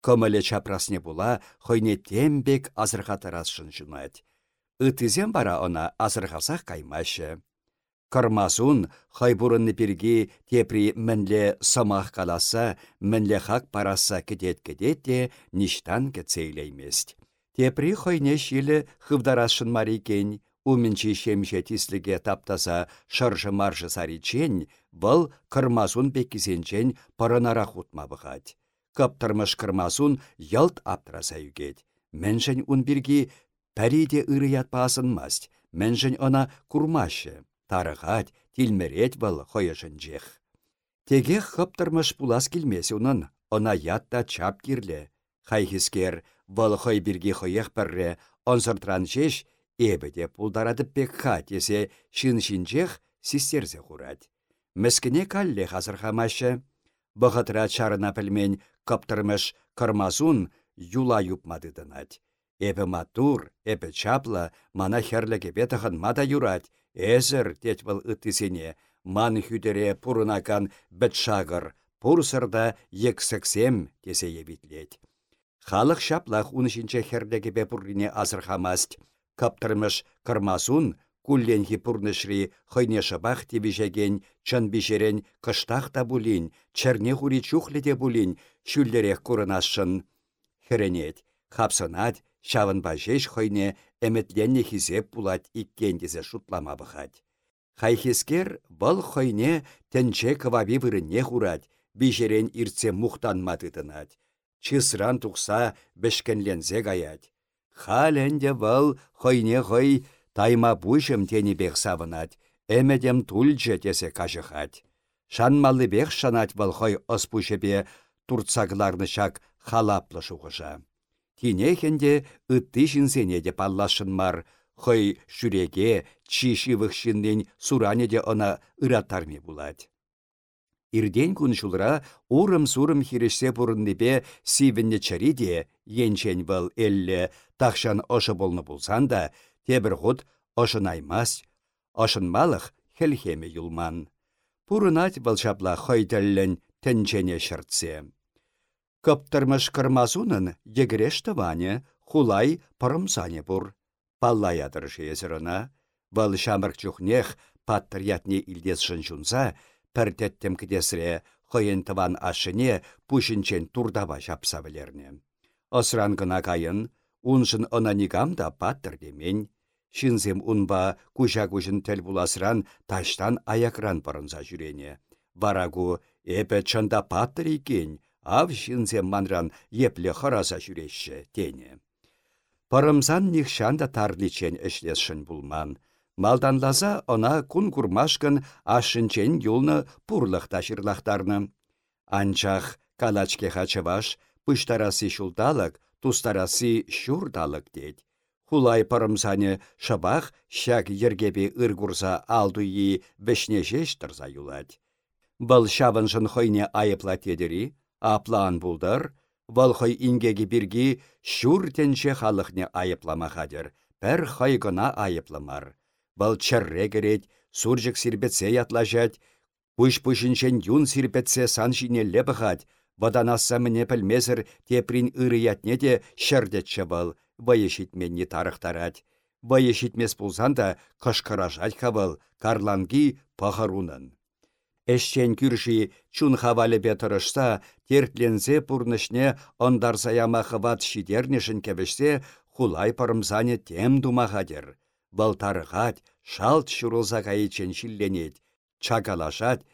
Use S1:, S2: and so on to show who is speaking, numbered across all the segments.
S1: Көмілі чапрасне була, хойне тембек азырға тарасшын жынать. Үтізен бара она азырғасақ каймашы. Кырмазун хайбурынны бірге тепри мінле самақ каласа, мінле хак параса кедет-кедет те ништан кецейлеймест. Тепри хойне шилі хывдарашын марикен, умінчі шемше тисліге таптаса шыржы-маржы саричен, бұл кырмазун беккізенчен паранара. Кыптырмыш кырмазун ялт аптыраса югет. Мәншін ун бірге пәриде ырыят маст, мәншін она курмашы тарығат, тілмерет бұл хойышын жех. Теге хыптырмыш пулас келмес унын, она ятта чап кирлі. Хайхискер, бұл хой бірге хойех бірре, онсыртран жеш, эбіде пулдарадып пек ха тесе шын-шинчех систерзе хурать. Мәскіне калле хазыр хамашы. Бұғытыра чарына пілмен кыптырмыш кырмазун юла юпмадыдынать. Эбі матур, эбі чапла, мана херліге бетіғын мада юрать, Эзір тет бұл үттісене, ман хүдере пұрынакан біт шағыр, пұрсырда ексіксем тесе ебітлет. Халық шаплақ унышынче хердегі бе пұррине азырхамаст. Каптырмыш кырмасун, кулленхи пурнышри хойне шабах тебежеген, чын бишерен кыштақ та булин, черне хури чухлі де булин, шүллерек курынашын. Херенет, хапсынат, Шавын бажеш хойне әмітленне хизеп пулать иккендезе шутлама бұхать. Хайхискер бұл хойне тәнче кываби вырынне хурать, бишерен ирце мухтанматытынать. Чысран тұқса бішкенлензе гаять. Халенде бұл хойне хой тайма бұшым тені бек савынать, әмедем тульче тесе кажыхать. Шанмалы бек шанать бұл хой оспушепе турцагларны шак халаплы шуғыша. Тинехенде ытты жінсене де паллашын мар, хой шүреге чиши вықшынден суране де она ыраттарме булать. Ирден күн шулра урым-сурым хирешсе бұрындепе сивінне чариде енчен был әллі тақшан ошы болны болсан да, тебір ғуд ошынаймас, ошынмалық хелхеме юлман. Пурынать был шапла хойдәллін тәнчене шыртсе. Кыптырмыш кырмасунын егерешті ване, хулай пырымсане бұр. Палла ядыр жезіріна. Бұл шамырк чухнех паттыр ятне илдесшін жунса, пірдеттім кідесіре хойын ашыне пушинчен турдава жапса білерне. Осран гына кайын, уншын онанигам да паттыр демен. Шинзем унба кужа кужын тел буласран таштан аякран пырынса жүрене. Варагу эпе чында паттыр икен, ав шинзе манран епле хараса жүрешші тене. Парымсан нихшанда тарличен эшлесшін булман. Малданласа она кун курмашкын юлны пурлық ташырлақтарны. Анчах калачке хачываш пыштарасы шулдалык, тустарасы шурдалык дед. Хулай парымсане шабах шак ергебе ыргурса алдуи вешнежеш тұрза юлать. Бұл шавыншын хойне айыпла тедері, Аплан булдар, валхай ингеги бирги шүртенче халықне айыпламахадыр, пәр хайгына айыпламар. Вал чарре керет, суржық сирбетсе ятлажать, пуш-пушинчен юн сирбетсе сан жинелле бұхать, ваданаса міне пілмезір теприн ятне де шәрдетші был, вайышитменні тарықтарать. Вайышитмес пулсан да кышкыражать хавыл, карланги пахарунын. Эшчен күрші чун хавалепе тұрышса, тертленсе пурнышне ондарса яма хыват шидернешін кебешсе, хулай парымзане тем думахадер. Балтарғат, шалт шурылса кайычен шилленет, чакалашат,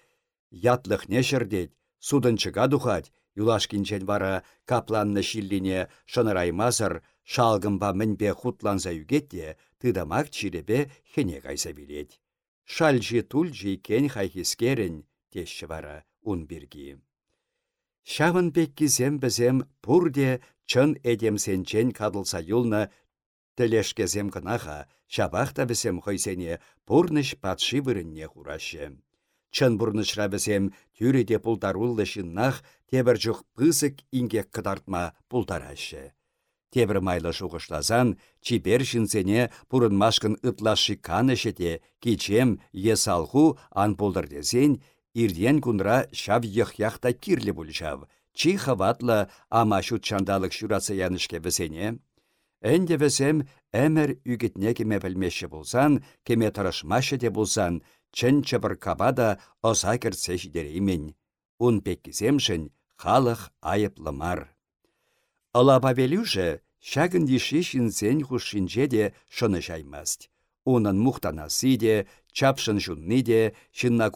S1: ятлық нешірдет, судынчыға духать, юлашкинчен бара капланны шиллине шыныраймазыр, шалгымба мінбе хутланса югетте, тыдамак чиребе хене кайса билет. Шальжи тульжи кен хайхискерін, теші вара ун біргі. Шавын беккізем бізем пурде чын эдемсенчен кадылса юлна тілешкезем кынаха, шабақта бізем хойсене пурныш патши вырынне хурашы. Чын бұрнышра бізем тюреде пултаруллы шыннах тебір жүх пысык ингек кыдартма пултарашы. Тебір майлы шуғышлазан, чибер жінсене машқын ытлашы канышете, кечем есалху ан дезен, ирден күнра шав яхта кирлі бұлшав, чи хаватлы ама шут чандалық шурасы янышке весене. Әнде весем әмір үгітне кеме білмеші болсан, кеме тұрышмашы де болсан, чын чыбыр кабада оса кіртсе жидереймен. Ун пеккіземшін халық айыплымар. Алаба диши шинсен хушинче де шыны жаймаст. Унын мухтанасы де, чапшын жунны де, шынна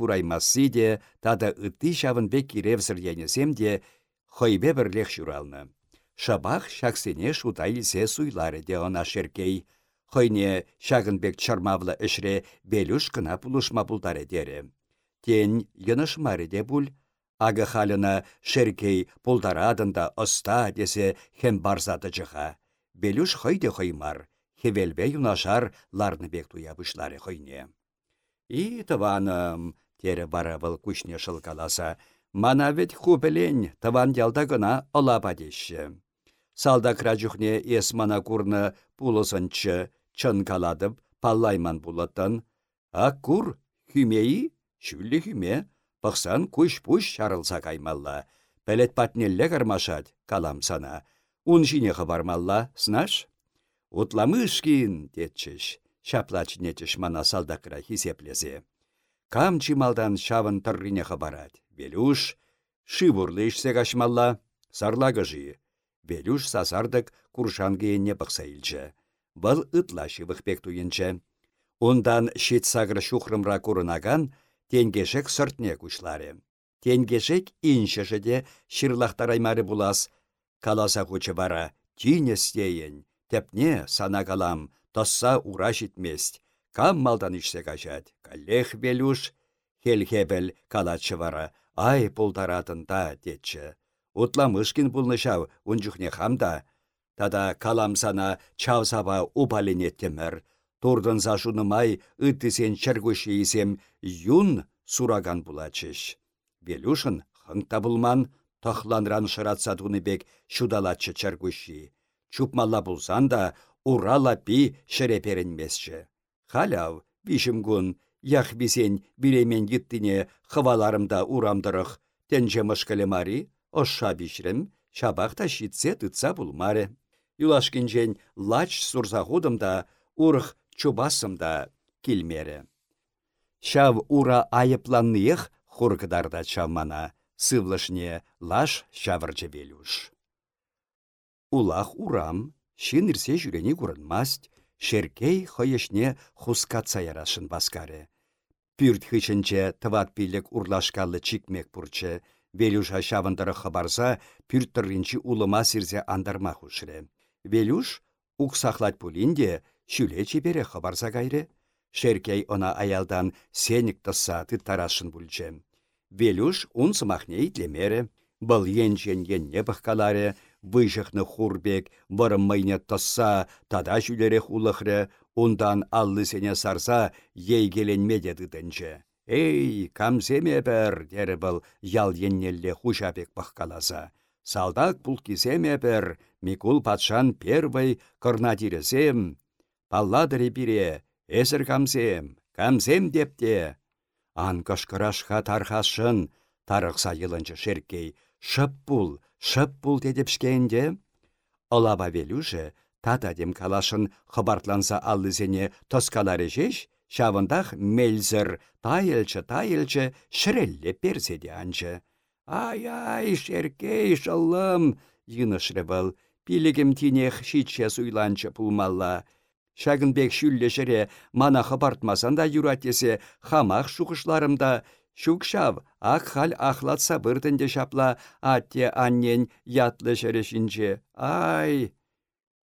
S1: де, тада ытты шавын бек киревсір енесем де, хойбе бірлех журалны. Шабах шаксене шутайлісе суйлары де она шеркей. Хойне шагынбек чармавлы ішре белюш кына пулышма бұлдары. Тен йынышмары де бұл, ағы халына шеркей пулдарадында оста десе хем барзады жыға. Белюш хойде хоймар, хевелбе юнашар ларныбек туя бұшлары хойне. И тываным, тере бара был күшне шылкаласа, мана ведь хупелень тыван ялда гына олапа Салда кражухне ес мана курны пулысынчы, чын каладып, паллайман булаттан. А кур, хүмейі, шүлі хүме, пықсан күш-пүш шарылса каймалла. Пәлет патнелле кармашад, калам сана. Ун жине хабармалла, снаш? Утламышкин, детчіш, шаплач нетіш мана салдакра хисеплезе. Кам чималдан шавын тыррине хабарад. Белюш, шивурлы ішсе кашмалла, сарлагы жи. Белюш сасардык куршангейне пықса илчі. Бұл ытла шивықпек туйынчы. Ондан шет сагыр шухрымра тенгешек сыртне күшларе. Тенгешек иншеші де шырлақтар булас. Каласа хучы бара, тине стейін, тепне сана калам, тосса ура житмест. Кам малдан ішсе кажат, калех белюш, хелхебел калатшы вара, ай пултаратында, детчі. Утламышкин пулнышав, унчухне хамда. Тада каламсана чавсаба упалинеттемір. Турдын май ыттысен чыргуши изем юн сураган булачыш. Велюшын хыңта булман, тохланран шыратса бек шудалачы чыргуши. Чупмалла булсан да, урала пи шереперенмесші. Халяв, бишім гун, ях бисен биремен гиттине хываларымда урамдырых, тенже мышкалемари, Ошша бишрем, шабақта шитсе тытса булмаре. Юлашкинчен лач сурзағудымда, урых чубасымда килмере. Шав ура айыпланныех хургдарда чаммана, сывлышне лаш шавырчы белюш. Улах урам, шинірсе жүрені курынмаст, шеркей хойышне хускатса ярашын баскаре. Пүрт хычынче тыват пилік урлашкалы чикмек пурчы, Велюш ашавындыры хабарса, пүрттіррінчі улыма сирзе андарма хушре. Велюш уксахлать пулинде шүле чебере хабарса кайры. Шеркей она аялдан сенік тыса тарашын бүлчем. Велюш ун сымахне итлемере. Бұл енчен енне бұққаларе, выжықны хурбек, варым майне тыса, тада жүлерек улықры, ундан аллы сене сарса, ей келенмеде дыдынчы. Эй, камсеме бәр, дері бұл ял еннелле хушапек баққаласа. Салдак бұл Микул патшан первый кырна тиресем. Палладыры бире, эсір камсем, камсем депте. Ан кышкырашха тархашын, тарықса йылынчы шеркей, шып бұл, шып бұл дедепшкенде. Олаба велюже, тата дем калашын хыбартланса аллызене тоскалары жеш, Шавындах мельзір, тайылчы, тайылчы, шірелле перседе анчы. Ай-ай, шеркей, шалым, йынышры был, пилігім тинех шитше суйланчы пулмалла. Шагынбек шүллешіре мана хабартмасанда юратесе хамақ шуқышларымда, Шукшав, ақ хал ахлат сабырдынде шапла, атте аннен ятлы. Ай!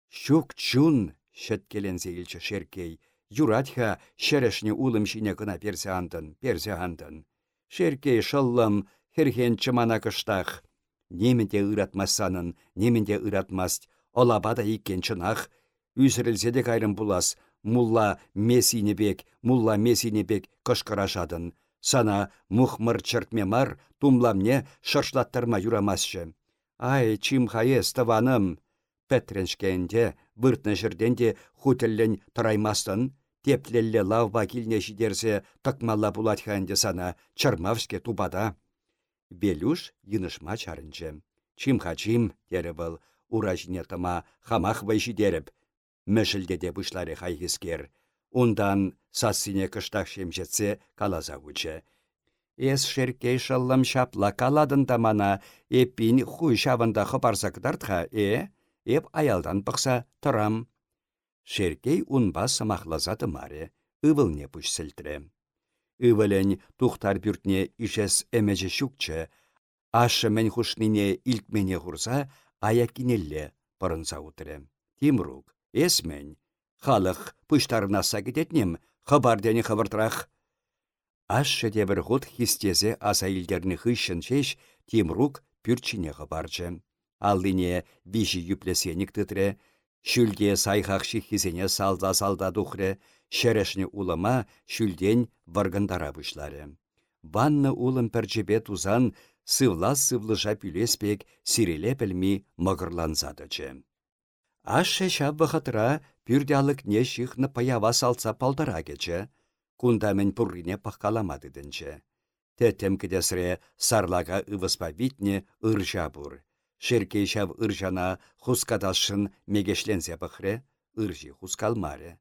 S1: Шук чун, шеткелен зейлчі шеркей. Юратха шерешне улым шине кына персе андын, персе андын. Шеркей шыллым, херхен чымана кыштах. Неменде ыратмасанын, неменде ыратмаст, олабада иккен чынах. Үзірілзеде кайрым булас, мулла месинебек, мулла месинебек кышкырашадын. Сана мухмыр чыртмемар, тумламне шыршлаттырма юрамасшы. Ай, чим хайес, таваным. Петреншкенде, выртны жерденде хутеллен тараймастын, теплелле лавба килне шидерсе такмалла пулать ханде сана чармавске тубада. Белюш йынышма чарынче. Чим-хачим, дері бұл, ура жіне тыма хамах вайши деріп. Мәшілдеде бұшлары хайхискер. Ундан сассине кыштақ шемжетсе калаза вучы. Эс шеркей шаллам шапла каладын тамана, эппин хуй шавында хыпарсакдартха, э? Эп аялдан пықса тұрам. Шеркей унба самахлаза тымаре, ывылне пуш сілтірі. Ывылен тухтар бүртне ишес әмәжі шукчы, ашы мен хушнине илтмене хурса, аякинелле пырынса утыры. Тимрук, эсмен, халық пуштарнаса кететнем, хабардені хабыртырақ. Ашы дебір ғуд хистезе аса илдерні хыщын шеш Тимрук пүрчіне хабарчы. Алдыне виші юплесенік тытры, шүлге сайхақшы хизене салда-салда дұхры, шерешне улыма шүлден варгандара бұшлары. Ванны улым пәрчебе тузан сывла-сывлыша пүлеспек сиреле пілмі мығырланзадычы. Ашы шап бұхытыра пүрдялық не шихны паява салса палдара кечі, кундамен пұррине паққаламады дінчі. Тәттем кедесіре сарлага ывыспа битне ыржа бұр. Шеркей шав ыржана хускадашын мегешлензе бұхре, ыржи хускалмаре.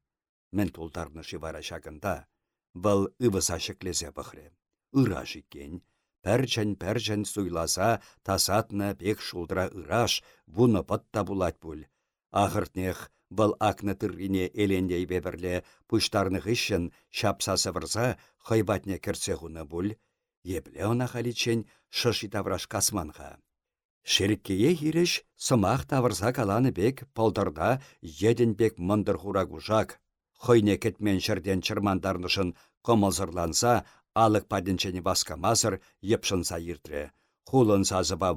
S1: Мен тултарны шивара шагында, бұл ывыса шеклезе бұхре. Ыра жикен, суйласа, тасатны бек шулдыра ыраш, вуны пытта булать бүл. Ағыртнех, бұл акны тыррине элендей бебірле пуштарны ғышын шапсасы вырза хайбатне кірсе ғуны бүл, ебле она халичен шышы тавраш касманға. Шеріккее хиреш сымақ тавырса каланы бек палдарда едін бек мындыр хурак ужак. Хойне кетмен шырден чырмандарнышын комылзырланса, алық васкамазыр епшынса иртре. Хулын сазыба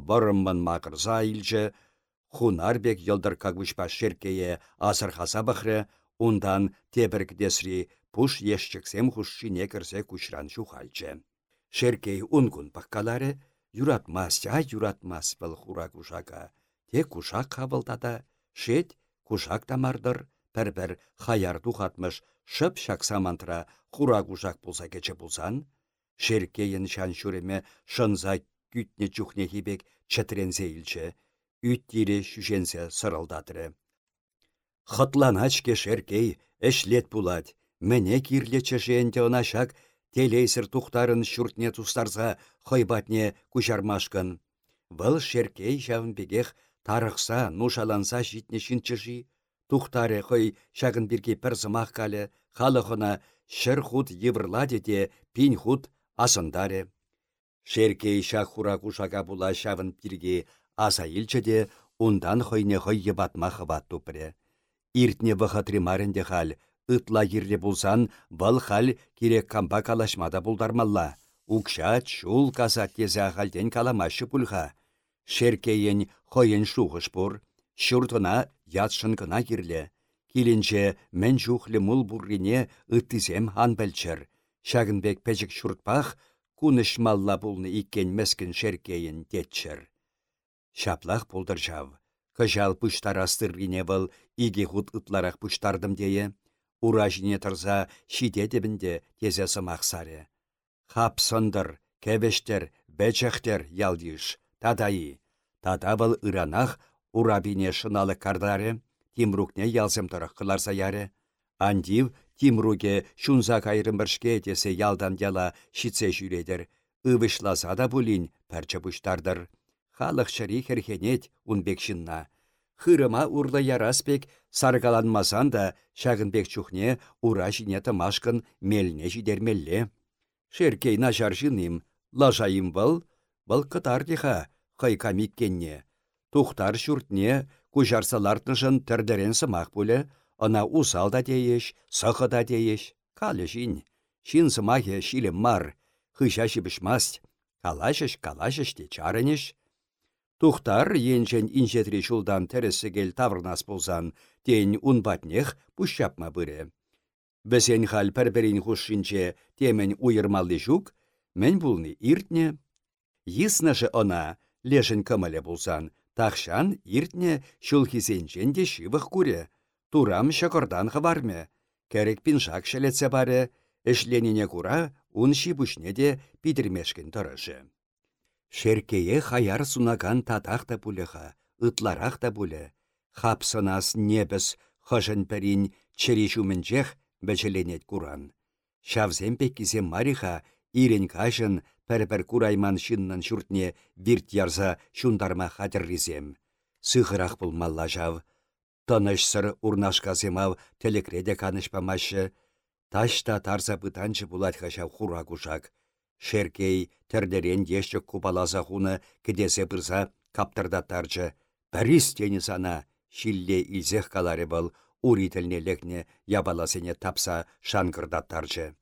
S1: хунарбек йылдыр кагвышпа шеркее асырхаса бахры, ундан тебіргдесри пуш ешчіксем хушшине кірсе күшран шухальчы. Шеркей унгун паққалары, юратмас я юратмас был хура кушака. Те кушак қабылтада, шет кушак тамардыр, пәрбір хаяр тухатмыш шып шаксамантра хура кушак болса кече болсан, шеркейін шан шуреме шынза күтне чухне хибек чәтрензе илче, үттире шүшенсе сырылдатыры. Хытланачке шеркей, әшлет булать, мәне кирлече жиенде онашак, телейсір тухтарын шүртне тустарса хойбатне күшармашкын. Бұл шеркей бегех тарықса, нушаланса житне шинчыжи, тухтары хой шагын бірге пір зымақ калі, халықына шыр худ еврладе де пин худ асындаре. Шеркей шақ хура кушаға була шавын аса илчеде ундан хойне хой ебатма хыбат тупре. Иртне вахатри маренде хал, ытла ерле булсан, вал хал кирек камба калашмада булдармалла. Укша чул каза тезе халден каламашы пульха. Шеркейен хойен шуғыш бур, шуртына ятшын кына кирле. Килінче мен жухлі мул буррине ыттызем хан бәлчір. Шагынбек пәжік шуртпах, куныш малла булны иккен мәскін шеркейін детчір. Шаплах пулдыр жав. Хыжал пұштар астыррине был, иге худ ытларақ пұштардым дее. Ура жіне тұрза шиде дебінде тезе сымақсаре. Хап сындыр, кәбештер, бәчәқтер ялдиш, тадайы. Тада был ыранах урабине шыналы кардаре, Тимрукне ялзым тұрық қыларса яре. Андив Тимруге шунза кайрым біршке тесе ялдан яла шитсе жүредер. Ывышласа да бұлін пәрчі. Халық шыри херхенет унбекшінна. Хырыма урлы яраспек саргаланмасан да шағынбек чухне ура жіне тымашкын меліне жидермелле. Шеркей нажар жыным, лажайым был, был кытардиха, хай камиккенне. Тухтар шүртне, кужарсалартнышын тірдерен сымақ бұлі, ына усал дейеш, сықы дейеш. Калі жин, шин сымахе шилем мар, хыша шибішмаст, калашыш, калашыш те. Тухтар енчен инжетри шулдан тәресі кел таврнас болсан, тен унбатнех пұшчапма бұре. Бізен хал пәрберін хушшинче темен уйырмалды жук, мен бұлны иртне. Йыснышы она, лешін кымылы болсан, тахшан иртне шулхизенчен де шивых куре. Турам шакырдан хабарме. Кәрек пиншак шелетсе баре, эшленине кура, ун шибушне де пидірмешкін тұрышы. Шеркее хаяр сунаган татах та пулеха, ытларах та пуле. Хапсынас небіс хожын пәрін чері жүмінжех бәжеленет куран. Шавзем пеккізе мариха ирен кажын пәр-пәр курайман шыннан шүртне вирт ярза шундарма ризем. Сығырақ бұл малла жав. Тыныш сыр урнашказемав телекреде канышпамашы. Ташта тарса пытанчы булать хашав хура кушак. Шеркей тәрдерен ешчік купаласа хуны кедесе пырса каптырдаттарчы. Пәріс тені сана, шилле илзех каларе был, ури тілне лекне ябаласене тапса шанкырдаттарчы.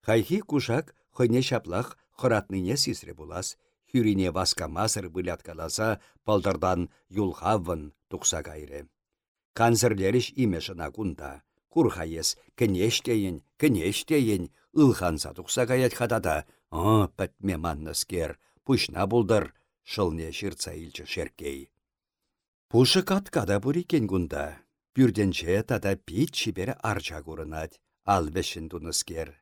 S1: Хайхи кушак хойне шаплах хоратныне сисре булас, хюрине васкамасыр каласа палдардан юлхавын тұқса кайры. Канзырлеріш имешіна кунда. Ылханса хатада, «О, пәтме манныскер, пушна булдыр», шылне шырца илчі шеркей. Пушы каткада бұрикен гунда. Бүрденче тада пит шибері арча көрінад, ал вешін туныскер.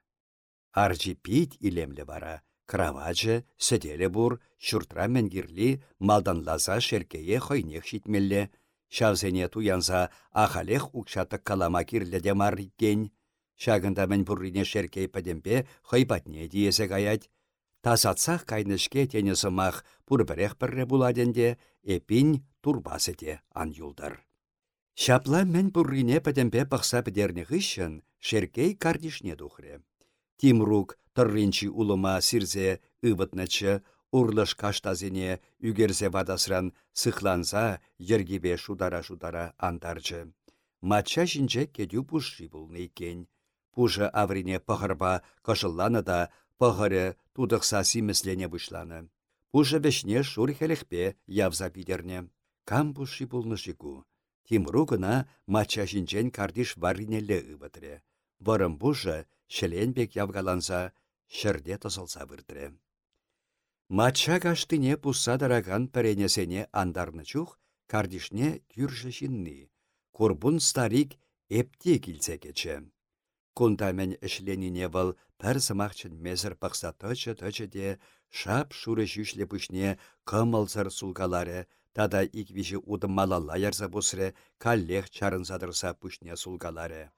S1: Арчи пит илемлі бара, кравачы, сәделі бұр, шүртра мәнгірлі, малданлаза шеркее хойнех шитмелле, Шавзене туянса ахалех укшаты калама кирлі мар Шагында мен бұррине шеркей падемпе хойбатне диесе гаять. Тасатсах кайнышке тені сымах пұрбірех бірре буладенде, эпин турбасыте ан юлдар. Шапла мен бұррине падемпе пақса бідерні ғышын, шеркей кардишне духре. Тимрук тұрринчи улыма сирзе ывытнычы, урлыш каштазене үгерзе вадасран сыхланса ергебе шудара-шудара антарчы. Матча кедю пушши булны кен. Пужы аврине пăхăрпа кăшылланы да пăхăры тудăхса симеслене вышланы. Пужы вешне шур хелехпе явза пидерне. Кам пуши пулныши. Тимру мача жинчен кардиш варринелле ывăтре. Вырым пужы шеленбек явгаланса шырде тысылса выртре. Матча каштыне пусса дараган пәренесене андарны чух, кардишне тюржі жинны. Курбун старик эпте килсе кече. Кундамен эшленине вăл пәр сымахчын мезір пақса тăчы тăчы де шап шуры жүшле пүшне кымылсыр сулгалары, тада иквиші удыммалалла ярса бұсыры каллех чарынсадырса пүшне сулгалары.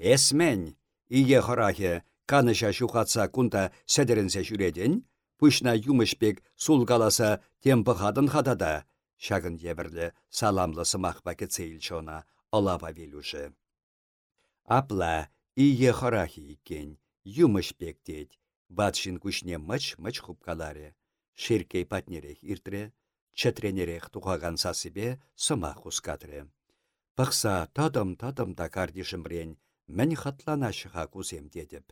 S1: Эсмен, иге хорахе, каныша шухатса кунда сәдерінсе жүреден, пүшна юмышпек сулгаласа тем бұхадын хадада, шагын ебірлі саламлы сымақ бәкі цейл чона, олава велюші. Апла, Ие хорахи иккен, юмыш пектет, батшин күшне мыч-мыч хупкаларе. Шеркей патнерех иртре, чатренерех тухаган сасыбе сыма хускатре. Пықса тадым-тадым да кардишімрен, мән хатлана шыға кузем дедіп.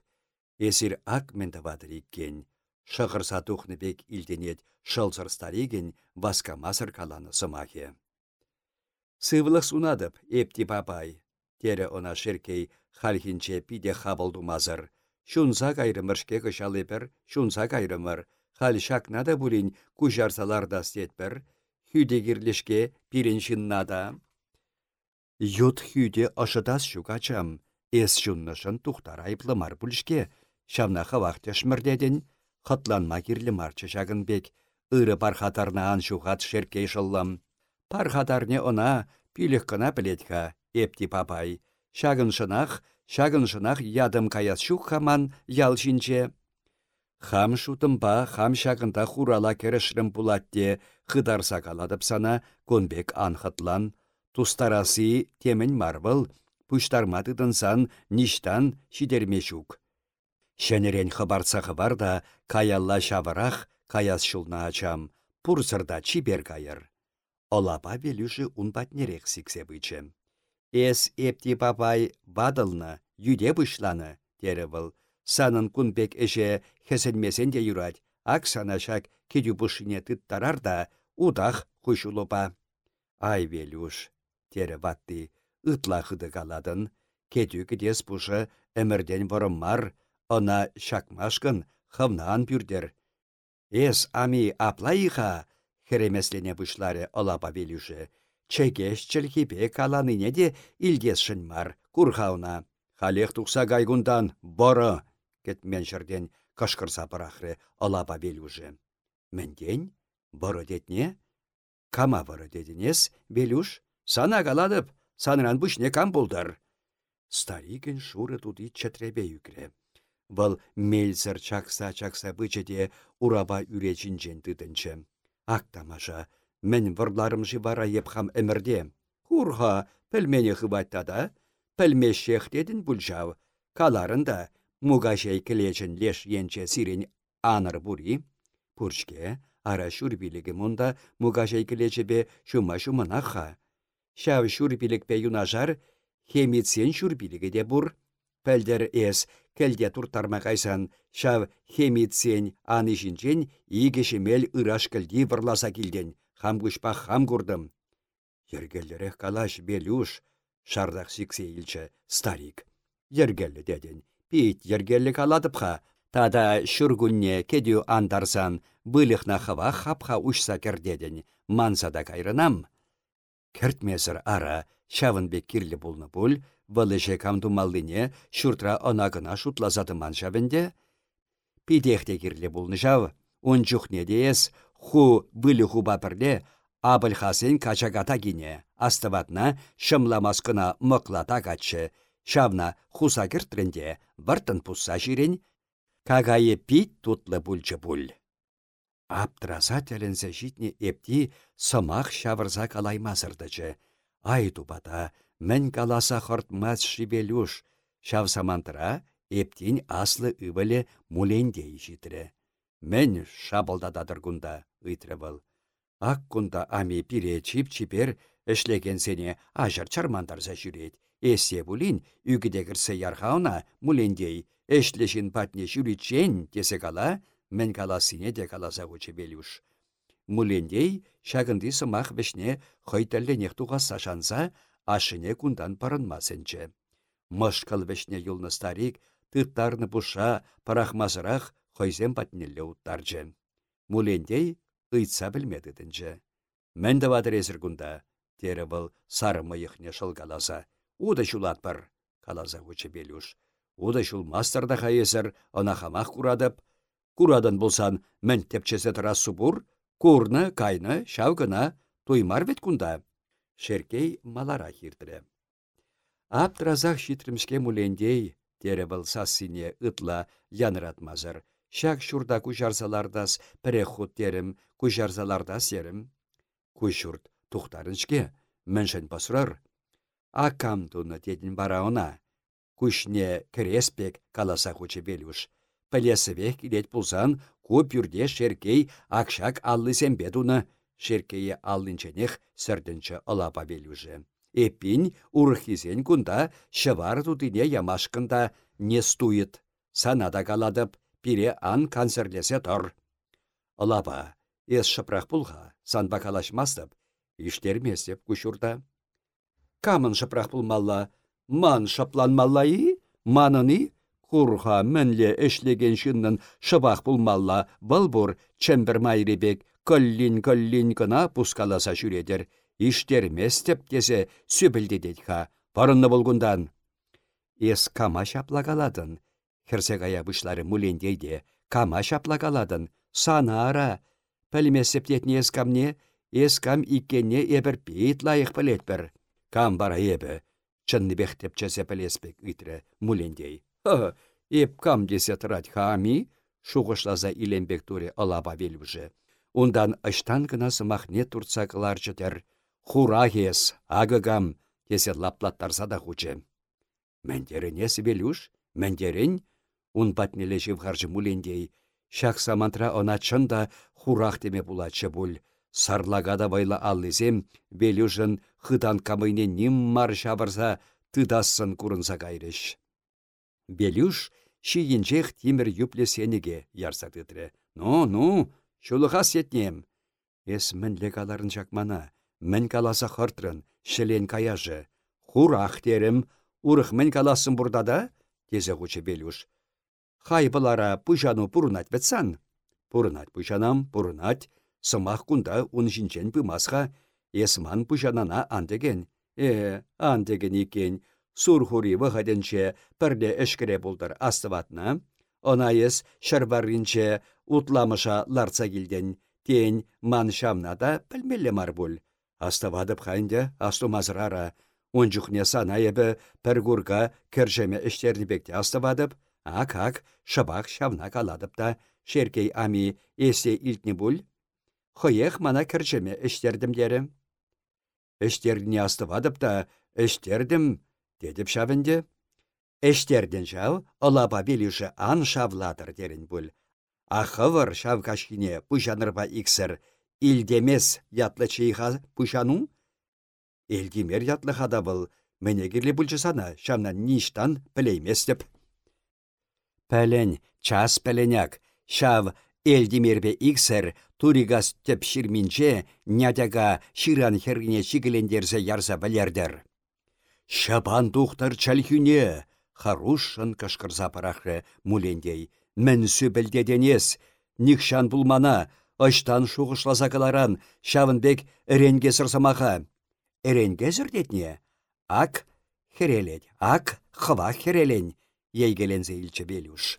S1: Эсір ак мендавадыр иккен, шығырса тухны бек илденет шылзыр стариген васка масыр каланы сымахе. Сывлық сунадып, эпти папай, тере она шеркей хальхинче пиде хабылдумазыр. Шунса кайрымыршке кышалепір, шунса кайрымыр. Хал шакна да бурин кужарсалар да стетпір. Хүде кирлешке пирен шыннада. Ют хүде ашыдас шугачам. Эс шуннышын тухтар айплымар бүлішке. Шамна хавақ тешмірдедін. Хатланма кирлі марчы шагын бек. Үрі пархатарна ан шуғат шеркей шыллам. Пархатарне она пилік кына білетка, епти папай. Шагын шынақ, шагын шынақ ядым каяс шух хаман ял жинче. Хам шутымба хам шагында хурала керешрім пулатте хыдарса каладып сана конбек анхатлан. Тустараси темен марвыл, сан ништан шидерме шук. Шәнерен хыбарца хыбар да каялла шавырах каяс шулна ачам, пурсырда чибер кайыр. Олапа велюші унпатнерек бычем. Эс эпти папай бадылны, юде бұшланы, дері бұл. Санын күнбек эше хесенмесен де юрать, ак санашак кеду бұшыне тыттарар да, удах хұшулыпа. Ай велюш, дері ватты, ытла хыды каладын, кеду кедес бұшы әмірден мар, она шакмашкын хывнан бүрдер. Эс ами аплайыха, херемеслене бұшлары олапа велюші, Чекеш чілхипе каланыне де илдесшін мар, курхауна. Халех тұқса гайгундан боры, кетмен жерден кашқырса бірақры алаба бел уже. Менден? Бородетне? Кама бородетінес, Белюш? Сана каладып, санран бүшне кам болдар. Стариген шуры туды чатребе юкре. Вăл мельзір чакса-чакса бычеде ураба үречінчен тытынчы. Ақтамаша, мен вăрларымжы вара епхам әмірде. Хурха, пілмені хыбаттада, пілмешех дедін бұлжав. Каларында мугашай кілечін леш енче сирен аныр бури. Пуршке, ара шурбилігі мұнда мугашай кілечебе шума-шуманаха. Шав шурбилікпе юнажар, хемицен шурбилігі де бұр. Пәлдер эс кәлде туртарма кайсан, шав хемицен аны жинчен игешемел ыраш кәлді вăрласа килден, хам курдым. Ергеллерек калаш белюш, шардақ сиксе илчі старик. Ергеллі деден, пейт ергеллі каладыпха, тада шүргүнне кедю андарсан, былықна хава хапха ұшса кердеден, мансада кайрынам. Кертмесір ара, шавынбек кирлі болны бұл, вăллеше камдумаллине шуртра онагына шутлазатыман шавенде. Пидехте кирлі болны жав, он чухне дейес, ху былы хуба абыл хасен качагата гине, астыватна шымламаскына мықлата качы, шавна хуса кіртрінде вартын пусса жирен, кагайы пит тутлы бұлчы бұл. Аптыраса тәлінсе житне епти сымақ шавырза калаймасырдычы. Ай тупата, Мен каласа хортмас шибелюш, шав самантыра, эптин аслы ывыле мулендей житре. Мен шабылдададыр гунда, ыйтры был. Ак кунда ами пире чип-чипер эшлеген сене ажар чармандарса жүрет. Эссе булин үгідегірсе ярхауна мулендей эшлешін патне жүрітчен десе кала, мен каласыне де каласа гучы белюш. Мулендей шагынды сымақ вешне хойтәлленех туғаса шанса, ашыне кундан парынмасенче. Мышкал вешне юлны старик, тыттарны пуша, парахмазырах хойзем патнелле уттарчы. Мулендей ыйтса білмедідінче. Мен де вадыр езір күнда, тері бұл сары мыйықне шылгаласа. Уда бар, каласа хүчі белюш. Уда шул мастарда хайезір, она хамақ курадып. Курадан болсан, мен тепчесе тұра субур, курны, кайны, шаугына, туймар бет күнда. Шеркей малара хиртірі. Аптразах шитрімшке мулендей, тере был сассине ытла янратмазыр. Шак шурда кушарсалардас пірі худ терім, кушарсалардас ерім. Кушурд тухтарыншке, міншін пасурар. Акам туны тедін бара она. Кушне креспек каласа хучы белюш. Пілесівек килет пулсан, көп юрде шеркей акшак аллы сембе Шеркее аллинченех сәрдінші ылапа белюже. Эпин урхизен кунда шывар тутыне ямашкында не стует. Санада каладып, пире ан канцерлесе тор. Ылапа, эс шыпрақ пулға, санба калашмастып, іштермесеп күшурда. Камын шыпрақ пулмалла, ман шапланмаллайы, маныны, Курха мәнле эшлеген шыннын шыбақ пулмалла, бұлбұр чембір майребек көллин-көллин кына пускаласа жүредер. Иштерместеп тесе сөбілдедет ха, парынны болғындан. Ес кама шаплагаладын. Херсе гая бұшлары мулендейде, кама шаплагаладын. Сана ара. Пәлімесіп тетіне ескамне, ескам иккенне ебір пейт лайық бір. Кам бара ебі. Чынны бехтеп чесе пілеспек үйтірі мулендей. Ха, еп кам десе тұрат хами, шуғышлаза иленбек туре алаба велбіжі. Ундан ыштан гына сымахне турца кыларчытер. Хура хес, агыгам, тесе лаплаттарса да хуче. Мәндеріне сібелюш, мәндерін, ун батнеле живхаржы мулендей. Шақ самантра она чында хурах деме булачы бұл. Сарлагада байла аллызем, белюжын хыдан камыйне ниммар шабырса, тыдассын курынса кайрыш. Белюш шиінчех тимір юпле сенеге ярса Ну, ну, Шулыға сетнем. Эс мінлі каларын жақмана, мін каласа хыртрын, шілен каяжы. Хурах урых мін каласын бұрдада, тезе ғучы белюш. Хай бұлара пұжану пұрынат бәтсан. Пұрынат пұжанам, пұрынат, сымақ күнда ұн жинчен бұмасға, есман пұжанана андеген. Э, андеген екен, сур хури вғаденче пірле әшкіре бұлдар астыватна, Она ес шарбарринче утламыша ларца килден. Тень ман шамнада пілмелі марбул. Аставадып хайнде астумазрара. Онжухне сана ебі пәргурга кіржеме іштерні бекте аставадып, ак-ак шабақ шавна каладып та, шеркей ами есе илтні бұл. Хойех мана кіржеме іштердім дерім. Іштердіне аставадып та, іштердім, дедіп шавынде. Эштерден жау, олаба белюші ан шавладыр дерін бұл. Ахывыр шав кашкине пұжанырба иксір, илдемес ятлы чейха пұжану? Элдимер ятлы хада бұл, мәне керлі бұлчысана, шамна ништан пілеймес деп. Пәлен, час пәленяк, шав Элдимербе иксір, туригас теп ширминче, нядяга ширан хергіне шигілендерзе ярса білердер. Шабан тухтар чалхюне, харушын кышкырса парахры мулендей. Мәнсі білдеденес, никшан булмана, ыштан шуғышласа каларан, шавынбек әренге сырсамаха. Әренге зірдетне? Ак херелет, ак хыва херелен, ейгелензе илчі белюш.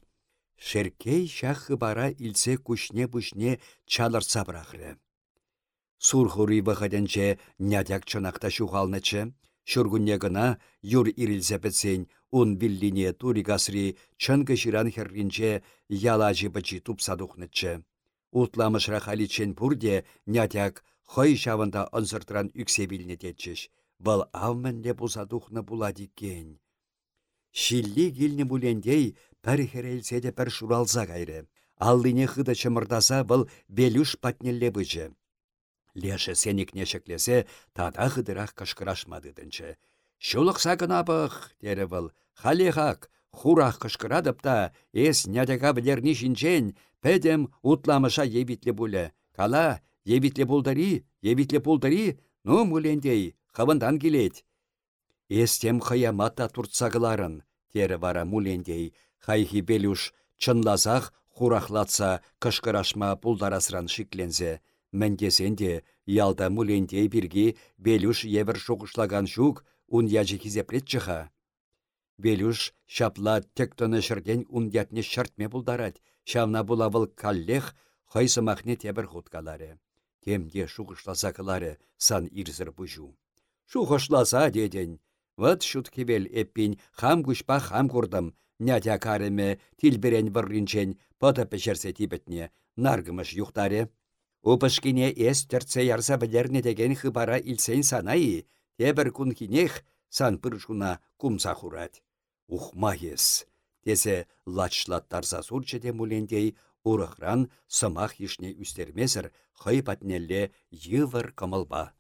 S1: Шеркей шахы бара илсе күшне-бүшне чалырса бірақры. Сурхури бұғаденче нядяк чынақта шуғалнычы, Шүргүнне гына юр ирилсе бітсен, ун биллине туригасри чынғы жиран херринче ялажы бачи тупсадухнычы. Утламышра халичен пурде нятяк хой шавында ынсыртыран үксе билне авменде бұзадухны булади кен. Шилли гилне булендей пір херелсе де пір шуралза кайры. Аллине хыда чымырдаса бұл белюш патнелле бычы. Леше сенек нешеклесе, тада хыдырах кышкырашмадыдынчы. Шулықса гынабық, дері бұл, халехак, хурах кышкырадып та, ес нядяга білерні жінчен, пәдем утламыша ебитлі бұлі. Кала, ебитлі бұлдари, ебитлі бұлдари, ну мулендей, хавындан келет. Естем хыяматта туртсағыларын, тері вара мулендей, хайхи белюш, чынлазақ хурахлатса кышкырашма пулдарасран шиклензе. Мәндесенде ялда мулендей бірге Белюш евір шоғышлаган жүк ун яжы кизепрет чыға. Белюш шапла тектоны шырден ун ятне шартме бұлдарад, шавна бұлавыл каллех хайсымахне тебір хуткалары. Темде шуғышласа кылары сан ирзір бұжу. Шуғышласа деден. Вот шут кебел эппин хам күшпа хам курдым. Нятя кареме тилберен вырринчен пота пешерсе тибетне. Наргымыш юхтаре. Упышкине эс тәртсе ярса білерне деген хыбара илсен санай, тебір күн кинех сан пыршуна кумса хурать. Ухма ес, тесе лачлаттарса сурчеде мулендей, урықран сымақ ешне үстермезір хай патнелле йывыр кымылба.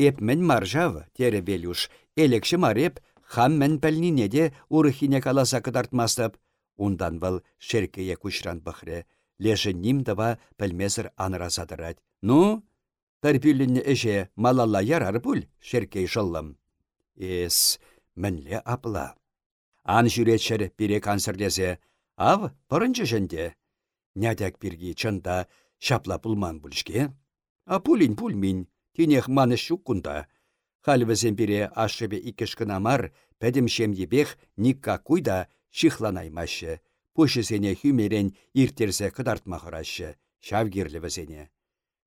S1: Эпмен маржав, тере белюш, элекші мареп, хам мен пәлнине де урыхине каласа кыдартмастып, ундан был шеркее күшран бұхре, леші нимдава пілмесір анырасадырад. Ну, тарпилінне эше малалла ярар пуль, шеркей шыллым. Эс, мінле апла. Ан жүретшір бире консерлесе, ав пырынчы жінде. Нядяк бірге чында шапла пулман бүлшке. А пулин пульмин, тенех маны шуккунда. Хальвізен бире ашшыбе икішкінамар, пәдім шем ебех никка куйда шихланаймашы пушесене хүмерен иртерсе кыдартмахырашы, шавгерлі бізене.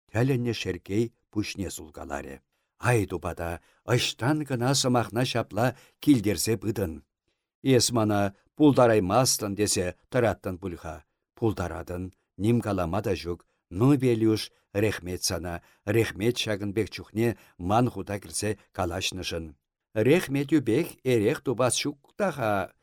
S1: Тәлінне шеркей пушне сулгаларе. Ай тупада, аштан гына сымахна шапла килдерсе быдын. Ес мана пулдараймастын десе тараттын пульха. Пулдарадын, ним каламада жүк, ну белюш, рехмет сана, рехмет шагын бек чухне ман худа кірсе калашнышын. Рехмет юбек эрех тубас шуктаха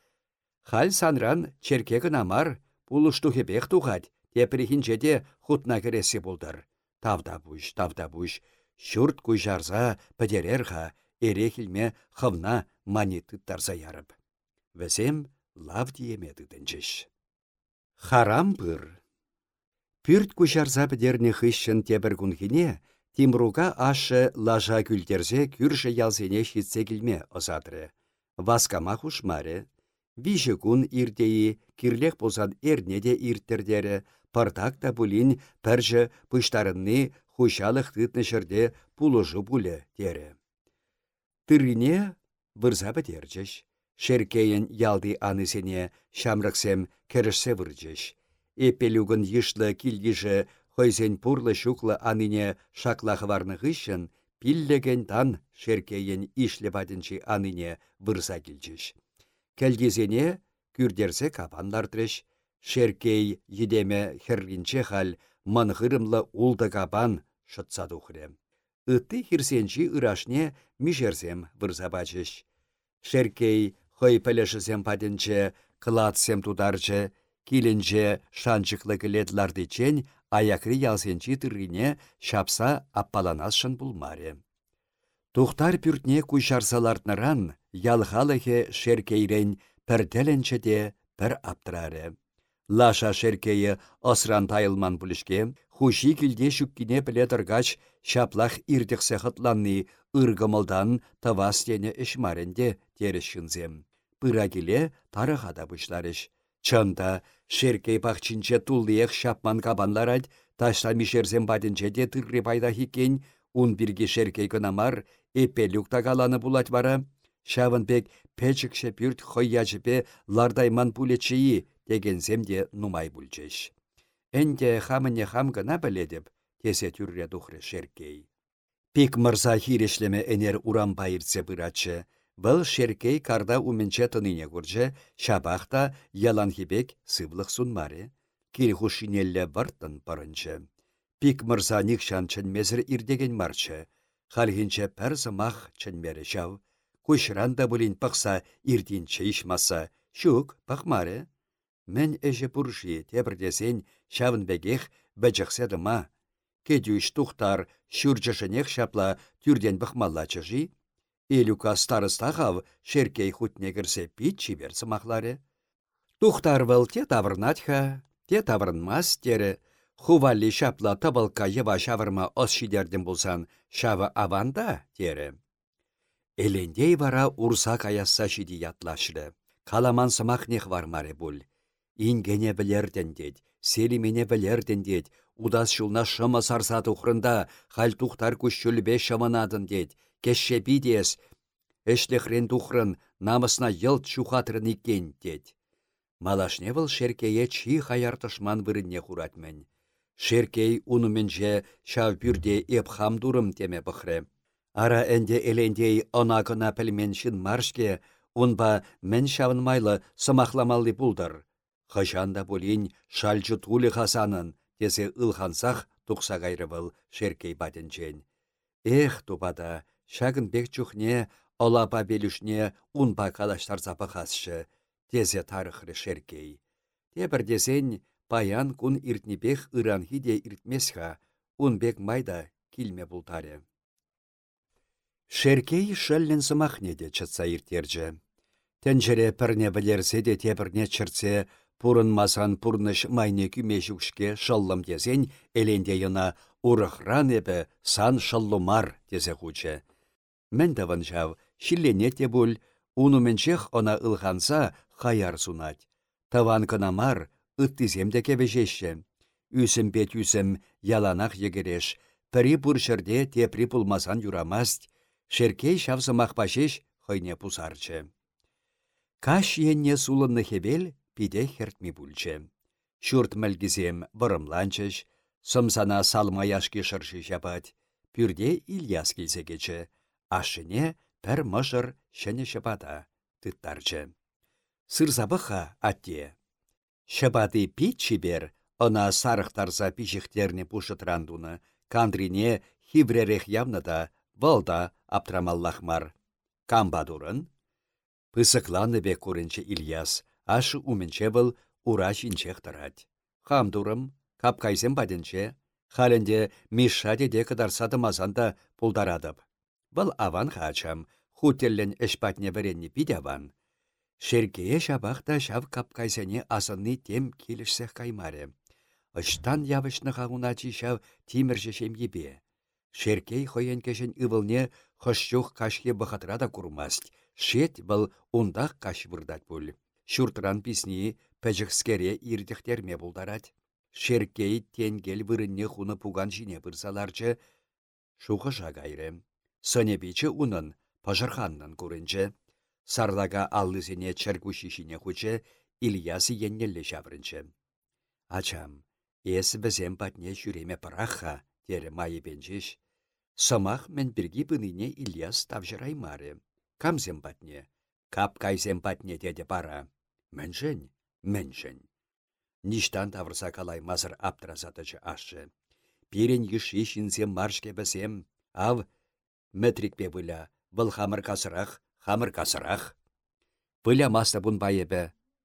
S1: Халь санран черке намар, пулыштухепех тухать, теприхинчеде хутна кересі болдар. Тавда буш, тавда буш, шүрт куйжарза пәдерерха, ерехілме хывна маниты тарса ярып. Вәсем лав диемеді дінчіш. Харам пыр. Пүрт куйжарза пәдерне хыщын тебір күнгіне, Тимруга ашы лажа күлдерзе күрші ялзене шитсе келме озадры. Васкама хушмаре, Виже кун иртеи, кирлех болсан эрне де ирттердері, пыртак та бұлін пәржі пұштарынны хушалық тытны шырде пулыжы бұлі дері. Тырыне вырза бітерчіш. Шеркейін ялды анысене шамрықсем керішсе. Эпелюгін йышлы килдижі хойзен пурлы шуклы аныне шаклах варны гыщын, пиллеген тан шеркейін ишлі бадынчы аныне вырса килчіш. Кәлгезене күрдерсе капанлартрыш, шеркей едеме херринче хал мынғырымлы улды капан шытса тухрем. Үтті хирсенчі ырашне мишерсем вырса бачыш. Шеркей хой пілішісем падінче, кылатсем тударчы, килінче шанчықлы кілетларды чен аякри ялсенчи тыррине шапса аппаланасшын булмаре. Тухтар пүртне куйшарсалартныран ялхалыхе шеркейрен піртеленче де пір аптыраре. Лаша шеркейі осран тайылман бүлішке, хуши кілде шүккіне біле тұргач шаплах иртіқсе хытланны ыргымылдан тавас тене ішмаренде терішшінзем. Пыра келе тарыхада бұшларыш. Чында шеркей пахчинче туллиех шапман кабанларать, ташта мишерзем бадинче де тырри пайда хиккен, ун бирге шеркей кынамар, эпе люкта каланы булать вара. Шавын пек печікше пүрт хойячыпе лардайман пулечейі дегензем де нумай бүлчеш. Энде хамыне хам гына біледіп, тесе түрре духры шеркей. Пик мырза хирешлеме энер урам байыртсе бырачы, Бұл шеркей карда уменче тыныне күрже, шабақта яланхибек сывлық сунмаре. Кирху шинелле варттын парынчы. Пик мырза никшан чынмезір ирдеген марчы. Халхинче пәр зымақ чынмері жау. Кушран да бұлін пақса ирдинче ишмаса. Шук, пақмаре. Мен әжі бұржи тебірдесен шавын бәгех бәжіқседі ма. Кедюш тухтар шүржішінех шапла түрден бұқмалла чыжи. Илюка старыстағав шеркей хутне кірсе пит чибер сымақлары. Тухтар вăл те таврнатха, те таврнмас тере, хувалли шапла табылка ева шавырма ос шидерден болсан шавы аванда тере. Элендей вара урса каясса шиди ятлашры. Каламан сымақнех вармаре бұл. Ингене білерден дед, селимене білерден дед, удас шулна шыма сарса тухрында, хал тухтар дед, кешше бидес, эшлехрен тухрын намысна йылт шухатрын иккен дед. Малашне был шеркее чи хаяртышман вырынне хуратмен. Шеркей унуменже шав бюрде эп хамдурым теме бұхры. Ара әнде элендей онакына пілменшін маршке, унба мен шавынмайлы сымахламалли булдыр. Хышанда болин шалчы тулы хасанын, тесе ылхансах тұқса гайры был шеркей баденчен. Эх, тупада, Шагын бек чухне, олапа белюшне унпа калаштар запахасшы, тезе тарыхры шеркей. Тепір десен, паян кун иртнебех ыранхи де иртмесха, бек майда килме бултаре. Шеркей шәллен сымахне де чатса иртерджі. Тәнжере пірне білерсе де тепірне чырце, пурын масан пурныш майне күмешукшке шаллым десен, эленде йына урықран ебі сан шаллумар дезе хуче. Шиллене те бұл, унуменчех она ылханса хаяр сунать. Таван кынамар, ыттизем де кевежешші. Үсім пет үсім яланах егереш, пірі бұршырде тепри пулмасан юрамаст, шеркей шавсымақ пашеш хойне пусарчы. Каш енне сулынны хебел пиде хертми бүлчі. Шурт мәлгізем бұрымланчыш, сымсана салма яшки шыршы жапат, пүрде Ильяс. Ашыне пәр мұшыр шәне шыпада тыттарчы. Сырзабыха атте. Шыпады пит чибер, она сарықтарса пишіхтерне пушытрандуны, кандрине хивререх явнада, валда аптрамаллахмар. Камбадурын? Пысықланы бе көрінче Ильяс, ашы уменче был ура жинчех тарать. Хамдурым, капкайзем баденче, халінде мишаде де кадарсады мазанда пулдарадып. Бұл аван хачам, хутеллен эшпатне варенне пидяван. Шеркее шабақта шав капкайсене асынны тем келішсех каймаре. Ыштан явышны хауначи шав тимірші ебе. Шеркей хойен кешен ывылне хышчух кашхе бұхатрада курмаст. Шет бұл ундақ каш вырдат бұл. Шуртран писни пәжіқскере ирдіхтерме бұлдарад. Шеркей тенгел вырынне хуны пуган жіне бұрсаларчы шуғы жағайры. Сөнебичі унын пажырханнан көрінчі. Сарлага аллысене чәргушишіне хүчі Ильясы еннелі жаврынчы. Ачам, есі бізем патне жүреме пыраха, тере майы бенжеш. Сымақ мен біргі бұныне Ильяс тавжыраймары. Камзем патне, кап кайзем патне деді бара. Мэнжен, мэнжен. Ништан тавырса калай мазыр аптыразатычы ашы. Пирен еші шинзем маршке бізем, ав мәтрикпе бұля, бұл хамыр касырақ, хамыр касырақ. Бұля маста бұн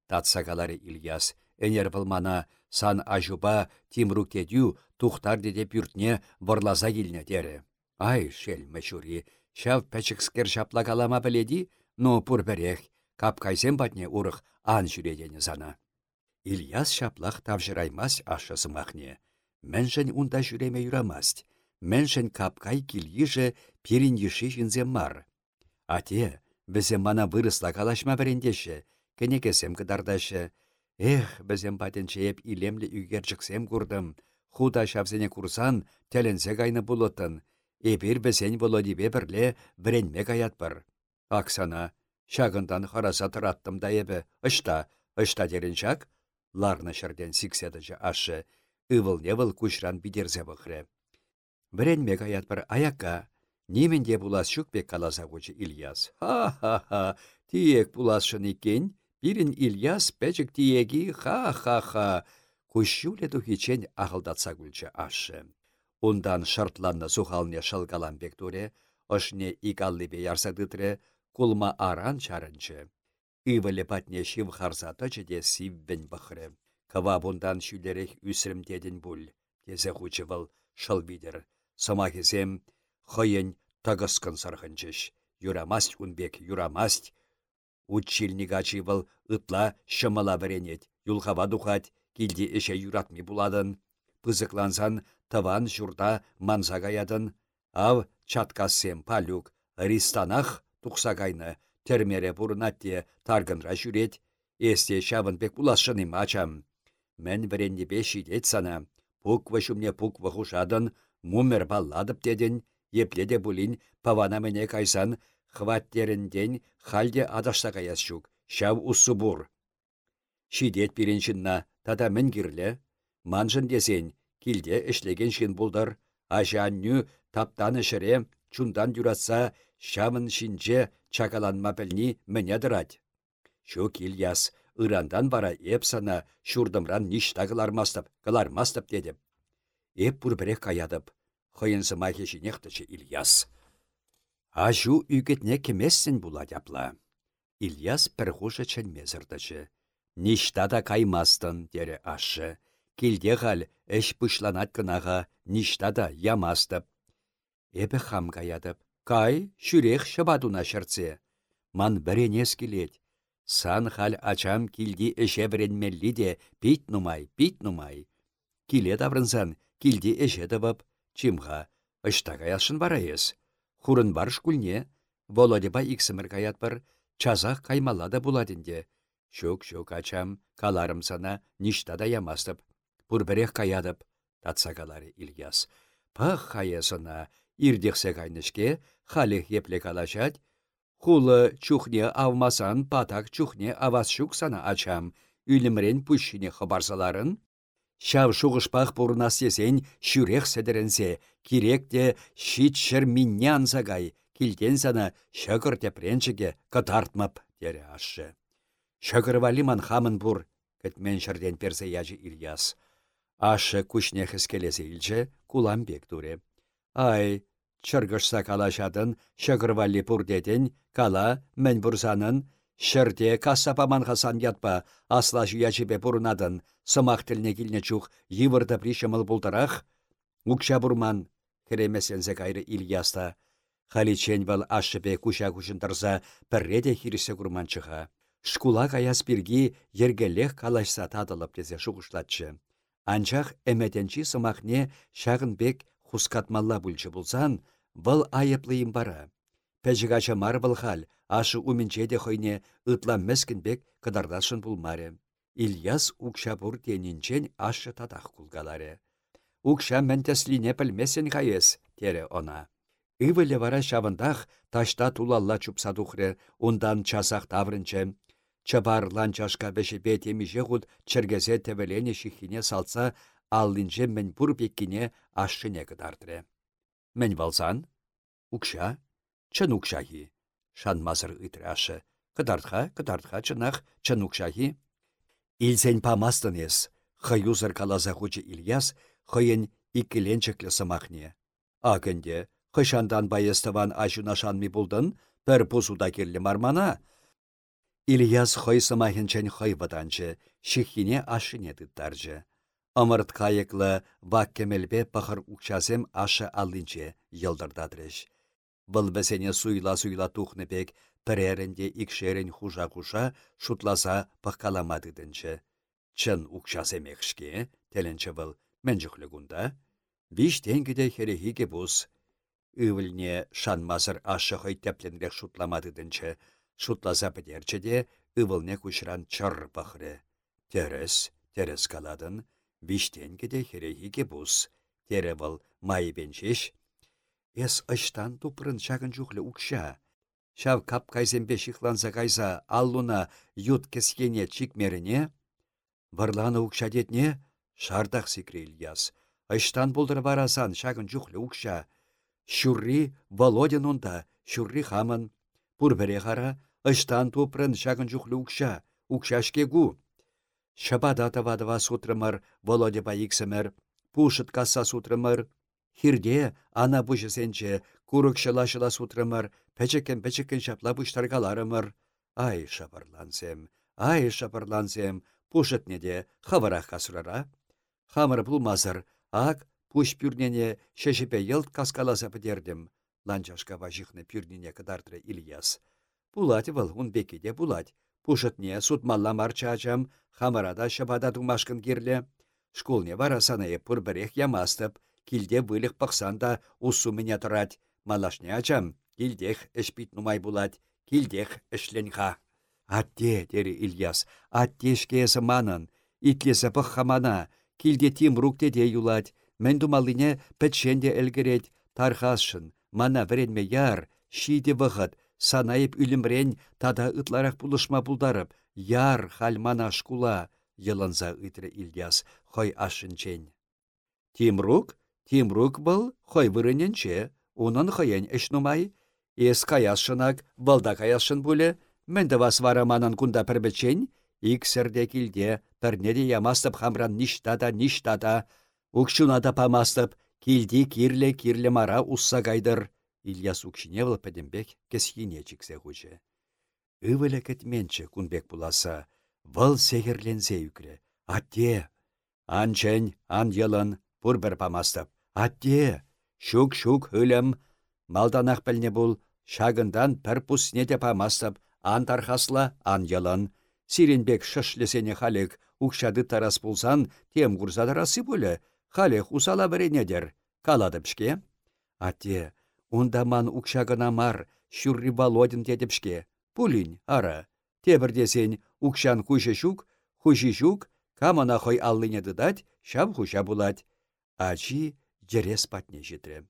S1: татса калары Ильяс, Энер мана сан ажуба Тимрук тедю тухтар деде пюртне борлаза келіне дері. Ай, шел мәшури, шав пәчікскер шапла калама біледі, но пұрбәрех, кап кайсен батне урық ан жүредені зана. Ильяс шаплах тавжыраймас ашысымахне. Мәншін унда жүреме юрамаст. Мәншін капкай килйіжі пирин еші жінзе мар. Ате, бізе мана вырысла калашма бірендеші, кенекесем кыдардашы, Эх, бізем патенчееп илемлі үгерчіксем күрдім. Худа шавзене курсан, тәленсе кайны бұлытын. Эпир бізен володибе бірле біренме каят бір. Аксана, шағындан хараса тұраттым да ебі. Ышта, ышта дерін шак, ларны шырден сикседіжі ашы. Ывыл-невыл күшран бидерзе. Біренме каят бір аякка, Неменде булас шукбек каласа кучы Ильяс. Ха-ха-ха, тиек буласшын екен, Ирін Ильяс пәчік тиеги ха-ха-ха. Кущуле тухичен ағылдатса күлчі ашы. Ондан шартланны сухалне шылгалан бектуре, ошне икаллыбе ярсадытре, кулма аран чарынчы. Ивылі патне шив харзата де сиввен бұхры. Кыва бұндан шүлерек үсірімдедін бүл. Тезе хучывыл шыл бидір. Сама кезем, хойын тағысқын сарғынчыш. Юрамаст унбек, юрамаст, Учильник ачывыл ытла шымала варенет. Юлхава духать, килди эше юратми буладын. Пызыклансан тыван журда манса гаядын. Ав чаткасем палюк, ристанах тухса кайны. Термере бурнатте таргынра жүрет. Эсте шавын бек булашыным ачам. Мен вареннепе шидет сана. Пуква шумне пуква хушадын, мумер балладып дедін, епледе булин павана мене кайсан, хваттерінден халде адашса каяс шук, шав бур. Шидет пиреншінна тата мін кирлі, манжын десен, килде ішлеген шын бұлдар, ажанню таптаны шыре, чундан дюратса, шамын шинже чакаланма пілні міне дырать. Шу кил ырандан бара епсана шурдымран ништа кылармастып, дедіп. Эп бұрбірек каядып, хойынсыма кешінектіші Ильяс. Ажу үгетне кемессін була дяпла. Ильяс пірхушы чәнмезірдіші. Ништада каймастын, дере ашы. Келде ғал әш пышланат кынаға, ништада ямастып. Эбі хам каядып. Кай, шүрех шабадуна шырце. Ман біренес келет. Сан хал ачам килди эше біренмелли де, пит нумай, пит нумай. Килет аврынсан, килди эше дыбып, чимға, ыштага яшын бара ес. Хурын барш күлне, Володеба иксімір каят бір, чазақ каймала да буладинде. Шук-шук ачам, каларым сана, ништа да ямастып. Пурбірех каядып, татса калары Ильяс. Пах хаясына, ирдексе кайнышке, халих епле калашать, Хулы чухне авмасан патак чухне авас шук сана ачам, үлімрен пүшіне хабарсаларын, Шав шуғышпақ бұрынас есен шүрех сәдірінсе, шит шыр миннян сагай, килден сана шықыр тепреншіге кытартмап, дері ашы. Валиман хамын бұр, кітмен шырден персе яжы Ильяс. Ашы күшне хіскелесе илчі, кулам бек туре. Ай, чыргышса калашадын, шықыр вали бұр деден, кала, мен бұрсанын, Шырде кассапаман хасан ятпа, асла жуячебе бұрынадын, сымақ тіліне келіне чух, евырда пришымыл бұлтарақ, Укша бұрман, керемесензе кайры Ильяста. Халичен бал ашшыбе куша кушынтырса, пірреде хирісе күрманчыға. Шкула каяс бірге ергелех калашса тадылып дезе шуғышлатчы. Анчах әмәтенчі сымақне шағын хускатмалла бүлчі бұлсан, бұл айыплыйым бара. Пәжігача мар хал, ашы умінче де хойне ытла мәскінбек кыдардашын булмаре. Ильяс укша бұр тенінчен ашы тадақ кулгаларе. Укша мәнтәслине пілмесен қайыз, тере она. Ивылі вара шавындақ ташта тулалла чупса ондан часақ таврынче. Чабар ланчашка бешепе темиже хут чергезе тевелене шихине салса аллинже мен пур пеккине ашшыне кыдардыры. Мен валсан? Укша? Чын укшахи. Шанмазыр ытряшы. Кыдартха, кыдартха чынах чын укшахи. Илсен памастынес. Хаюзыр калаза хучы Ильяс, хыйын иккіленчіклі сымахне. Акынде, хышандан байыстыван ашунашанми булдын, пір пусуда келі мармана. Ильяс хой сымахынчен хой ваданчы, шихине ашыне дыттаржы. Амырт кайыклы ваккемелбе пахыр укчасем ашы йылдырдадырыш. Бұл бәсене суйла-суйла тухны пек, пірерінде икшерін хужа-хужа шутласа пыққаламадыдынчы. Чын укчасемекшке, теленче бұл, мен жүхлі күнда. Биш тенгіде херехиге бұз. Үвілне шанмазыр ашы хой тәпленрек шутламадыдынчы. Шутласа бідерчі де, үвілне күшран чыр пахры. Терес, терес каладын, биш тенгіде херехиге бұз. Тере бұл майы Эс ыштан тупрын чагын жүхлі укша. Шав кап кайзембе шихланса кайса аллуна ют кескене чикмеріне, Варланы укшадетне шардақ секре Ильяс. Ыштан болдыр барасан шагын жүхлі укша. Шурри Володин унда, шурри хамын. Пурбере хара, ыштан тупрын шагын жүхлі укша, укшашке гу. Шабада тавадава сутрымыр, Володя байиксымыр, пушыт касса сутрымыр, Хирде ана бұжысенче курык шыла-шыла сутрымыр, пәчекен-пәчекен шапла бұштаргаларымыр. Ай, шапарлансем, ай, шапарлансем, пушытнеде хаварах касырара. Хамыр бұлмазыр, ак, пуш пюрнене шешіпе елт каскаласа бідердім. Ланчашка важихны пюрнене кыдардыры Ильяс. Булать был, он бекеде булать. Пушытне сутмалла марчачам, хамарада шабада думашкын кирле. Школне вара санае пурбірех ямастып, килде вылық пақсанда усу меня тұрад. Малашне ачам, килдех эшпит нумай булать, килдех эшленха. Атте, дері Ильяс, аттешкесі манын, итлесі пық хамана, килде тим де юлать, мен думалыне пәтшенде әлгерет, тархасшын, мана вренме яр, шиде вғыт, санайып үлімрен тада ытларақ бұлышма бұлдарып, яр хальмана шкула, йылынза ытры Ильяс, хой ашынчен. Тимрук Тимрук был хой вырыненче, унын хойен эш нумай. Каясшынак, балда каясшын буле, мінді вас вараманын кунда пірбічен, иксірде килде, пірнеде ямастып хамран ништада ништада, укшунада памастып, килди кирле кирле мара усса гайдыр. Ильяс укшине был пәдембек кесхине чиксе хуче. Ывылі кәтменче кунбек буласа, выл сехерленсе үкре. Атте, анчен, ан елын, пур бір памастып. Атте, шук-шук хөлім, малданақ білне бұл, шагындан пір пусне деп амастып, ан тархасла, ан ялан. Сиренбек шышлесене халек, укшады тарас пулсан, тем тарасы бұлі, халек усала біренедер. Калады пішке? Атте, унда ман укшагына мар, шүрри Володин дедіпшке. Пулин, ара. Тебірдесен, укшан хуже шук, хуже шук, камана хой аллыне дыдать, шаб хуша булать. Ачи Жерес патне житрре.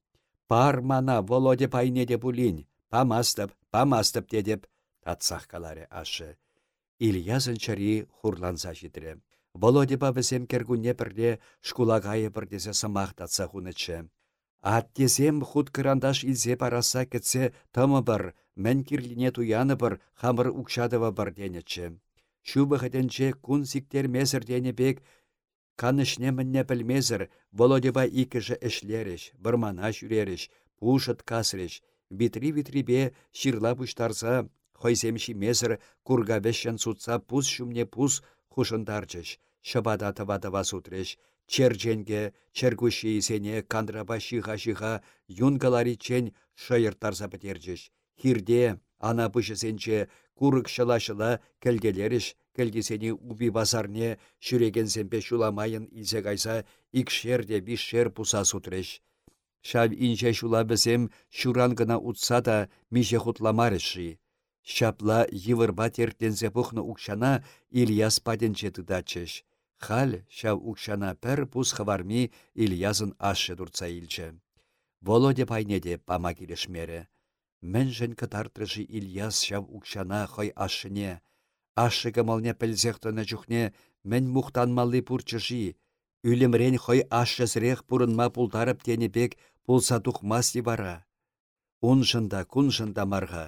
S1: Пар мана Володя пайнеде пулин, памастып, памастып дедеп, татсах каларе ашы. Ильязын чари хурланса житрре. Володя бабысем кергуне пірде шкулагайы бірдесе сымақ татса хунычы. Аттесем худ кырандаш илзе параса кетсе тымы бір, мән кирлине туяны бір, хамыр укшадыва бір денечі. Шубы хытенче кун сиктер месір бек Канышне мінне білмезір, Володева икіжі ішлеріш, бұрмана жүреріш, пушыт касырыш, витри-витрибе ширла бұштарса, хойземші мезір курга вешен сутса пус шумне пус хушындарчыш, шабада тава-тава сутрыш, черженге, чергуші сене кандраба шиха-шиха юнгалари чен шайыртарса бітерчіш. Хирде, ана бұшысенче, курык шыла-шыла кәлгелеріш, келгесене уби базарне шүреген земпе шуламайын илсе кайса икшерде бишшер пуса сутреш. Шав инче шула бізем шуран гына утса да миже хутламарыши. Шапла йывырба тертензе пухны укшана Ильяс паденче тыдачыш. Хал шав укшана пір пус хаварми Ильязын ашы дурца илче. Володя пайнеде пама килешмере. Мэнжен кытартрыжы Ильяс шав укшана хой ашыне, Ашы кымалне пілзектіні жүхне мен мухтанмалли пурчыши. Үлімрен хой ашшысырех пурынма пултарып тенебек пулса тухмаси бара. Уншында, куншында марға.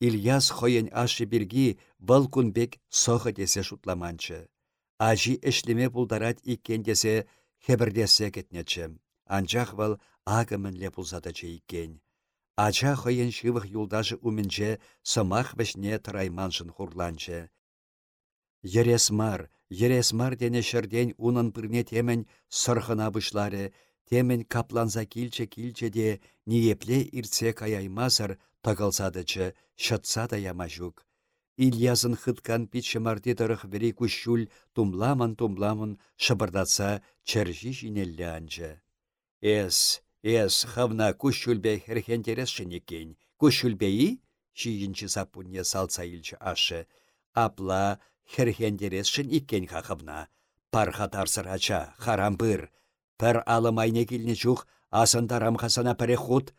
S1: Ильяс хойын ашы біргі бұл күнбек соғы десе шутламанчы. Ажи эшлеме пулдарат иккен десе хебірдесе кетнечі. Анчах вăл агымменнле пулсатачы иккен. Ача хойын шывых юлдашы умінче сымах вешне тырайманшын хурланчы. Ересмар, ересмар дене шырден унын пырне темен сырхына бұшлары, темен капланса килче килче де ниепле ирце каяймасыр тағылсадычы, шытса да ямажук. Ильясын хыткан питші марте тұрық вері күшшул тумламын-тумламын шыбырдатса чәржі жинеллі анжы. Эс, эс, хавна күшшулбе херхентерес шынекен. Күшшулбеи? Шиінші сапунне салса илчі ашы. Апла херхендерес шын иккен хахывна. Парха тарсырача, харамбыр. Пір алымайне келіне жух, асын тарамхасана пірі худ.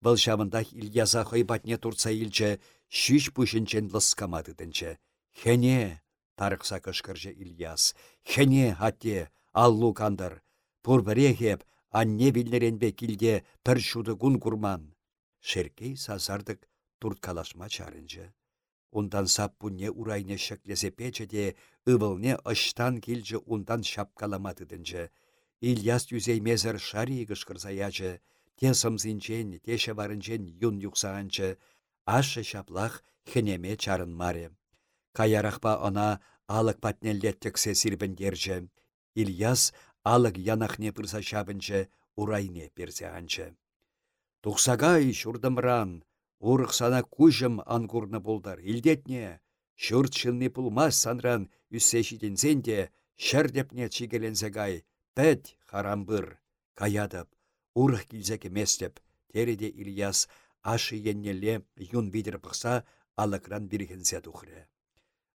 S1: Бұл шавындах Ильяза хойбатне турца илчі, шүш пүшінчен лыскамадыдынчы. Хене, тарықса кышкыржы Ильяс. Хене, атте, аллу кандыр. Пурбірехеп, анне білнеренбе килде пір шуды гун курман. Шеркей сазардык турткалашма чарынчы. Ундан сап пунне урайне шеклесе печеде, ывылне ыштан килчі ундан шапкаламатыдынчы. Ильяс мезір шари кышкырсаячы, те сымзинчен, те юн юқсағанчы, ашы шаплах хенеме чарын маре. Каярахпа она алық патнеллеттіксе сирбіндерчі. Ильяс алық янахне пырса шабынчы урайне персе анчы. Тухсагай шурдымран, урық сана күжім ангурны болдар. Илдетне, шүрт шынны пулмас санран үссе шитінсенде, шәрдепне чигелензегай, пәт харамбыр, каядып, урық килзеке местеп, тереде Ильяс ашы еннеле юн бидір пықса, алыкран біргенсе тухры.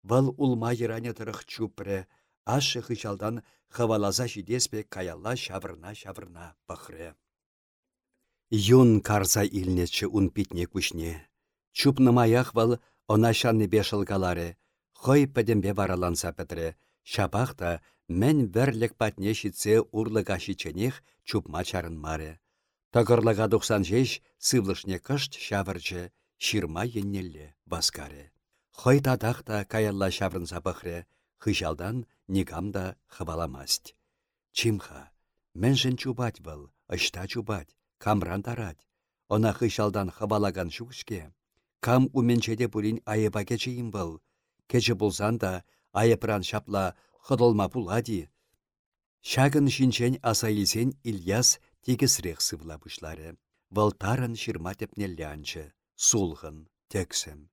S1: Вал улма йыране чупры, ашы хычалдан хавалаза жидеспе каялла шавырна-шавырна пықры. Юн карза илнечі ун питне күшне. Чупны маях вал она шанны бешылгалары, хой пәдембе вараланса пәтірі, шабақта мен вәрлік патне шитсе урлыға шиченех чупма чарын маре. Тағырлыға 96 сывлышне кышт шавырчы, ширма еннелле баскаре. Хой тадақта каялла шаврынса бұхре, хыжалдан нигамда хываламасть. Чимха, мен жын чубать был, ышта чубать, камран тарать. Она хыжалдан хывалаган шукшке. Кам уменчеде пулин айыба кечейін был. Кече булсан да айыпран шапла хыдылма пулади. Шагын шинчен асайлсен Ильяс тегісірек сывла бұшлары. Валтарын шырма тепнеллі анчы, сулғын, тексім.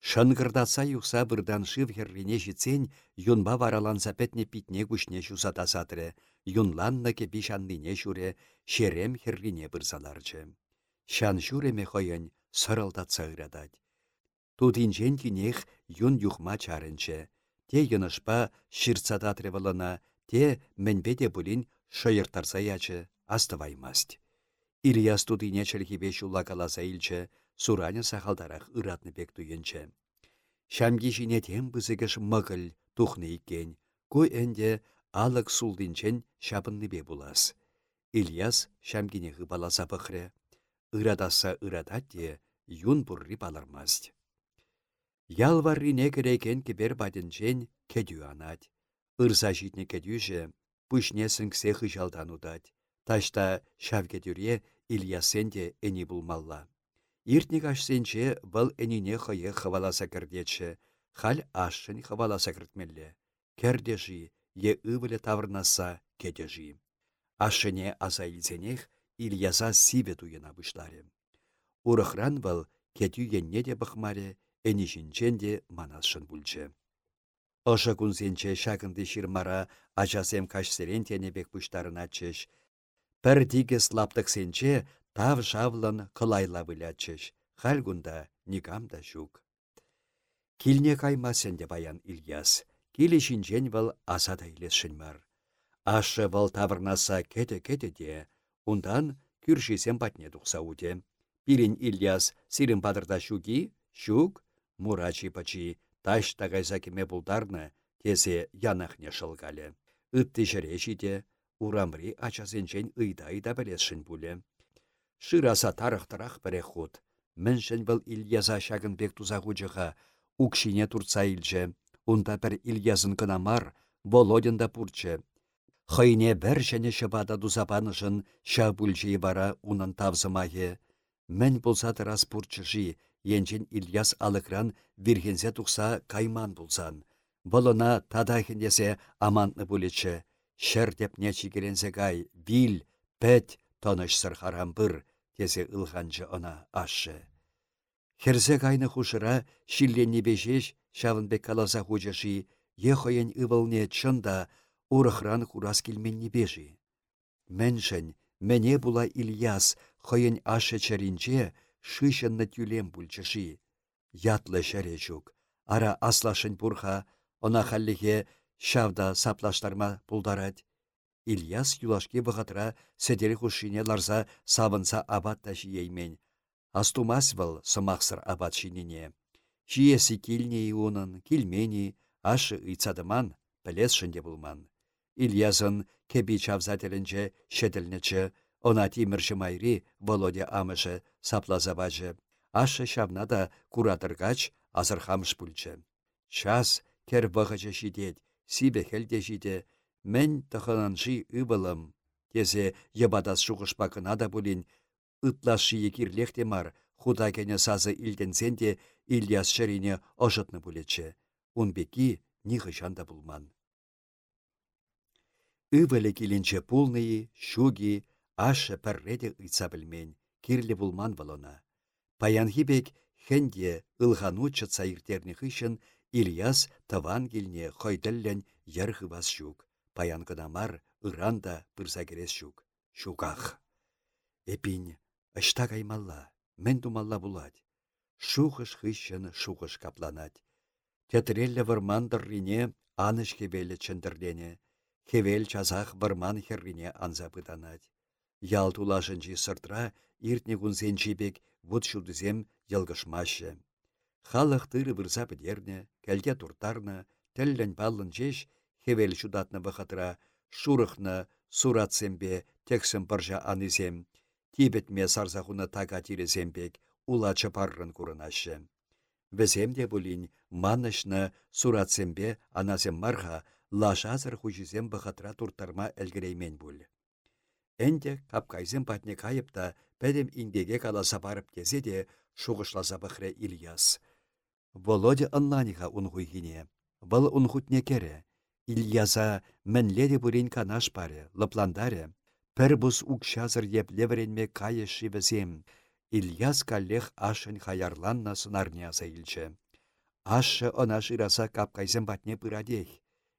S1: Шынгырдаса юқса бұрдан шыв херрине житсен, юнба вараланса пәтне питне күшне тасатры, юнланна кепі шанлине жүре, шерем херрине бұрзаларчы. Шан жүреме хойын сырылдатса ырадад. Тудинчен тінех юн юхма чарынчы. Те юнышпа шырцадатры валына, те мәнбеде бұлін шайыртарса ячы, астываймаст. Ильяс тудине чәрхибе шула каласа илчі, Сураня сахалдарах ыратны бек туйынчы. Шамги жинетем бізігіш мығыл тухны иккен, көй әнде алық шабынны бе булас. Ильяс шамгине баласа пықры. Ырадаса ырадат де юн бұрри балармаст. Ялваррине керекен кебер бадынчен кедю анат. Ырса житне кедюже пүшне сіңксе хыжалдан удать. Ташта шавгедюре Ильясенде әні булмалла. Иртник ашсенче бұл әнине хые хываласа кірдетші, хал ашшын хываласа кіртмелле. Кердежі, е ывылі тавырнаса кедежі. Ашшыне аза илзенех Ильяза сиве туйына бұшлары. Урықран бұл кетю енне де бұқмаре, әнішінчен де манасшын бүлчі. Оша күнсенче шакынды ширмара ажасем кашсерен тенебек бұштарына чеш. Пір дигес лаптықсенче Тав жавлан кылайла вылячыш, хальгунда никамда жук. Килне каймасен де баян Ильяс, килі жинжен вал асада илесшін мар. Ашы вал тавырнаса кете-кете де, ундан күршесен патне тұқса уде. Пирин Ильяс сирин падырда шуги, шук, мурачи пачи Таш тағайса кеме бұлдарны, тесе янахне шылгалі. Үтті жиде, урамри ачасенчен ыйда-ыйда білесшін бұлі. Шыраса тарықтырақ бірі худ. Міншін бұл Ильяза шагын бек туза ғучыға, укшине турца илже. Унда бір Ильязын кынамар, Володин да пурчы. Хыйне бәр және шыбада дузапанышын ша бүлжей бара унын тавзымайы. Мен болса тырас пурчыжи, енчен Ильяс алықран виргензе тұқса кайман болсан. Болына тадахіндесе амантны бұлечі. Шер деп не чигерензе гай, вил, пәт, тоныш сырхарам бір, тезе ылғанжы она ашы. Херзе кайны хушыра, шилленні бешеш, шавынбек каласа хучаши, ехоен ывылне чында, урахран хурас келменні бежи. Мэншін, мәне була Ильяс, хойын ашы чаринче, шышынны тюлем бүлчыши. Ятлы шәре жүк. Ара аслашын бұрха, она халлихе шавда саплаштарма пулдарад. Ильяс юлашке бұғатыра сәдері хушине ларза сабынса абат та жиеймен. Астумас был сымақсыр абат шинине. Жиесі келней унын, келмени, ашы ыйцадыман, білесшінде бұлман. Ильясын кеби чавзателінче шетілнечі, она тимірші майри Володя амышы саплазабажы. Ашы шавна да куратыргач азырхамыш пульчы. Час кер бұғычы жидет, сибе хелде мен тұхынанжи үбылым. Тезе ебадас шуғышпақына да бұлін, ытлашы екірлехте мар, худа сазы илденсен де Ильяс шырине ожытны бұлечі. Унбеки ниғы жанда бұлман. Үбілі келінче пулныя, шуги, ашы пірреде ұйтса білмен, кирлі бұлман бұлына. Паянхибек ылғану чытса иртерні хышын Ильяс таван келіне ерхы бас. Паян кыдамар ыранда пырса керес шук. Шуках. Эпин, ышта каймалла, мен думалла булать. Шухыш хышын шухыш капланать. Тетрелле вырмандыр рине аныш кебелі чындырлене. Хевел чазах вырман херрине анза пытанать. Ял тулашынчи сыртра иртне кунсен жибек вуд шулдызем йылгышмашы. Халық тыры вырса бідерне, кәлге туртарны, тәллән жеш, хевел шудатны вахатыра, шурықны, суратсембе, тексім пыржа анызем, тибетме сарзахуны тага тирезембек, ула чапаррын де бұлін манышны суратсембе аназем марха лашазыр хужизем бұхатыра туртарма әлгіреймен бұл. Әнде капкайзем патне кайыпта пәдем индеге каласа барып тезе де шуғышласа Ильяс. Володя аннаниха унхуйхине. Унхутне кере. Ильяза мәнледе бұрин канаш паре, лыпландаре. Пір бұз укшазыр еп левренме кайы шивізем. Ильяс каллех ашын хаярланна сынарняса илче. Ашы она шыраса капкайзем батне пырадех.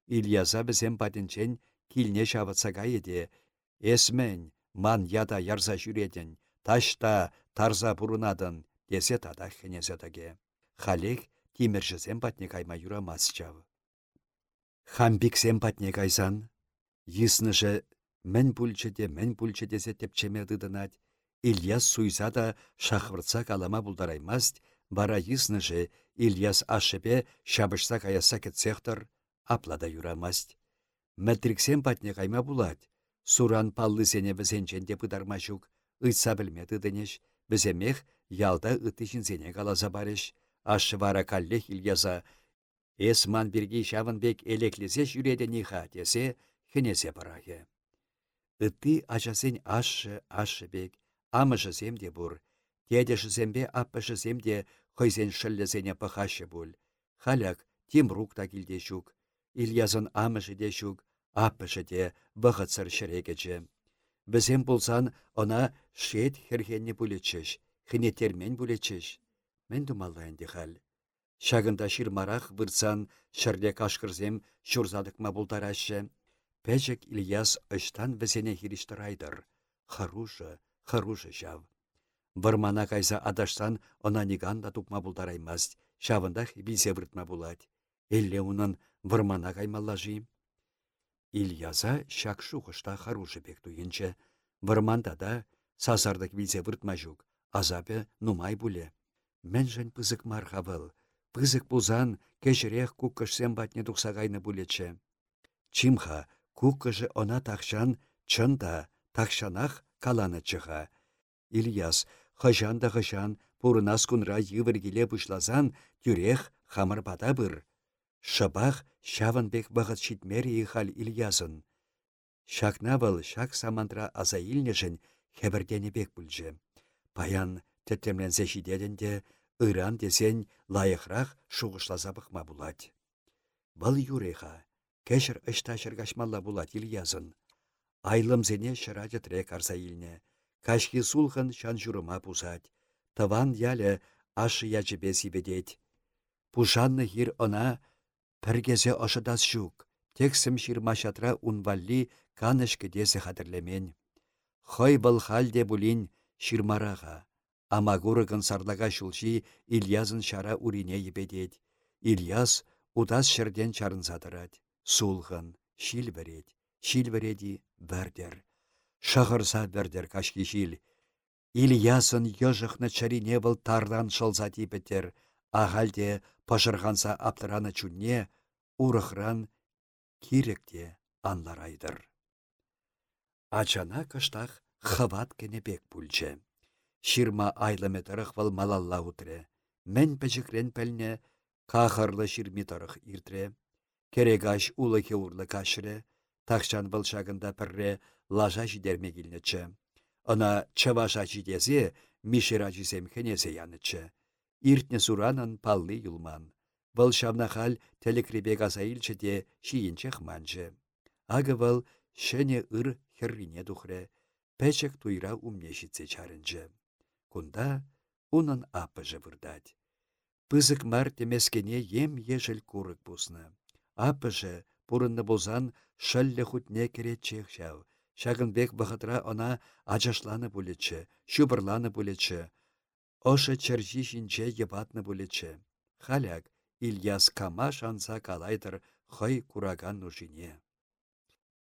S1: Ильяза бізем батынчен килне шаватса кайыде. Эсмен, ман яда ярза жүреден, ташта тарза бұрынадын, десе тада хенезе таге. Халех тиміржізем батне кайма юрамас чавы. Хамбиксем патне кайсан. Йысныжы мен пульчеде, мен пульчедесе тепчемеді дынать. Ильяс суйса да шахвырца калама булдараймаст, бара йысныжы Ильяс ашепе шабышса каяса кетсехтір, аплада юрамаст. Мәтриксем патне кайма булать. Суран паллы сене бізенченде пыдармашук, ыйтса білмеді дінеш, біземех ялда ытышын сене каласа барыш. Ашы вара каллех Ильяза Эсман бірге шавынбек элеклесе жүреде ниха десе, хенесе барахе. Үтті ачасен ашы, ашы бек, амышы земде бұр. Тедеші зембе аппышы земде хойзен шыллесене пахашы бұл. Халяк Тимрук та келде жүк. Ильязын амышы де жүк, аппышы де бұғытсыр шірегечі. Бізем болсан, она шет херхенне бүлечеш, хінетермен бүлечеш. Мен думалайын де хал. Шагында ширмарақ вырцан шырле кашкырзем шурзадықма бұлдарашы. Пәжік Ильяс ұштан візене хириштырайдыр. Харушы, харушы жав. Вармана кайса адаштан она ниганда тупма бұлдараймаст. Шавындах бизе выртма булать. Элле унын вармана каймаллажи. Ильяза шак шуғышта харушы бек туйынчы. Варманда да сазардық бизе выртма жүк. Азапе нумай буле. Мен жын пызык мархавыл. Пызык пузан кешірех куккышсем батне тухсагайны булечче. Чимха куккыжы она тахшан чында тахшанах каланы чыға. Ильяс хыжан да хыжан пурынас кунра йывыргиле пушлазан тюрех хамыр бада бір. Шыбах бек бағыт шитмері ихал Ильясын. Шакна был шак самантра аза илнешін хебірдені бек бүлжі. Паян теттемленсе шидедінде ыран десен лайықрақ шуғышлаза бұқма бұлад. Бұл юреха, кешір ішта шыргашмалла бұлад Ильязын. Айлымзене шыраджы трек арса илне, кашки сулхын шан журыма пузать, таван ялі ашы ячыбе сибедет. Пушанны хир она піргезе ошыдас шук, тексім ширмашатра унвалли канышкы десі хадырлемен. Хой бұл халде бұлін ширмараға, Амагурыгын сарлага шулши Ильязын шара урине ебедет. Ильяс удас шерден чарынсадырать. Сулғын, шил верет, шил вереди вердер. Шағырса вердер кашки шил. Ильясын ежықны чарине был тардан шылзати бетер. Ағалде пашырғанса аптыраны чүнне, урықран киректе анларайдыр. Ачана кыштақ хыват кенебек пульче. Ширма айлыме тұрық вал малалла утре. Мен пәжікрен пәлне кахарлы ширми тұрық иртре. Керегаш улы кеурлы кашыре. Тақшан бұл шағында пірре лажа жидерме. Она чаваша жидезе мишера жізем хенезе янычы. Иртне суранын паллы юлман. Бұл шавнахал телекребек азаилчі де шиінчех манчы. Ағы бұл шене ыр херрине духре. Пәчек туйра умнешіце чарынчы. Кунда унын апыжы вырдать. Пызык мар темескене ем ежел курык пусны. Апыжы пурынны бозан шәлле хутне керет чехшав. бек бұғытра она ачашланы бұлетші, шубырланы бұлетші. Ошы чәржі жинче ебатны бұлетші. Халяк, Ильяс кама шанса калайдыр хой кураган нушине.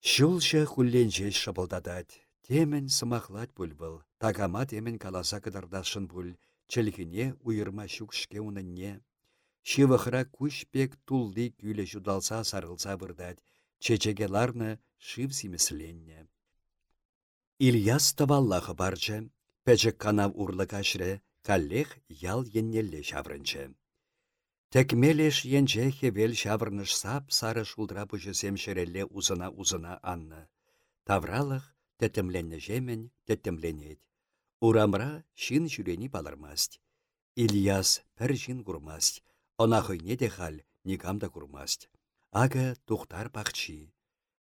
S1: Шулшы хулленже шабылдадать. Темен сымақлат бұлбыл, тагама темен каласа кыдардашын бұл, челгіне уйырма шукшке унынне. Шивахра күшпек тулды күлі жудалса сарылса бұрдад, чечеге ларны шив симесленне. Ильяс таваллахы барчы, пәчік канав урлы кашры, каллех ял еннелле шаврынчы. Тәкмелеш енче хевел шаврныш сап сары шулдра бұжысем шерелле узына-узына анны. Тавралых тәтімленне жемен тәтімленет. Урамра шин жүрені балырмаст. Ильяс пір жин курмаст. Она хойне де хал, никам да курмаст. Ага тухтар пахчи.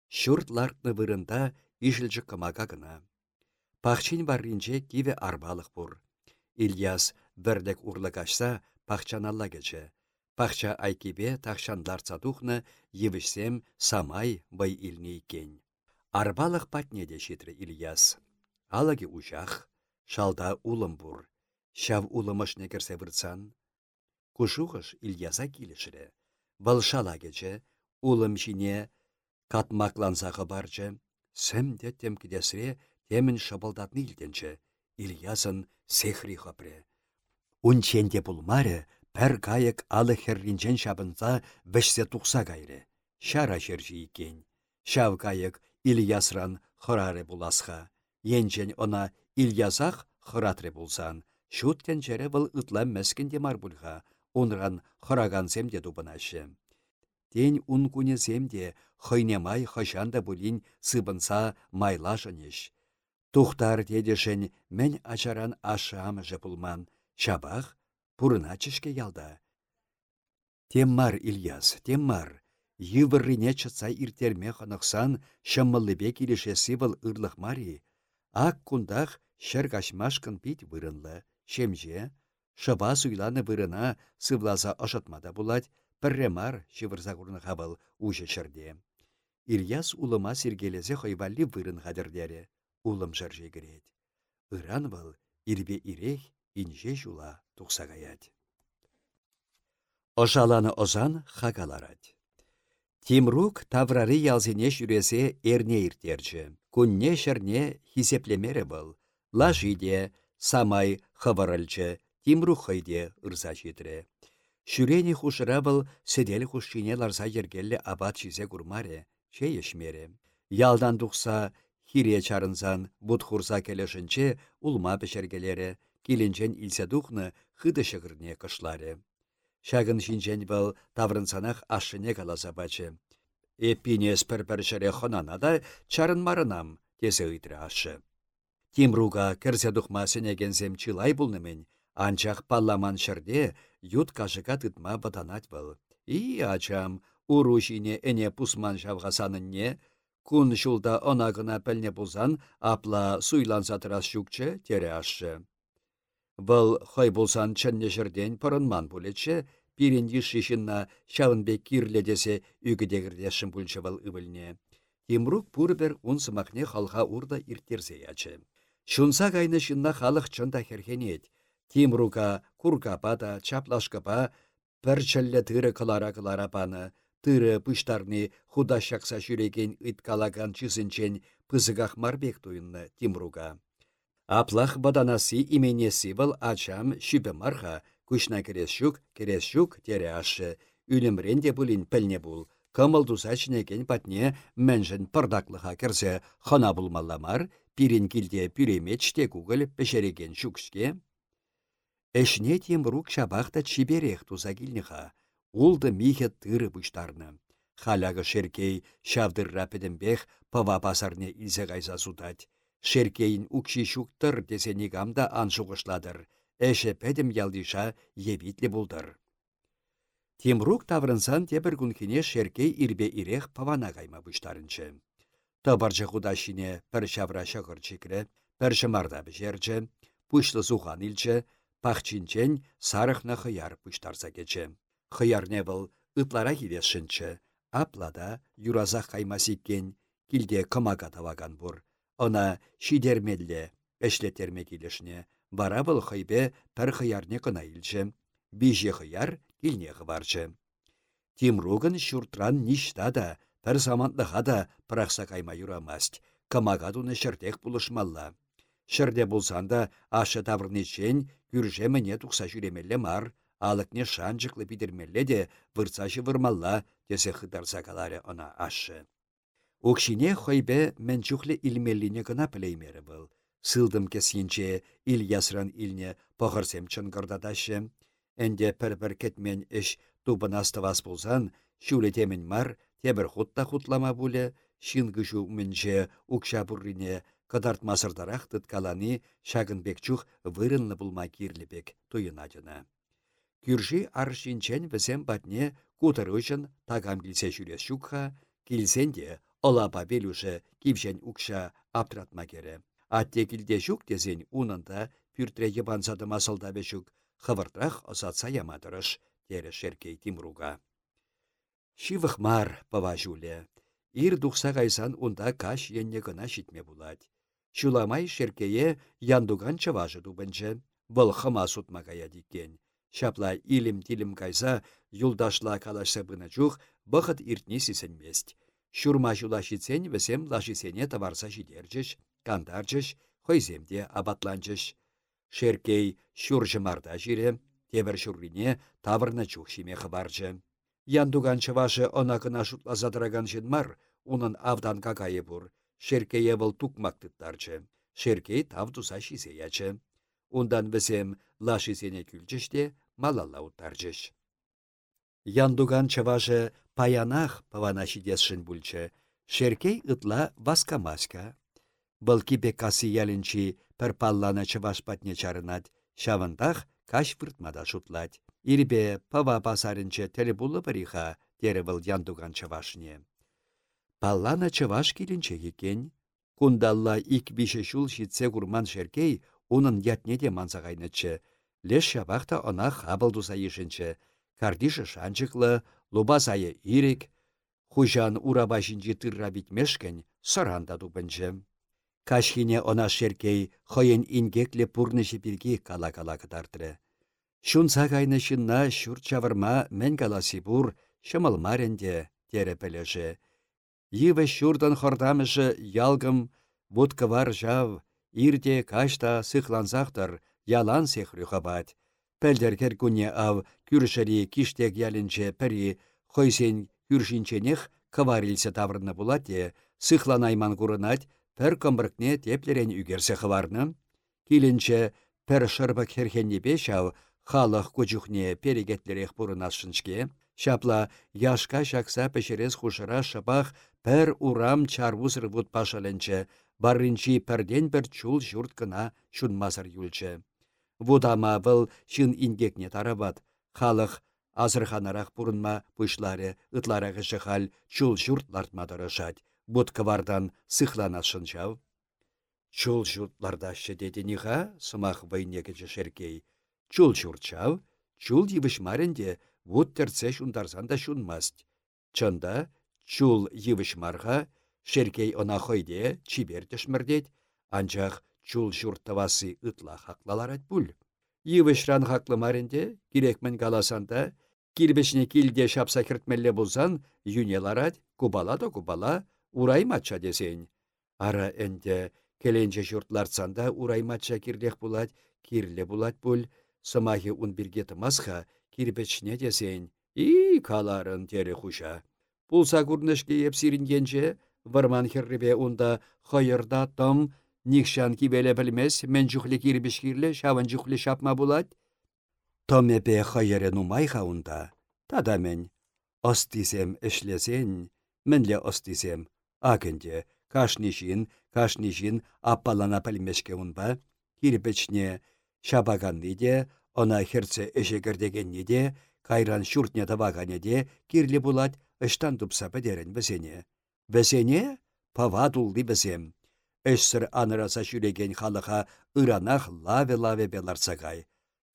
S1: Шурт лартны вырында кымаға гына. Пахчин барринче киве арбалық бұр. Ильяс бірдек урлыкашса пахчаналла кече. Пахча айкибе тахшанларца тухны евішсем самай бай илне кен. Арбалық патне де шитрі Ильяс. Алаги ужах, шалда улым бур. Шав улымышне керсе вырцан. Кушухыш Ильяса килішірі. Бұл шала кече, улым жіне катмаклансағы барчы. Сәмде тем кедесіре темін шабылдатны илденче. Ильясын сехри хапре. Унченде бұлмары пәр кайык алы херринчен шабынса вішсе тұқса кайры. Шара жержі екен. Шав кайык Ильясран хыраре буласха. Енчен она Ильясах хыратре булсан. Шуттен жере был ытла мәскінде мар бульха. Унран хыраган земде дубынашы. Тень ун куне земде хойнемай хышанда булин сыбынса майлашынеш. Тухтар дедешен мен ачаран ашамыжы пулман. Шабах пурына чешке ялда. Теммар Ильяс, теммар. Йывыррине чытса иртерме хынықсан шыммыллыбе келешесі был ырлық мари. Ак кундах шыр кашмашкын пит вырынлы. Шемже, шыба суйланы вырына сывлаза ошатмада булать, пірремар шывырза курны хабыл уже шырде. Ильяс улыма сергелезе хойвалли вырын хадырдері. Улым жырже кірет. Иран был ирбе ирех инже жула тухсагаять. Ошаланы озан хагаларать. Тимрук таврары ялзине жүресе эрне иртерчі. Күнне шырне хисеплемері был. Лажиде, самай хывырылчы, Тимрук хайде ырза жетірі. Шүрені хушыра был седел хушшине ларса ергелле абат чизе курмаре, че ешмере. Ялдан тухса хире чарынсан бұд хурса келешінче улма пешергелері, киленчен илсе тухны хыды кышларе. Шагын шинчен был таврынсанах ашыне каласа бачы. Эппинес пір-пір шыре хонана да чарын марынам, тесе ашы. Тимруга кірсе дұқма сенегенсем чилай бұлнымен, анчақ палламан шырде ют кажыка тытма баданать был. И ачам, уру жине эне пусман не, кун шулда онагына пәлне бұлзан, апла суйланса тырас шукче тере ашы. Бұл хой болсан чынне жерден пырынман бұлетші, пирен ешішінна шавынбек кирледесе үгідегірдешін бұлчы бұл үбілне. Тимрук пурбер ун сымақне халға урда иртерзе ячы. Шунса кайны шынна халық чында. Тимрука куркапа да чаплашкапа пір чәллі тыры кылара-кылара паны, тыры пыштарны худа шақса жүреген ыткалаган чызынчен пызығақ марбек Тимрука. Аплах баданасы именесі был ачам шүбі марха, күшна керес кересшук тере ашы, үлімренде бұлін пілне бұл, кымыл тусачнекен патне мәнжін пырдаклыға керсе хана булмалламар, пирин килде пюремечте кугыл пешереген шукшке. Эшне рук шабақта чиберех туза килнеха, улды михе тыры бұштарны. Халагы шеркей шавдырра педембех пава пасарне илсе кайса сутать. Шеркейін укши шуктыр десені гамда аншуғышладыр. Әші пәдім ялдиша ебитлі бұлдыр. Тимрук таврынсан тебір күнкене шеркей ирбе ирех павана кайма бұштарынчы. Табаржы құдашине пір шавра шығыр чекірі, пір шымарда бішерчі, пұшлы сухан илчі, пахчинчен сарықны хыяр бұштарса кечі. Хыярне бұл ытлара келесшінші, аплада юразақ каймасиккен, килде кымага таваган бұр Она шидермелле, әшлетерме келешіне, бара бұл хайбе пір хыярне кына илчі. Бije хыяр килне хыварчы. Тимругын шуртран ништа да, пір заманлыға да пырақса кайма юрамаст. Камага туны шыртек булышмалла. Шырде болсан да ашы таврнечен күрже міне тұқса жүремелле мар, алыкне шанчықлы бидермелле де вырцашы вырмалла, десе хыдарса каларе она ашы. Укшине хойбе чухле илмеллине гына пілеймері был. Сылдым кесінче ил ясран илне похырсем чынгырдадашы. Энде пір-пір кетмен іш тубынастывас болсан, шуле темен мар, тебір хутта хутлама буле, шингышу мінже укша буррине кадарт масырдарақ калани шагынбекчух вырынны булма кирлебек туйынадына. Күржи аршинчен візем батне кутыр үшін тагам билсе жүрес шукха, килсенде Олапа белюше кивжен укша аптратма кере. Атте килде жук дезен унында пүртре ебансады масылда бешук, хывыртрах осатса ямадырыш, тере шеркей Тимруга. Шивых мар, пава жуле. Ир духса гайсан унда каш енне гына шитме булать. Шуламай шеркее яндуган чаважы дубынчы. Бұл хыма сутма кая дикен. Шапла илім-тилім кайса юлдашла калашса бына чух, бұхыт иртні мест. Шурма жулашицен весем лашисене таварса жидерчіш, кандарчыш, хойземде абатланчыш. Шеркей шуржымарда жире, тевір шуррине тавырна чухшиме хабарчы. Яндуган чывашы онакына шутлазадыраган жинмар, унын авдан какайы бур. Шеркейе был тукмактыттарчы. Шеркей тав туса шисеячы. Ундан весем лашисене күлчіште малалла уттарчыш. Яндуган чывашы паянах паванаши десшін бүлчі. Шеркей ытла васка-маска. Бұл кипе касы ялінчі пір паллана чываш патне чарынат, шавындах каш выртмада шутлать. Ирбе пава пасарынче теле бұлы біріға, дері бұл яндуган чывашне. Паллана чываш екен. Кундалла ик бише шул шитсе курман шеркей, унын ятнеде мансағайнычы. Леш шабақта она хабылдуса ешінчі. Шанчықлы, лубасайы ирек, хужан урабашинчи тырра битмешкен саранда тупынчы. Кашхине она шеркей хойын ингекле пурнышы бірге кала-кала кытартры. Шунса кайны шынна шур чавырма мен каласи бур, шымылмаренде тере пілеші. Йывы шурдан хордамышы ялгым, вар жав, ирде кашта сыхлансақтыр, ялан сехрюхабать. Пәлдеркер күне ав күршәри киштек ялінче пәрі хойсен күршінченех каварилсе таврны булате, сыхлан айман курынать, пәр көмбіркне теплерен үгерсе хыварны. Килінче пәр шырбак херхенне бешав, халық көчухне перегетлерек бұрынашыншке, Шапла яшка шакса пешерес хушыра шапах пәр урам чарвузыр вуд пашаленче, барринчи пәрден бір чул журт кына шунмазыр юлче. Вудама выл шын ингекне тарабат, халық азырханарақ бұрынма пұшлары ытларағы жығал чул журт лартмадырышад, бұд кывардан сықланашын жау. Чул журтларда шедеді ниға, сымақ вайнекечі шеркей. Чул жау, чул маренде вуд терце шундарсан да шунмаст. Чында, чул марға, шеркей она хойде, чибер тешмірдет, анчах чул журттавасы ытла хаклаларат пуль. Йывышран хаклы маренде, кирекмен каласанда, кирбешне килде шапса кіртмелле болсан, юнеларат, кубала да кубала, ураймача десен. Ара энде, келенче журтларцанда ураймача кирлех булат, кирле булат пуль, сымахи ун бирге тымасха, кирпечне десен, и каларын тере хуша. Пулса курнышке епсирингенче, варман херребе унда хайырда там, Никшан кибеле білмес, мен жүхлі кирбіш кирлі, шавын жүхлі шапма булат. Том эпе хайыре нумай хаунда. Тада мен, остисем эшлесен, мінле остисем. Акынде, кашнишин, кашнишин аппалана пілмешке унба, кирпечне шабаганны де, Она херце эшегірдегенне де, кайран шуртне тавагане де, кирлі булат, ыштан тупса бідерін бізене. Бізене? Пава дулды бізем. Эшсір аныраса жүреген халыға ыранах лаве-лаве беларсагай.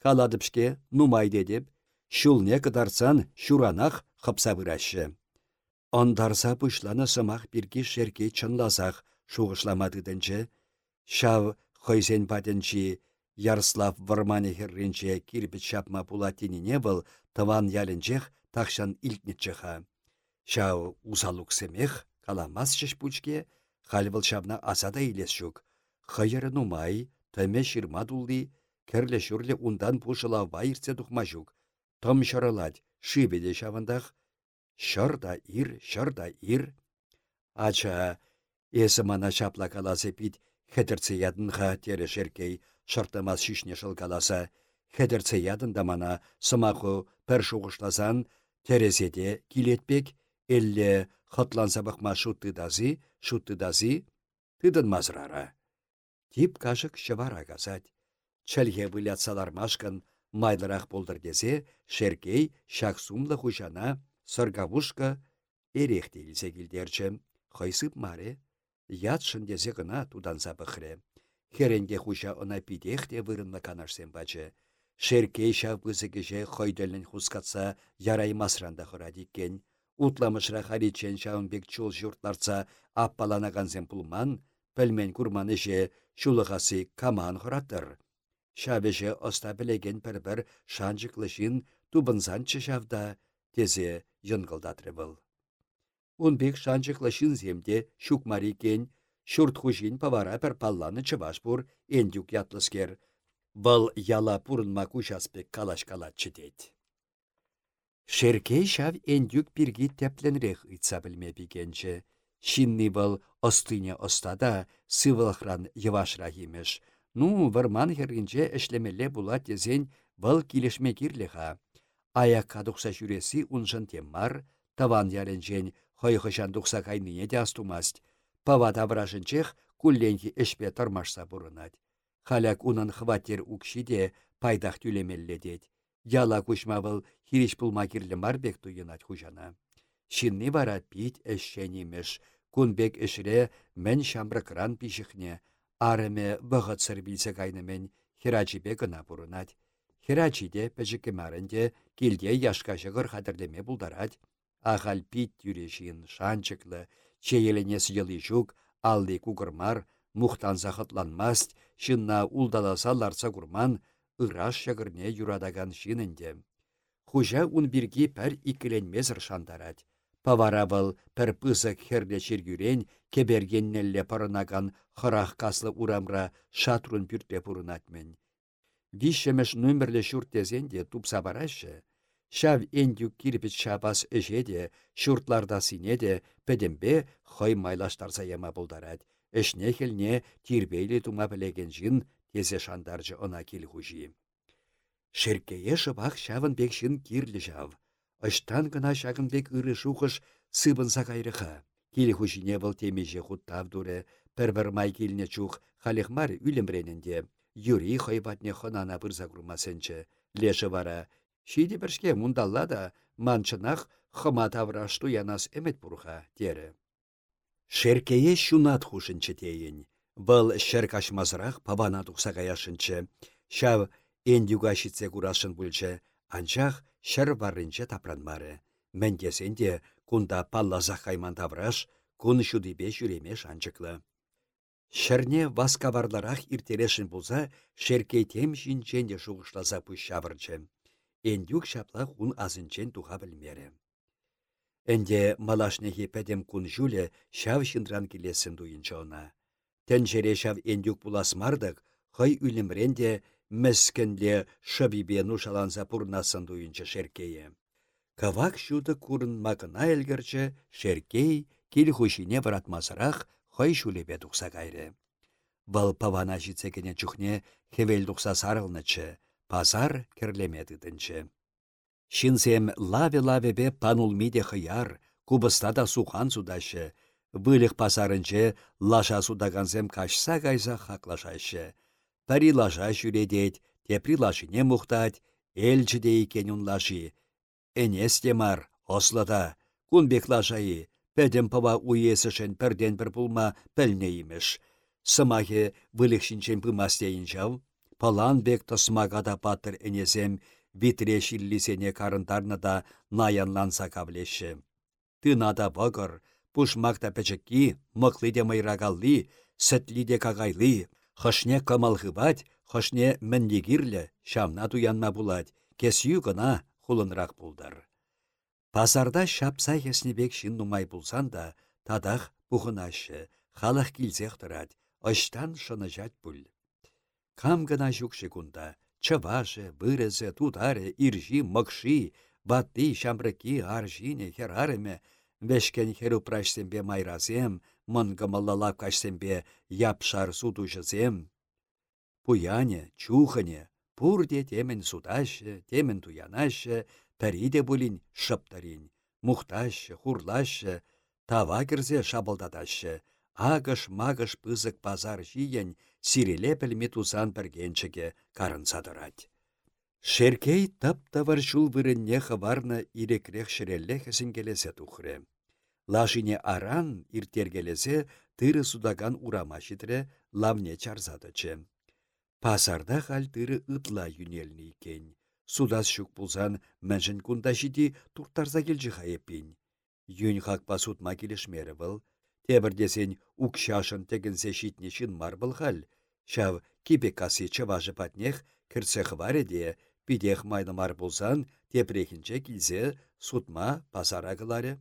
S1: Каладыпшке нумай дедіп, шулне кыдарсан шуранах хыпса вырашы. Ондарса пышланы сымақ бірге шерке чынласақ шуғышламадыдынчы, шав хойсен патенчи Ярслав вармане херренче кирпіт шапма пулатинине был тыван ялінчех тахшан илтнетчеха. Шау усалуксемех каламас шеш пучке, хальвыл шапна асада илес шук. Хайыры нумай, тәме ширма дулди, керле шурле ундан пушыла вайырце тухма жук. Том шаралать, шибеде шавандах. Шырда ир, шырда ир. Ача, эсі мана шапла каласы пит, хәтірце ядынға тере шеркей, шартамас шишне шылкаласа, хәдірце ядында мана сымақы пір шуғышласан, терезеде килетпек, әлле хотланса бақма шуттыдази, шуттыдази, тыдын мазрара. Тип кашык шывара казать. Чәлге машкан майлырақ болдыр десе, шеркей шақ сумлы хушана, сыргавушка эрехте илсе келдерчі. Хайсып маре, ятшын десе гына туданса бұқыре. Херенге хуша она питехте вырынна канашсен бачы. Шеркей шавбызы хускатса ярай масранда. Утламышра харичен шаунбек чул журтларца аппаланаганзен пулман, пәлмен курман іше шулығасы каман хораттыр. Шабеше оста білеген пір-бір шанчықлышын тубынзанчы шавда тезе йынгылдатры был. Унбек шанчықлышын земде шукмарикен, Шурт хужин павара пір палланы чывашпур ендюк ятлыскер. Бұл яла пурынма кушаспек калаш-калатчы. Шеркей шав ендюк пирги тепленрех ыйтса білме бігенчі. Шинни бұл остыне остада сывылықран йывашра химеш. Ну, варман хергенче эшлемелле була тезен бұл килешме кирлеха. Аяк кадықса жүресі унжын теммар, таван яренжен хойхышан дұқса кайныне де астумаст. Пават авражынчех кулленхи эшпе тармашса бұрынат. Халяк унын хватер укшиде пайдах тюлемелле Яла кушмавыл хириш пулма кирлі марбек туйынат хужана. Шинни вара пит эшшенімеш, кунбек эшре мен шамбрыкран пишіхне, арыме вғытсыр білсе кайнымен хирачипе гына бұрынат. Хирачиде пәжікемарінде келде яшка жығыр қадірлеме бұлдарад. Ағал пит юрешин шанчыклы, Чейеленес йыли жук, алли кугырмар, мухтан захытланмаст, шынна улдаласа ларса курман, ыраш шагырне юрадаган шинінде. Хужа ун бирги пәр икіленмезір шандарад. Павара был пір пызык херле чергюрен, кебергеннелле парынаган хырах каслы урамра шатрун пүртпе пурынатмен. Вишемеш нөмірлі шүрттезенде тупса барашы. Шав ендюк кирпич шапас эжеде, шүртларда синеде, пәдембе хой майлаштарса ема бұлдарад. Эшне хелне тирбейлі тума білеген жин тезе шандаржы она кел хужи. Шеркее шыбақ шавын бек шын кирлі жав. Ыштан гына шағын бек ыры шуқыш сыбын. Кел хужине бұл темеже хуттав дуре, пір-бір май келіне чух халихмар үлімренінде. Юрий хойбатне хонана бұрза күрмасенче. Леші вара. Шиді біршке мұндалла да манчынақ хыма таврашту янас әмет бұрға, дері. Шеркее шунат хушынчы тейін. Бұл шер кашмазырақ пабана тұқса қаяшынчы. Шав эндюга шитсе курашын бүлчі. Анчах шер барынчы тапранмары. Мәндесенде кунда паллазақ қайман тавраш, кун шудипе жүремеш анчықлы. Шерне васкаварларах иртерешін болса, шеркей тем жинченде шуғышласа пұш шавырчы. Эндюк шаплах ұн азынчен туға білмері. Малашнехи пәдем күн жүлі шав шындран келесін дуйынчы она. Тәнжере шав эндюк буласмардық, хай үлімренде мәскінле шабибе нушаланса пурнасын дуйынчы шеркейі. Кавак шуды курын макына әлгірчі, шеркей кел хушине баратмасырақ, хой шулепе тухса кайры. Вăл павана çухне чухне хевел тухса сарылнычче, пазар керлемеді тынчы. Шинсем лаве-лавепе панулмиде хыяр, кубыста да сухан судашы, вылых пазарынче лаша судагансем кашса кайса хаклашашы. Пари лаша жүредет, тепри лашине мухтать, элчіде икен унлаши. Энес темар, ослада, кунбек лашайы, Пәдем пава уесышен пәрден бір пулма пәлне имеш. Сымахе вылықшінчен пымастейін жау. Палан бек тосмагада патыр энесем витре шиллисене карындарны да наянланса кавлеші. Тынада бағыр, пушмакта пәчекки, мұқлы де майрагалли, сәтлі де кағайлы, хышне камалғыбат, хышне міннегірлі, шамна туянма булать, кесю гына хулынрақ булдар. Пазарда шапса бек шын нумай булсан да, тадах бұғынашы, халық килзех тұрад, ыштан жат бүл. Кам гына жүкші күнда, чывашы, бұрызы, тутары, иржи, мықши, батты, шамрыки, аржине, херарыме, вешкен херу прашсембе майразем, мұнгымалалап кашсембе япшар судушызем. Пуяне, чухане, пурде темен судашы, темен туянашы, пәриде бұлін шыптарин, мұқташы, хурлашы, тава кірзе шабылдадашы, агыш-магыш пызык пазар жиен сиреле пілме тузан бергенчіге карынса Шеркей тап-тавар жул вырынне хыварны ирекрех шірелле хесін келесе тухры. Лашине аран иртергелесе тыры судаган урама житре лавне чарзадычы. Пазарда хал тыры ытла юнелні кен. Судас шук пулсан мәншін кунда жиди турттарса келжі хайеппин. Юн хакпа судма келешмері был. Тебірдесен укшашын тегінсе шитнешін мар был хал. Шав кипе касы чыважы патнех кірсе пидех майды мар булсан, тепрехінче килзе судма пасара кыларе.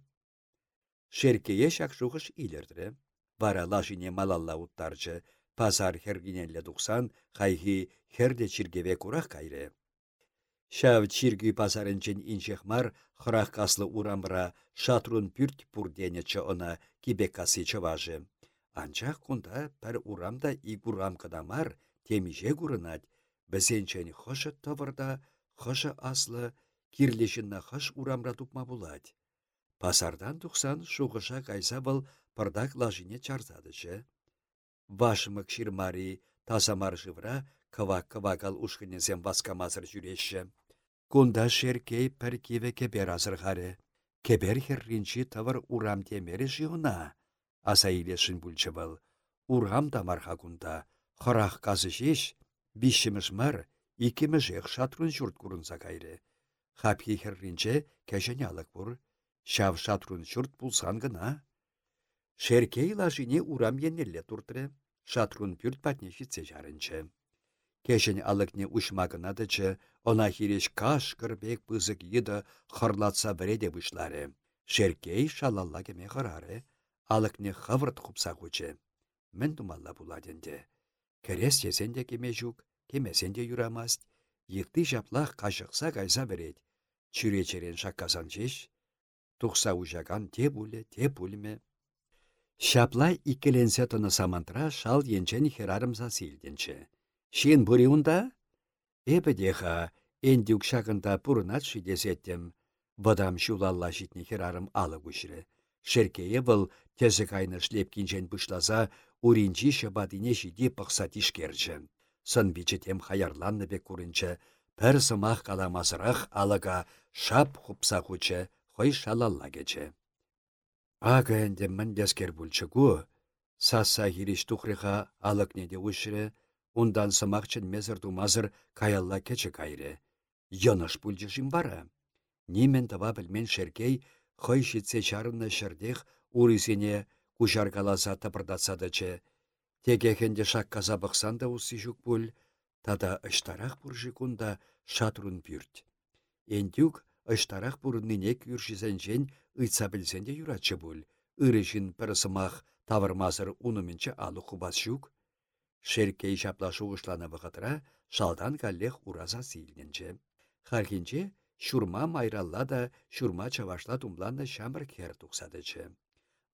S1: Шеркее шақшуғыш илердірі. Вара лашине малалла уттарчы, пазар хергинелле дұқсан, хайхи херде чиргеве курах кайры. Шав чиргүй пазарынчен инчехмар храх каслы урамра шатрун пүрт пурденече она кибе касы чыважы. Анчах кунда пәр урамда и кадамар темиже. Бізенчен хошы тавырда, хошы аслы, кирлешінна хыш урамра тупма булать. Пасардан тухсан шуғыша кайса был пырдак лажине чарзадычы. Вашымык ширмари тазамар живра кывак-кывакал ушхынезем васкамазыр жүреші. Кунда шеркей пір кеве кебер азырғары. Кебер херринчи тавыр урам темері жиуна. Аса илешін бүлчі был. Урам тамарха кунда. Хырах казы жеш, бишіміш мар, икіміш шатрун жұрт курынса кайры. Хапхи херринче кәжен алық бұр. Шав шатрун жұрт бұлсан гына. Шеркей лажине урам еннелле туртыры. Шатрун пүрт патнешітсе жарынчы. Кешен алыкне ушмагынадычы, она хиреш каш кірбек пызык еді хырлатса біреде бұшлары. Шеркей шалалла кеме қырары, алыкне хавырт құпса құчы. Мен думалла буладенде. Керес езенде кеме жүк, кемесен де юрамаст. Екті жаплақ қашықса кайса берет. Чүре черен шаққасан жеш. Тұқса ұжаган те бұлі, те бұліме. Шапла иккеленсе тұны самантра шал енчен херарымса силденче. Шин бұри ұнда? Эпі деха, әндюк шағында пұрынат шидесеттім. Вадам шулалла житне херарым алы күшірі. Шеркее бұл тезі кайны шлепкінжен бұшлаза, уринчи шабадине жиде пықса тишкерчі. Сын хаярланны бек курынчы, пір сымақ каламазырақ алыға шап хупса хучы, хой шалалла кече. Ага әнде міндескер бұлчыгу, саса хириш тухрыға алыкнеде ұшыры, ундан сымақчын мезір думазыр каялла кече кайры. Йоныш бұлчышым бара. Немен тава білмен шеркей, хой шитсе чарынны шырдех урисене кушаргаласа тапырдатсадычы. Теге хенде шакказа бықсан да усы жүк бұл, тада ыштарақ бұржы күнда шатрун пүрт. Ендюк ыштарақ бұрыннынек үршізен ыйтса білсенде юратчы бұл. Үрішін пірісімақ тавырмазыр унымынчы алы хубас жүк. Шеркей шаплашу ұшланы бұғытыра, шалдан каллех ураза сейілненче. Хархинче шурма майралла да шурма чавашла тумланны шамыр кер тұқсадычы.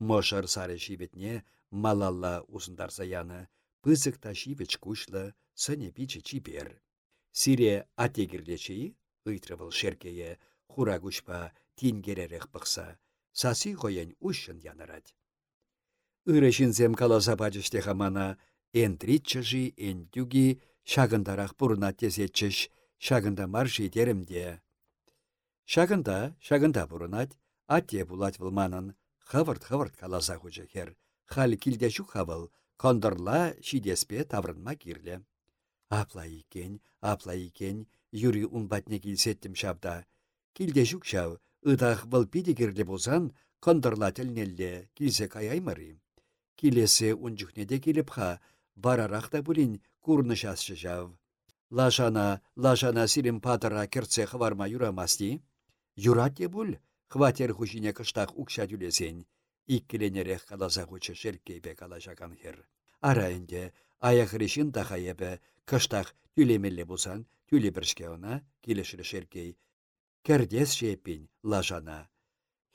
S1: Мошыр сары шибетне малалла узындарса яны, пызык та шибеч кушлы, сыне пичі чибер. Сире атегірлечі, ыйтрывыл шеркее, хура күшпа тингеререк бұқса, саси қойен ұшын янырад. Үрішінзем каласа бачыште хамана, энтритчыжи, энтюги, шагындарақ бұрына тезетчіш, шагында марши деремде. Шагында, шагында бұрынат, атте булат вылманын, хавырт-хавырт каласа хучы хер, халі килдешік хавыл, кондырла шидеспе таврынма кирле. Апла икен, апла икен, юри унбатне килсеттім шабда. Килдешік шав, ыдах был пидегерле болсан, кондырла тілнелле килсе каяймыры. Килесе унчухнеде келіп ха, барарақта бұлін курны шасшы жав. Лашана, лашана сирим патыра керце хварма юрамасти. Юратте бұл, хватер хушине кыштақ укша тюлесен. Иккеленерех каласа хучы шеркейбе калашакан хер. Ара аяқ решин тахаебе, кыштақ тюлемелле болсан, тюле біршке она, келешірі шеркей. Кердес шеппин, лашана.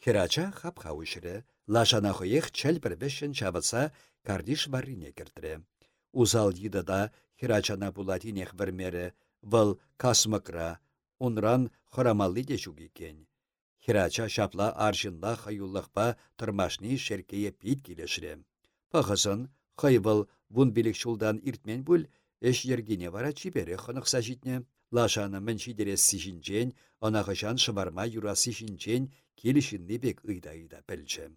S1: Херача хапха ушыры, лашана хоех чәл бірбешін чабыса, кардиш баррине кертірі. Узал да хирачана булатинех вермере, вăл касмыкра, унран хорамалли де кен. Хирача шапла аршынла хаюллахпа тұрмашни шеркее пит келешіре. Пахысын, хайвыл вун билік шулдан иртмен бүл, эш ергене вара чибере хынықса житне. Лашаны мін шидерес сишінчен, онағышан шыварма юра сишінчен, келішінні бек ыйда-ыйда пілчі.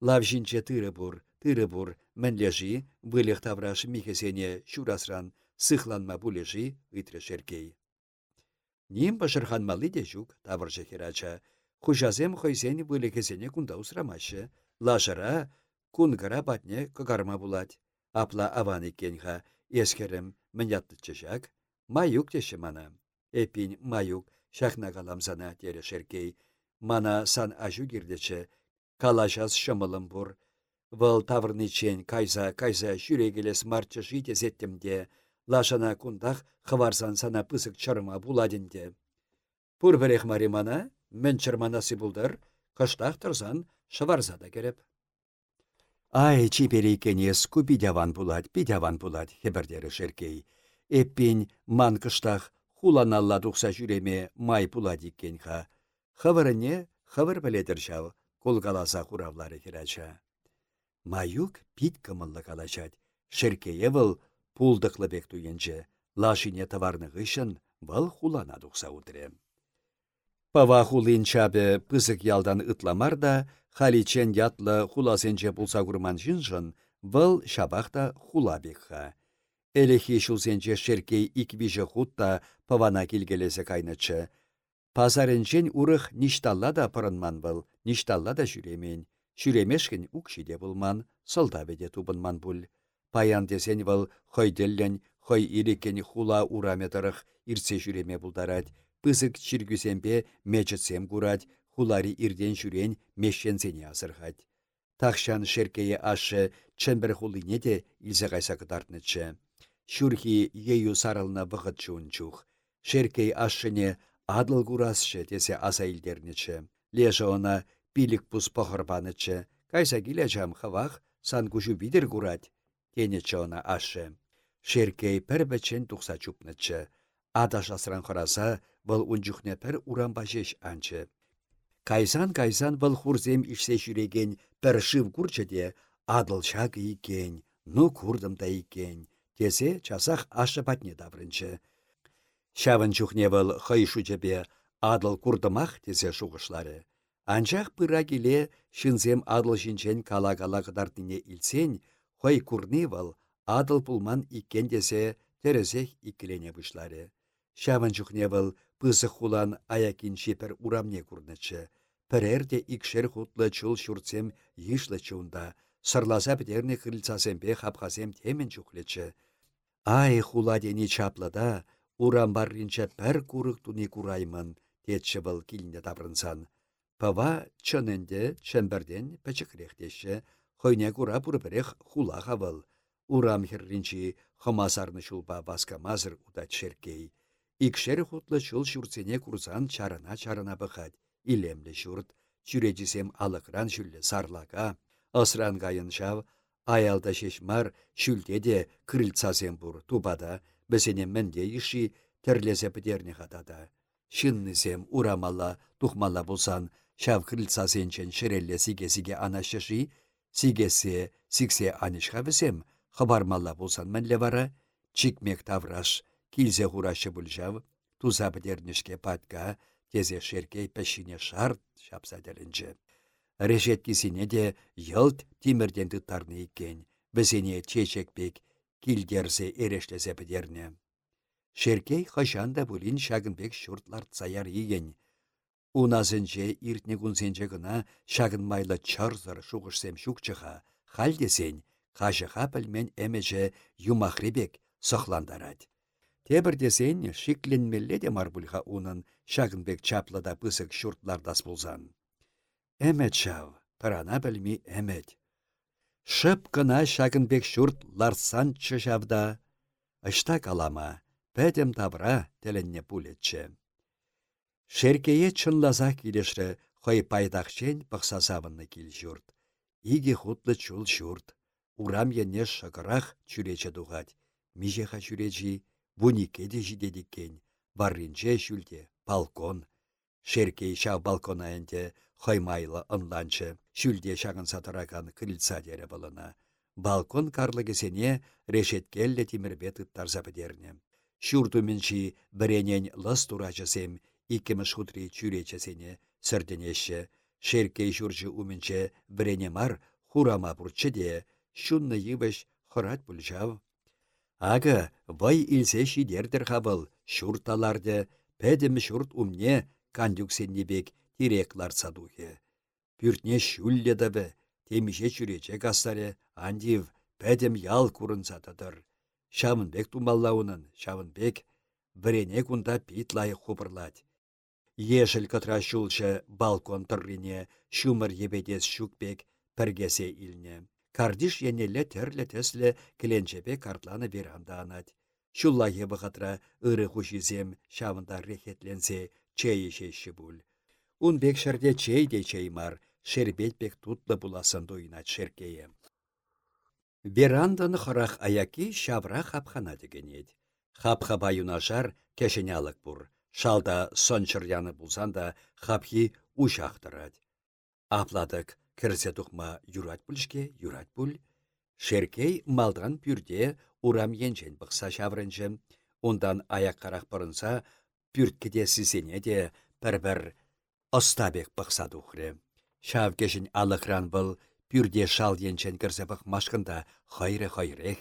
S1: Лавжинче тыры бұр, тыры бұр, лежи, вылех тавраш михесене шурасран, сыхланма булежи, ытры шеркей. Ним малы де жүк, тавыржы хужазем хойсені вылехесене кунда усрамашы, лажыра, кунгара батне кагарма булать. Апла аван икенха, ескерім, міняттычы жак, маюк теші мана. Эпин маюк, шахна каламсана тере шеркей, мана сан ажу кирдечі, калашас шымылым бұр, Вăл таврничен кайса кайса çүрегелес марчы жите зеттемде, лашана кундах хыварсан сана пысык чарма буладенде. Пур берех маримана, мен чарманасы булдыр, кыштах тұрсан шыварса да кереп. Ай, чиперейкенес ку бидяван булать, бидяван булать, хебердері шеркей. Эппин ман кыштах хуланалла тухса жүреме май булать иккенха. Хывырыне хывыр біледір жау, кулгаласа хуравлары хирача. Маюк пит кымыллы калачать. Шеркее вăл пулдықлы бек туйенче. Лашине товарны гышын вăл хулана тухса утре. Пава хулин чабе пысык ялдан ытламар да, халичен ятлы хуласенче пулса курман жинжын, вăл шабахта хула бекха. Элехи шулсенче шеркей иквиже хутта павана килгелесе кайнычы. Пазаренчен урых ништалла да пырынман вăл, ништалла да жүремен. Шүремешкін укшиде булман, веде тубынман бұл. Паян десен вăл хойделлен, хой ирекен хула ураметарых ирсе жүреме пызык чиргүсемпе мечетсем курать, хулари ирден жүрен мешшенсене асырхать. Тахшан шеркее ашы ченбір хулине де илсе кайса кытартнычы. Шүрхи ею сарылна вғыт чуынчух. Шеркей ашшыне адыл курасшы тесе аса илдернічі. Леже она пилік пус похырбанычы. Кайса жам хавах сан видер курать. Тенечі она ашы. Шеркей пір бәчен тұқса чупнычы. Ада жасыран қыраса, бұл унчухне пір уран бажеш анчы. Кайсан-кайсан бұл хурзем ішсе жүреген пір шыв де адыл шаг икен, ну курдымда икен. Тесе часах ашы патне даврынчы. Шавын чухне бұл адыл курдымах тесе шуғышлары. Анчах пыра келе шынзем адыл жинчен кала-кала қыдартыне илсен, хай курны бұл адыл пулман икен десе терезех икілене бұшлары. Шавын бұл пызы хулан аякин шепер урамне курнычы. Пірерде икшер хутлы чул шурцем йышлы чунда, сырласа бідерне крыльцасемпе хапхасем темен чухлечі. Ай хуладени чаплыда, урам барринче пір курық туни кураймын, детші был килінде табрынсан. Пава чынынде чемберден пәчікрехтеші, хойне кура бұрбірех хула хавыл. Урам херринчи хымасарны шулпа мазыр удат шеркей. Икшер хутлы чул шурцене курсан чарына-чарына бұхать илемлі жұрт, жүрежісем алықран жүлі сарлаға, ысран ғайын жав, аялда шешмар шүлде де крыльцасем бұр тубада, бізіне мінде іші тірлесе бідерне қатада. Шыннызем урамала, тухмала болсан, шав крыльцасенчен шірелле сигесіге анашышы, сигесе, сиксе анышқа бізем, хабармалла болсан мінле вара, чикмек тавраш, килзе хурашы бұлжав, туза бідернішке патка, тезе шеркей пәшіне шарт шапса дәлінчі. Решеткісіне де йылт тимірден тұттарны екен, бізіне чечекпек килдерсе ерешлесе бідерне. Шеркей хашанда бұлін шагынбек шуртлар цаяр еген. Уназынче иртне күнсенче гына шагын майлы чарзыр шуғышсем шукчыға, халдесен, қажыға пілмен әмеже юмахребек сықландарад. Тебірдесен шикленмелле де марбульға унын шагынбек чаплада пысык шуртлардас болзан. Әмет шав, пырана білмей әмет. Шып кына шагынбек шурт ларсан чышавда. Ышта калама, пәдем табра тілінне пулетчі. Шеркее чынлаза келешрі хой пайдақчен пықсасавынны кел жұрт. Иге хутлы чул жұрт. Урам ене шықырақ чүречі дұғад. Межеха чүречі Бунике де жидедіккен, барринче шүлде, балкон. Шеркей ша балкона әнде хаймайлы ынланчы, шүлде шағын сатыракан крыльца дере болына. Балкон карлыгесене решеткелле тимірбет ыттарса бідерне. Шүртуменші біренен лыс турачысем, иккіміш хутри чүречесене сірденеші. Шеркей шүрчі уменче бірене мар хурама бұрчы де, ебіш хырат бүлжав. Ага, вай илсе шидердір хабыл, шурталарды, пәдім шурт умне, кандюксеннебек тиреклар садухе. Пүртне шүлледабі, темеше чүрече кастаре, андив, пәдім ял курын сатыдыр. Шамынбек тумаллауынын, шамынбек, бірене кунда питлай хупырлать. Ешіл кытра шулшы балкон тұррине, шумыр ебедес шукбек, піргесе илне. Кардиш енелле терлі тәслі кіленчепе картланы веранда анать. Шулла ебі қатра ыры хушизем шавында рехетленсе чейі шеші бұл. Ун бек шәрде чей де чей мар, шербет бек тутлы буласын дуйнат шеркейі. Верандын хырах аяки шавра хапхана деген ед. Хапха баюнашар кешенялық бұр. Шалда сончыр яны бұлсан да хапхи ушақтырад. Апладык Кірсе тұқма юрат бүлішке, юрат бүл. Шеркей малдан пүрде урам енчен бұқса шаврынчы. Ондан аяқ қарақ бұрынса, пүрткеде сізене де бір-бір остабек бұқса дұқыры. Шав кешін алықран бұл, пүрде шал енчен кірсе бұқ машқында хайры-хайрех.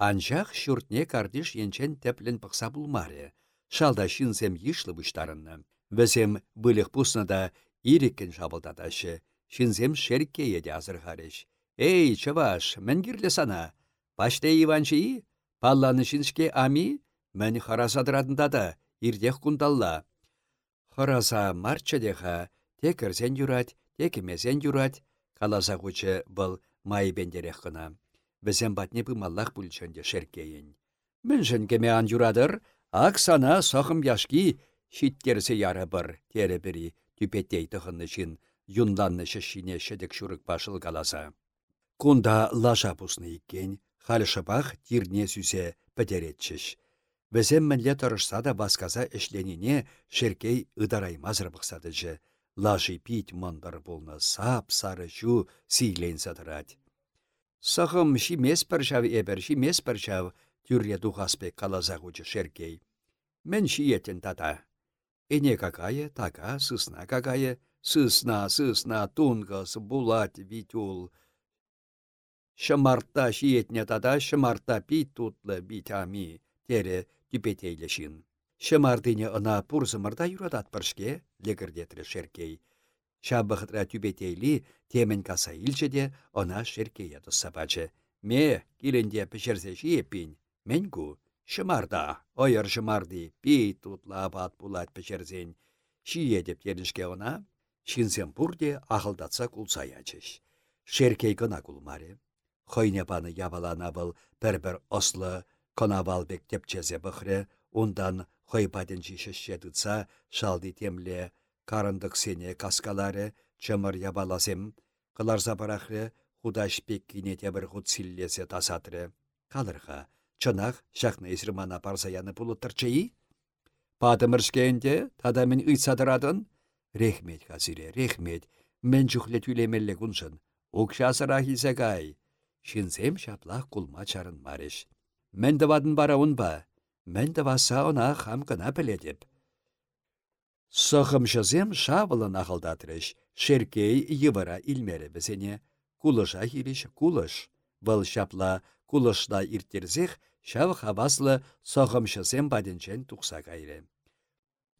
S1: Анжақ шүртне кардиш енчен тәплін бұқса бұлмары. Шалда шинсем ешлі бұштарынны. Візем бұлық пусны да. Шинзем шеркке еде азырхареш. Эй, чаваш, мәнгірлі сана. Паште Иванчи, палланы шиншке ами, мән харасадырадында да, ирдех кундалла. Хараса марчадеха, текірзен юрать, текімезен юрать, каласа хучы бұл май бендерех кына. Бізен батне маллах бүлчөнде шеркейін. Міншін кеме ан юрадыр, ак сана сохым яшки шиттерсе яры бір, тере бірі түпеттей тұхынны шын, юнданны шешіне шедік шүрік башыл каласа. Кунда лаша пусны иккен, халшыбах тирне сүсе пәтеретчіш. Візем мінле тұрышса да басказа ішленіне шеркей ыдараймазыр бұқсадыжы. Лажи пить мандыр болны сап сары жу сийлен садырад. Сахым шимес шав эбір шимес шав тюрре духаспе калазағучы шеркей. Мен шиетін тата. Эне какая, така, сысна какая, сысна, сысна, тунгас, булат, витюл. Шамарта шиетне тата, шамарта пит тутлы битами, тере түпетейлешін. Шымардыне ына пурзымырда юрадат пыршке, легірдетрі шеркей. Шабықытра түбетейлі темен каса илчеде она шеркея тұссабачы. Ме, киленде пішерзеші еппін, менгу, шымарда, ойыр шымарды, пей тутла абат булат пішерзен. Шие деп она, шинсен пурде ақылдатса кулсаячыш. Шеркей гына кулмаре. Хойне паны ябалана был бір-бір ослы, Конавалбек тепчезе бұхре, ондан хойпаден жишеше тұтса, шалды темле, карындық сене каскалары, чымыр ябаласем, қылар забарахры, худаш пеккине тебір худ силлесе тасатры. Қалырға, чынақ жақны езірмана парзаяны бұлыттырчыйы? Падымыршкенде, тада мен? Рехмет, хазире, рехмет, мен жүхле түлемелле күншін. Укшасыра хизегай. Шинсем шаплақ кулма чарын мареш. Мен вадын бара ба, Мен васа она хам кына піледіп. Сохымшызем шавылын ақылдатырыш, шеркей йывыра илмері бізене. Кулыша хириш кулыш. Бұл шапла кулышла ирттерзех шав хаваслы сохымшызем баденчен тұқса кайры.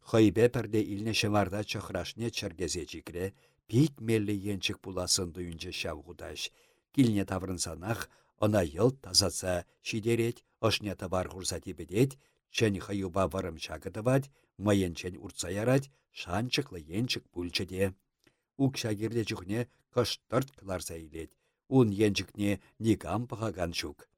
S1: Хойбе пірде илне шымарда чықрашне чыргезе жикре, пейт мелі енчік пуласын дүйінче шав худаш. Килне таврынсанах Она йыл тазаца шидерет, ошне табар хурса тибедет, чен хаюба варым чакытывать, майын чен урца ярать, шанчыклы енчик пульчыде. Укша кирле чухне кыштырт кыларса илет. Ун енчикне никам пахаган чук.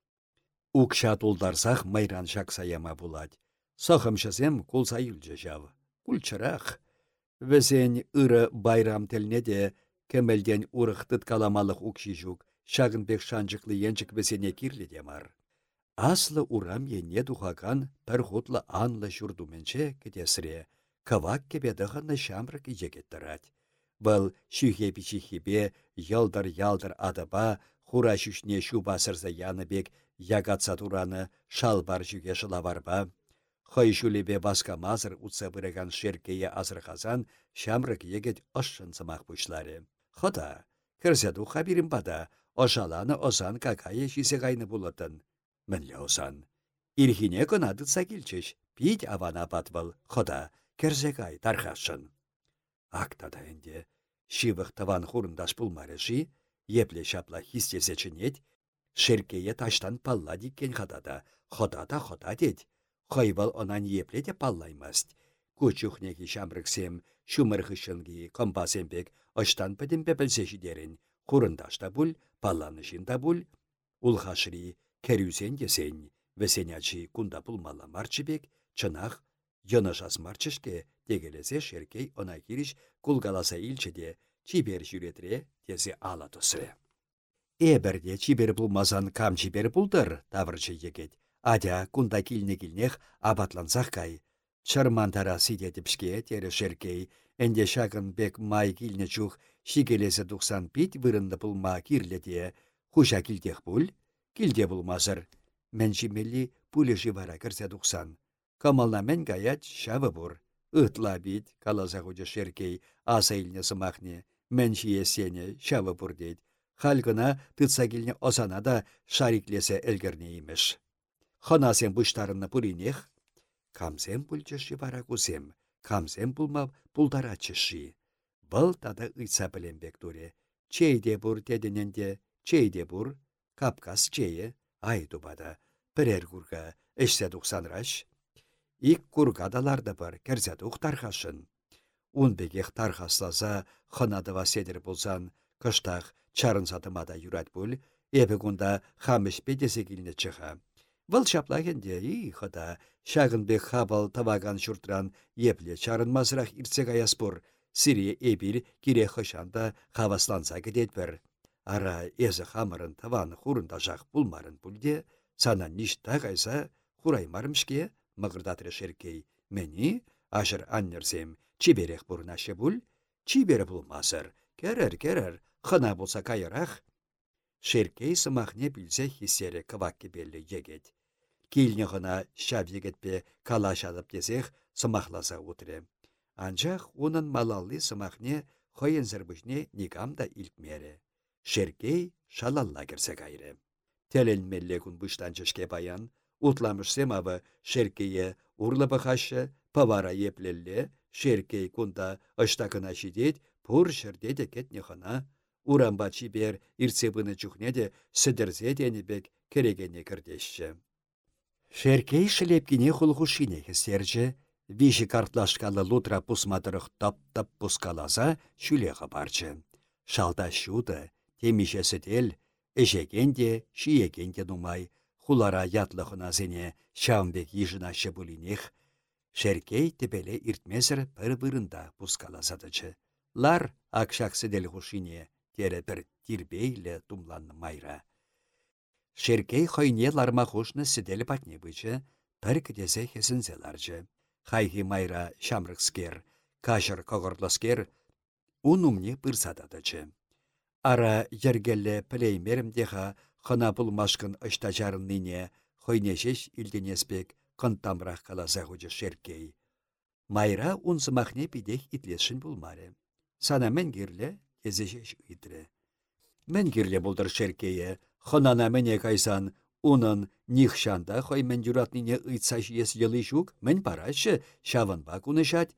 S1: Укша тулдарсах майран шак саяма булать. Сахымшысем кулса юлчы жав. Кульчырах. Весен ыры байрам телне де кемелден урыхтыт каламалық укши жук пек шанчыклы енчік бесене кирлі демар. Аслы урам ене духаган пір хутлы анлы жүрдуменче кетесіре, кавак кебедіғаны шамрық егеттірат. Бұл шүйхе пичихебе ялдар-ялдар адыба, хура шүшне басырза яныбек ягатса тураны шалбар жүге шылаварба. Хой шулебе баска мазыр утса бұрыған шеркее азырғазан шамрық егет ошшын сымақ бұшлары. Хода, кірзеду хабирім бада, Ошаланы осан какая шисе кайны булатын. Мінле осан. Ирхине кынадытса килчеш. Пить авана патвал. Хода, керзекай тархашын. Актада энде. Шивых таван хурындаш пулмарыши, епле шапла хистесечінет, шеркее таштан палла диккен хадада, хода дед. Хойвал онан епле де паллаймаст. Кучухнеги шамрыксем, шумырхышынги, компасембек, оштан пәдім пепелсеші дерін, хурындашта бұл, палланышында бұл, улхашри кәрюсен десен, весенячи кунда пулмала марчыбек, чынақ, йонашас марчышке дегелесе шеркей она кириш кулгаласа илчеде чибер жүретре тезе ала тұсы. Эберде чибер пулмазан кам чибер пулдыр, тавырчы егет. Адя кунда килне килнех абатлансақ кай. Чармантара сидетіпшке тері шеркей, Энде шагын бек май килне чух шикелесе тухсан пит вырынды пулма кирлете. Хуша килтех пуль, килде булмазыр. Мен жимелли пуле живара кірсе тухсан. Камална мен гаят шавы бур. Ытла бит, каласа хуча шеркей, аса илне сымахне. Мен сене шавы бур дейд. Халгына тытса килне осана да шариклесе элгерне имеш. Хонасен бұштарынны пуринех, камсен пульчы шивара кусем камсем пулма пулдарачыши. Бұл тада ыйса білембек туре. Чейде бұр тедененде, чейде бұр, капкас чейе, ай дубада, пірер курга, эшсе раш. Ик кургадаларды бар, керзе тархашын. Ун бегех тархасласа, хынадыва седір болсан, кыштақ чарын сатымада юрат бұл, эбі күнда хамыш келіне чыға. Вăл çаплагенде и хăта çакăнбек хапал таваган çуртран епле чарынмасырах иртсе каяспур, сире эпир кире хышанда хавасланса кететпір. Ара эзі хамырын таваны хурында жақ пулмарын пульде, сана ништа кайса хураймарымшке мығырдатры шеркей. Мені ашыр аннерсем чиберех бурнашы бұл, чибері булмасыр, керер керер, хына болса кайырах. Шеркей сымахне білсе хисере кывакке белі егет. Килне хына шап егетпе калашадып десех сымахласа утыры. Анчах унын малалли сымахне хойын зірбішне никамда илтмере. Шеркей шалалла керсе кайры. Теленмелле күн бұштан чешке баян, утламышсем авы шеркейе урлы хашы, павара еплелле, шеркей кунда ыштакына шидет, пур шердеде кетне хына. Урамба чибер ирцебыны чухнеде сідірзе денебек керегене кірдешші. Шеркей шілепкіне хулхушине хестерчі, виші картлашкалы лутра пусматырық тап-тап пускаласа шүлеға барчы. Шалда шуды, темишесі дел, эшекенде, шиекенде нумай, хулара ятлығына зене шамбек ежінашы бұлінех, Шеркей тепеле иртмесір пір-бірінда пускаласадычы. Лар акшаксы дел хушине, тере бір майра. Шеркей хойне ларма хушны сиделі патне бычы, пір кідесе хесінзе ларчы. Хайхи майра шамрыкскер, кашыр когорласкер, унумне пырсададычы. Ара ергелле пілеймерім деха хына пулмашкын ыштачарынныне хойнешеш илденеспек кынтамрақ каласа хучы шеркей. Майра унсымахне пидех итлешін булмаре. Сана мен кирле, езешеш үйтірі. Мен кирле булдыр шеркейе, хынана мене кайсан, унын нихшанда мен юратнине ыйтсаш ес йылы жук, мен парашы шавынба кунышать.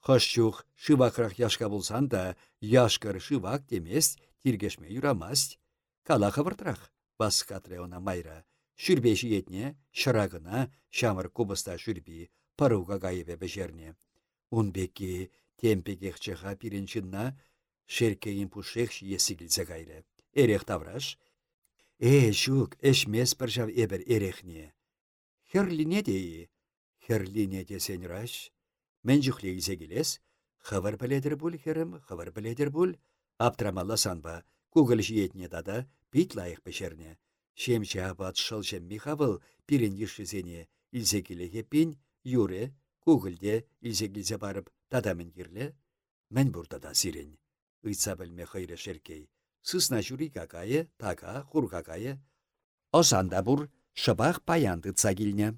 S1: Хышчух шывакрах яшка булсан да, яшкар шывак демес, тиргешме юрамасть. Кала хавыртрах, бас катре она майра. Шүрбеші етне, шырағына, шамыр кубыста шүрбі, паруға ғайыбе бәжерне. Унбекі темпегехчыға пиренчінна, шеркейін пушех есігілзе ғайры. Эрех тавраш? Э, шук, эшмес жав эбір эрехне. Херлине дейі? Херлине десен раш? Мен жүхлейзе келес? Хавар біледір бұл, херім, хавар біледір бұл? Аптрамалла санба, кугіл жиетне дада, бит лайық бешерне. Шемші абат шылшем михавыл пирен ешізене илзекілі хеппен, юре, кугілде илзекілзе барып тадамын кирле. Мен бұрда да сирен. Білме хайры шеркей. Сысна жюри какая, така, хур какая. Осанда бұр шыбақ паянды цагилне.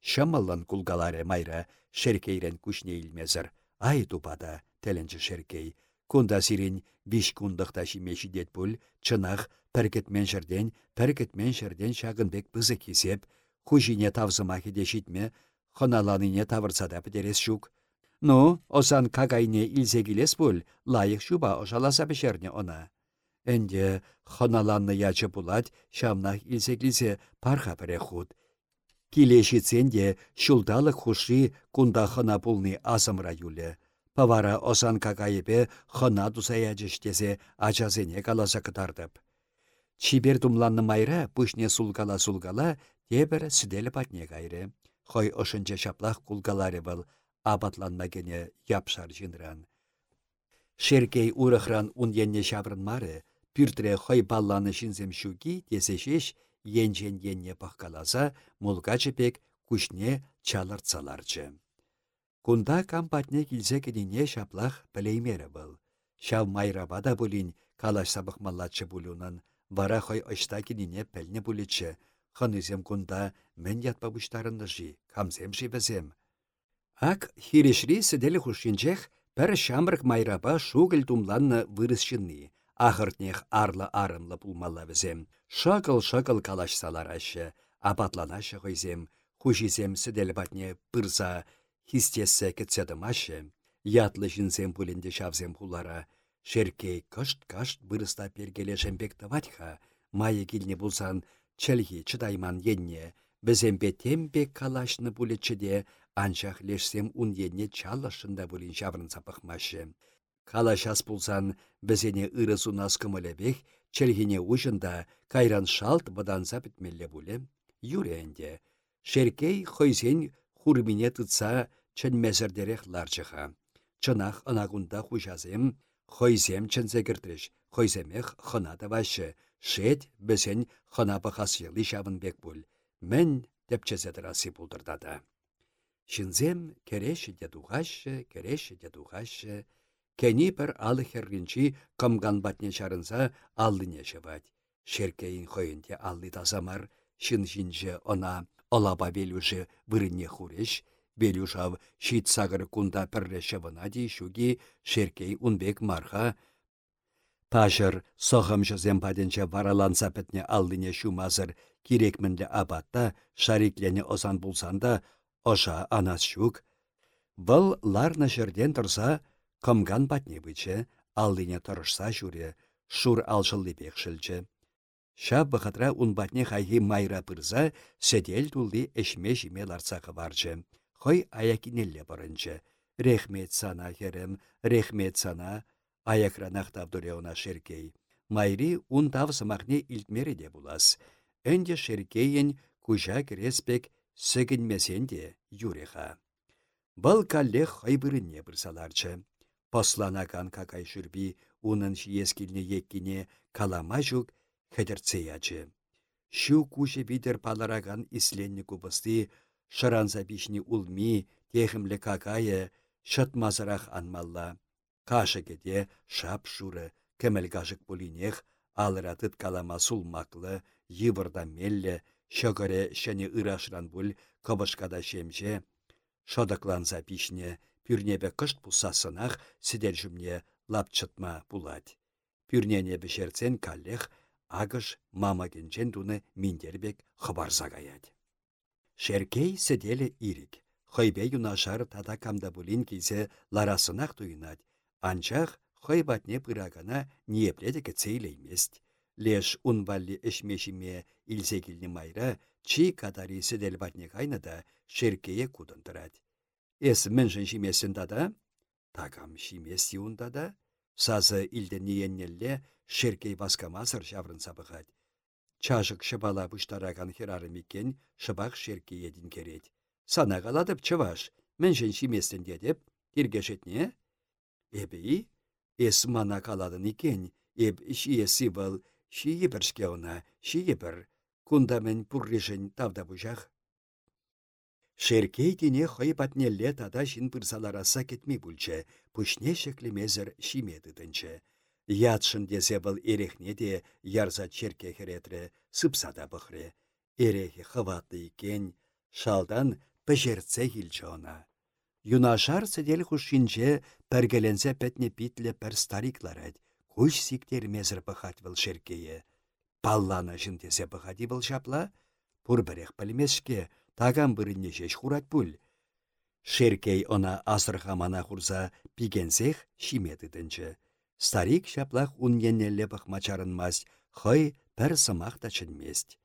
S1: Шымылын кулгаларе майра шеркейрен күшне илмезір. Ай тупада, тәлінчі шеркей. Кунда сирен биш кундықта шимеші бұл, чынақ пәркетмен жерден, пәркетмен жерден бізі кесеп, хужине тавзыма хеде шитме, хыналаныне тавырсада бідерес шук. Ну, осан кагайне илзегілес бұл, лайық шуба ошаласа бішерне она. Әнде хыналанны ячы булать, шамнах илзеглізе парха пірі худ. Килешіценде шулдалық хуши кунда хына пулны азымра юлі. Павара осан какайыпе хына тусая жештесе ачазене каласа кытардып. Чибер думланны майра пүшне сулгала-сулгала тебір сіделі патне кайры. Хой ошынче шаплах кулгалары был, абатланмагене япшар жинран. Шеркей урыхран уненне шабрын мары, пүртре хой балланы шинзем шуги тесешеш енжен енне пахкаласа мулгачы пек күшне чалыртсаларчы. Кунда кампатне килсе кедине шаплах пілеймері был. Шав майрабада бұлін калаш сабықмаллатчы бұлунын, Вара хой ышта кинине пәлне пулечче. Хынызем кунда мен ятпа бұштарынды жи, камзем бізем. Ак хирешри сіделі хушинчех пәр шамрық майраба шугіл тумланны вырысшынны. Ахыртнех арлы арынлы пулмалла бізем. Шакыл-шакыл калашсалар ашы, апатланашы хойзем, хушизем сіделі батне пырса, хистессе кетседімашы. Ятлы жінзем пулінде шавзем хулара, Шеркей кышт-кышт бұрыста пергеле жембек таватха, майы килне булсан чәлхи чыдайман енне, бізембе тембе калашны бұлетчіде, анчах лешсем ун енне чалышында бұлін жаврын сапықмашы. Калашас булсан бізене ырысу наскымылебек, чәлхине ұжында кайран шалт бұданса бітмелі бұлі. юренде. Шеркей хойсен хурмине тытса чын мәзірдерек ларчыха. Чынах анагунда хужазем, хойзем чынзе кіртріш, хойземех хына вашы, шет бізен хына пахас елі шабын бек бұл. Мен тепчезедірасы бұлдырдады. Шинзем кереші де дұғашы, кереші де кені бір алы херринчи кымган батне чарынса аллыне жывать. Шеркейін хойынде аллы тазамар, шын жинже она олаба белюжі вырынне хуреш, белюжав шит сагыр кунда пірреші вына шуги шеркей унбек марха, Пажыр соғым жызем паденче вараланса пітне аллыне шумазыр керекмінді абатта шариклене озан булсанда Оша анас шук. Бұл ларна жерден тұрса, комган батне бычы, алдыне тұрышса жүре, шур алжылы бекшілчі. Ша бұқытра ұн батне хайхи майра пырза, седел тулды эшме жиме ларсақы барчы. Хой аякинелле барынчы. Рехмет сана херем, рехмет сана, аякранақ тавдуреуна шеркей. Майри ұн тав сымақне илтмері де булас. Энде шеркейін кужа креспек сөгінмесен де юреха. Бұл каллех хайбырыне бірсаларчы. Посланакан какай жүрбі унын шиескіліне еккіне калама жүк хәдірцеячы. Шу куші бидер палараган исленні кубысты шыранса бішні улми техімлі какайы шытмазырақ анмалла. Кашы кеде шап шуры, кажык полинех, алыратыт калама сулмаклы, йывырда мелле, Шөгірі шәне ырашран бүл кыбышкада шемже, шодакланса пишне, пюрнебе кышт пусасынах сидер жүмне лапчытма булать. Пюрнене бішерцен каллех агыш мама генчен туны миндербек хыбарса гаять. Шеркей сиделі ирик. Хойбе юнашар тада камда булин ларасынақ туйнать. Анчах хойбатне пырагана ниепледеке цейлеймест леш унвалли эшмешиме илзегилни майра, чи кадари седел батне кайна да шеркее. Эс міншін шимесін дада, тагам шимес юнда сазы илді ниеннелле шеркей баскамасыр жаврын сабығад. Чажык шыбала бұштараган херары мекен шыбақ шеркей дин керет. Сана қаладып чываш, міншін шимесін дедіп, тиргешетне? Эбей, эс мана каладын икен, эб шиесі был Шие біршке она, шие бір, күндамен пұррешін тавда бұжақ. Шеркей дене хой батнелле тада жин пырсалараса кетмей бүлчі, пүшне шеклемезір шимедідінші. Ятшын десе бұл ерехне де ярза черке херетрі, сыпсада бұхре. Ерехе хыватлы екен, шалдан пәжерце хилчі она. Юнашар сәдел хушинче пәргеленсе пәтне битле пәр старикларад, Уш сиктер мезір бұхат бұл шеркейі. Паллана жынтесе бұхади бұл шапла, пұр бірек білмеске, таган бірінне жеш хурат бұл. Шеркей она асырға мана хурса пигенсех шимедідінші. Старик шаплах уненнелі мас, хой пір сымақ та чынмест.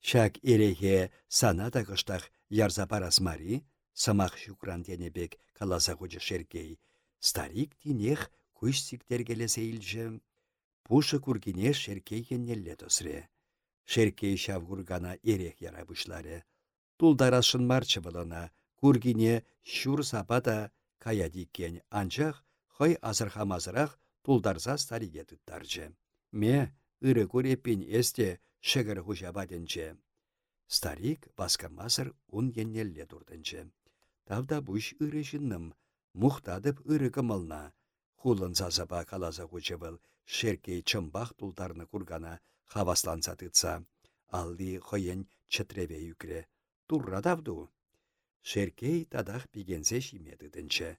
S1: Шак ерехе сана да кыштах ярза парасмари, сымақ шукран денебек каласа хучы шеркей. Старик тинех күш келесе илжі. Пушы күргіне шеркей кеннелле тосре. Шеркей шав күргана ерех яра бұшлары. Тулдарашын марчы бұлына, күргіне шур сапада каядиккен анчах хой азырхамазырақ тулдарса стариге тұттаржы. Ме, ыры көреппен есте шығыр хұжа баденче. Старик баскамазыр ун еннелле турдынчы. Тавда бұш ыры жынным, мұқтадып ыры кымылна, Хулын зазаба каласа кучевыл, шеркей чымбах тулдарны кургана хавасланса тытса. Алли хойен чытреве юкре. Турра давду. Шеркей тадах пигенсе шимедідінші.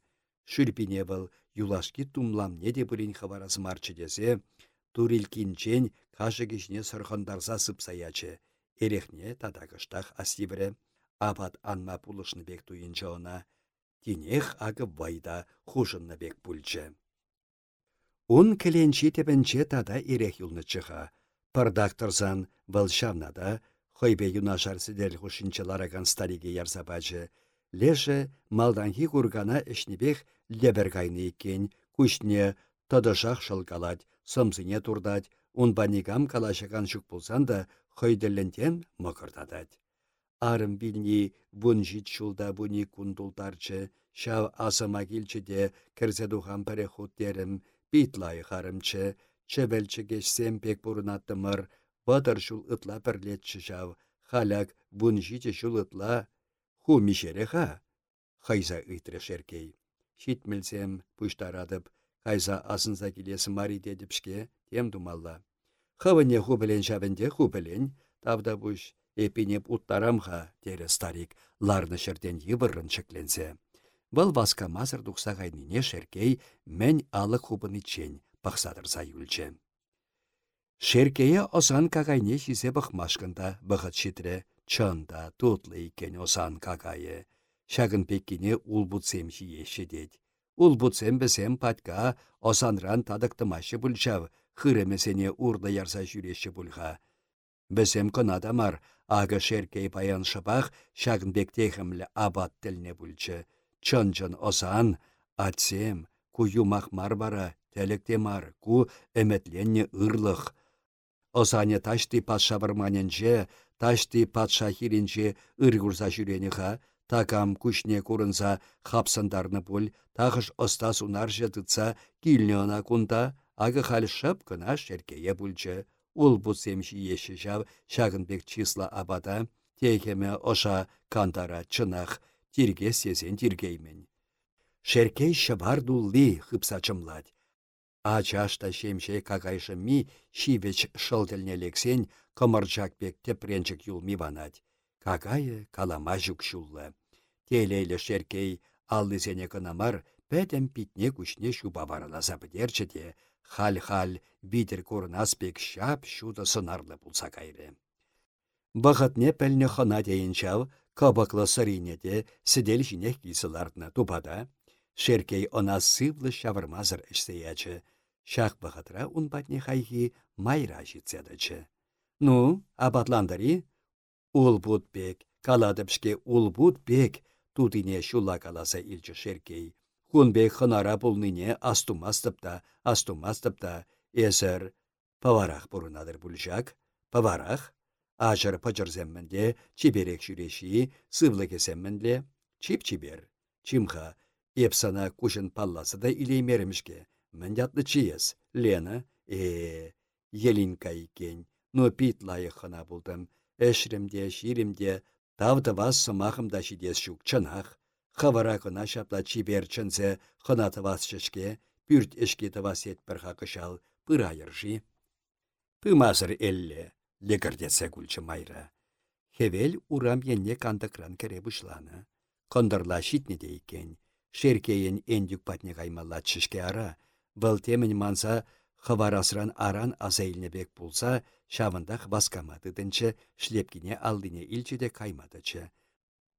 S1: Шүрпине был юлашки тумлам неде бірін хаварас марчы десе, турилкинчен кашы кешіне сырхындарса сыпсаячы. Эрехне тадагыштах астивре. Абат анма пулышны бек туйынчы она. Тинех ағы вайда хушынны бек пульчы. Ун кіленчі тепенче тада ирех юлнычыға. Пырдак тұрзан вăл хойбе юнашар сидел хушинчылараган стариге ярзабачы. Леше малданхи кургана эшнебех лебер кайны иккен, күшне тодышах шылкалать, сымсыне турдать, ун банигам калашаган шук пулсан да хойделлентен мықырдадать. Арым билни вунжит шулда буни кундултарчы, шав асыма кірзе дұған пірі хуттерім, битлай харымчы, чебелчі кешсем пек бадыр шул ытла пірлетчі жав, халяк вунжиті шул ытла, ху мишере ха? Хайза ыйтры шеркей. Шитмілсем пұштарадып, Кайса асынса келесі мари дедіпшке, тем думалла. Хавыне ху білен жабінде ху білен, тавда бұш, эпинеп уттарамха, дері старик, ларны шерден ебірін шекленсе. Бұл васка мазыр дұқса ғайнине шеркей мен алы хубыны чен, пақсадырса. Шеркее осан кагайне шизе бұқмашқында бұғыт шитре, чында тутлы икен осан кагайы. Шагын пеккіне улбутсем еші дед. Ул бұтсем бізем патка осанран тадықтымашы бұлчав, хыремесене урда ярса жүреші бұлға. Бізем кынадамар, ағы шеркей паян шапақ, шағынбек техімлі абат тіліне бұлчы. Чын-чын осан, атсем, ку юмақ мар бара, тәліктемар, ку ырлық. Осане ташты патша варманенже, ташты патша хиренже ыргурса жүрені Такам күшне курынса хапсандарны пуль, тағыш остас унаржы тытса килнеона кунда, ағы хал шып кына шеркее пульчы. Ул бу семші еші жав шағынбек числа абада, текеме оша кантара чынах, тирге сезен тиргеймен. Шеркей шыбар дулли хыпса чымлать. Ачашта шемше какайшы ми шивеч шылтелне лексен, кымырчак бек тепренчик юлми ванать. Какая калама жүк шуллы. Телейлі шеркей аллысене кынамар пәтем питне күшне шуба бідерчі де, хал-хал битер көрінас бек шап шуды сынарлы бұлса кайры. Бұғытне пәліне хына дейін кабықлы сырине сідел жинек кисылардына тупада, шеркей она сывлы шавырмазыр ішсеячі, шақ бұғытра ұнбатне хайхи майра житседачы. Ну, абатландари? Улбут бек, каладыпшке улбут бек, тутине шула каласа илчі шеркей. Хунбе хынара пулныне астумастыпта, астумастыпта, эсір паварах бұрынадыр бүлжак, паварах, ажыр пачырземмінде чиберек жүреші, сывлы кесеммінде, чип-чибер, чимха, епсана кушын палласы да илеймерімішке, міндятны чиес, Лена, э, Елинка икен, но пит лайықына бұлдым, әшірімде, ширимде, Тавдывас сымахым да шидес шук чынах. Хавара кына шапла чибер чынсе хына тывас шешке, пүрт эшке тывас етпір хақышал пырайыржи. Пымазыр элле, легірдетсе күлчі майра. Хевел урам енне кандыкран кере бұшланы. Кондырла шитне дейкен. Шеркейін эндюк патне каймалла чишке ара. Бұл темін манса хыварасран аран азайлнебек пулса, Шавындах баскаматыдынчы, шлепкине алдыне илчіде каймадычы.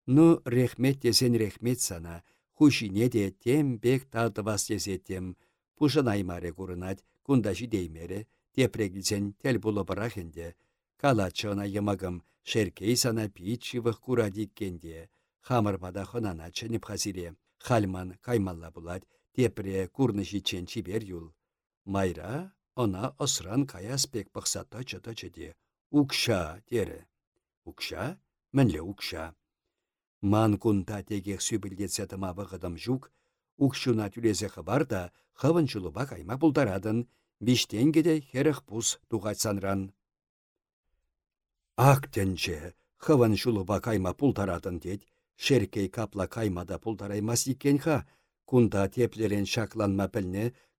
S1: Ну, рехмет тесен рехмет сана, хушине де тем бек талтывас тесеттем, пушын аймаре курынать, кундаши деймере, тепрегілсен тел бұлы барахенде, калачына ямагым, шеркей сана пичивых курадиккенде, хамырбада хынана чынып хазире, хальман каймалла булать, тепре курнышы чен чибер юл. Майра Она осран каяспек пықса тачы-тачы де. Укша, дере. Укша? Мінле укша. Ман кунта тегех сүйбілдетсе тыма бұғыдым жүк, укшуна түлезе хабар да хывын жылыба кайма бұлдарадын, биштенгеде херіх пұс туғатсанран. Ак тенче, хывын кайма пултарадын дед, шеркей капла каймада пултараймас икен ха, кунда теплерен шакланма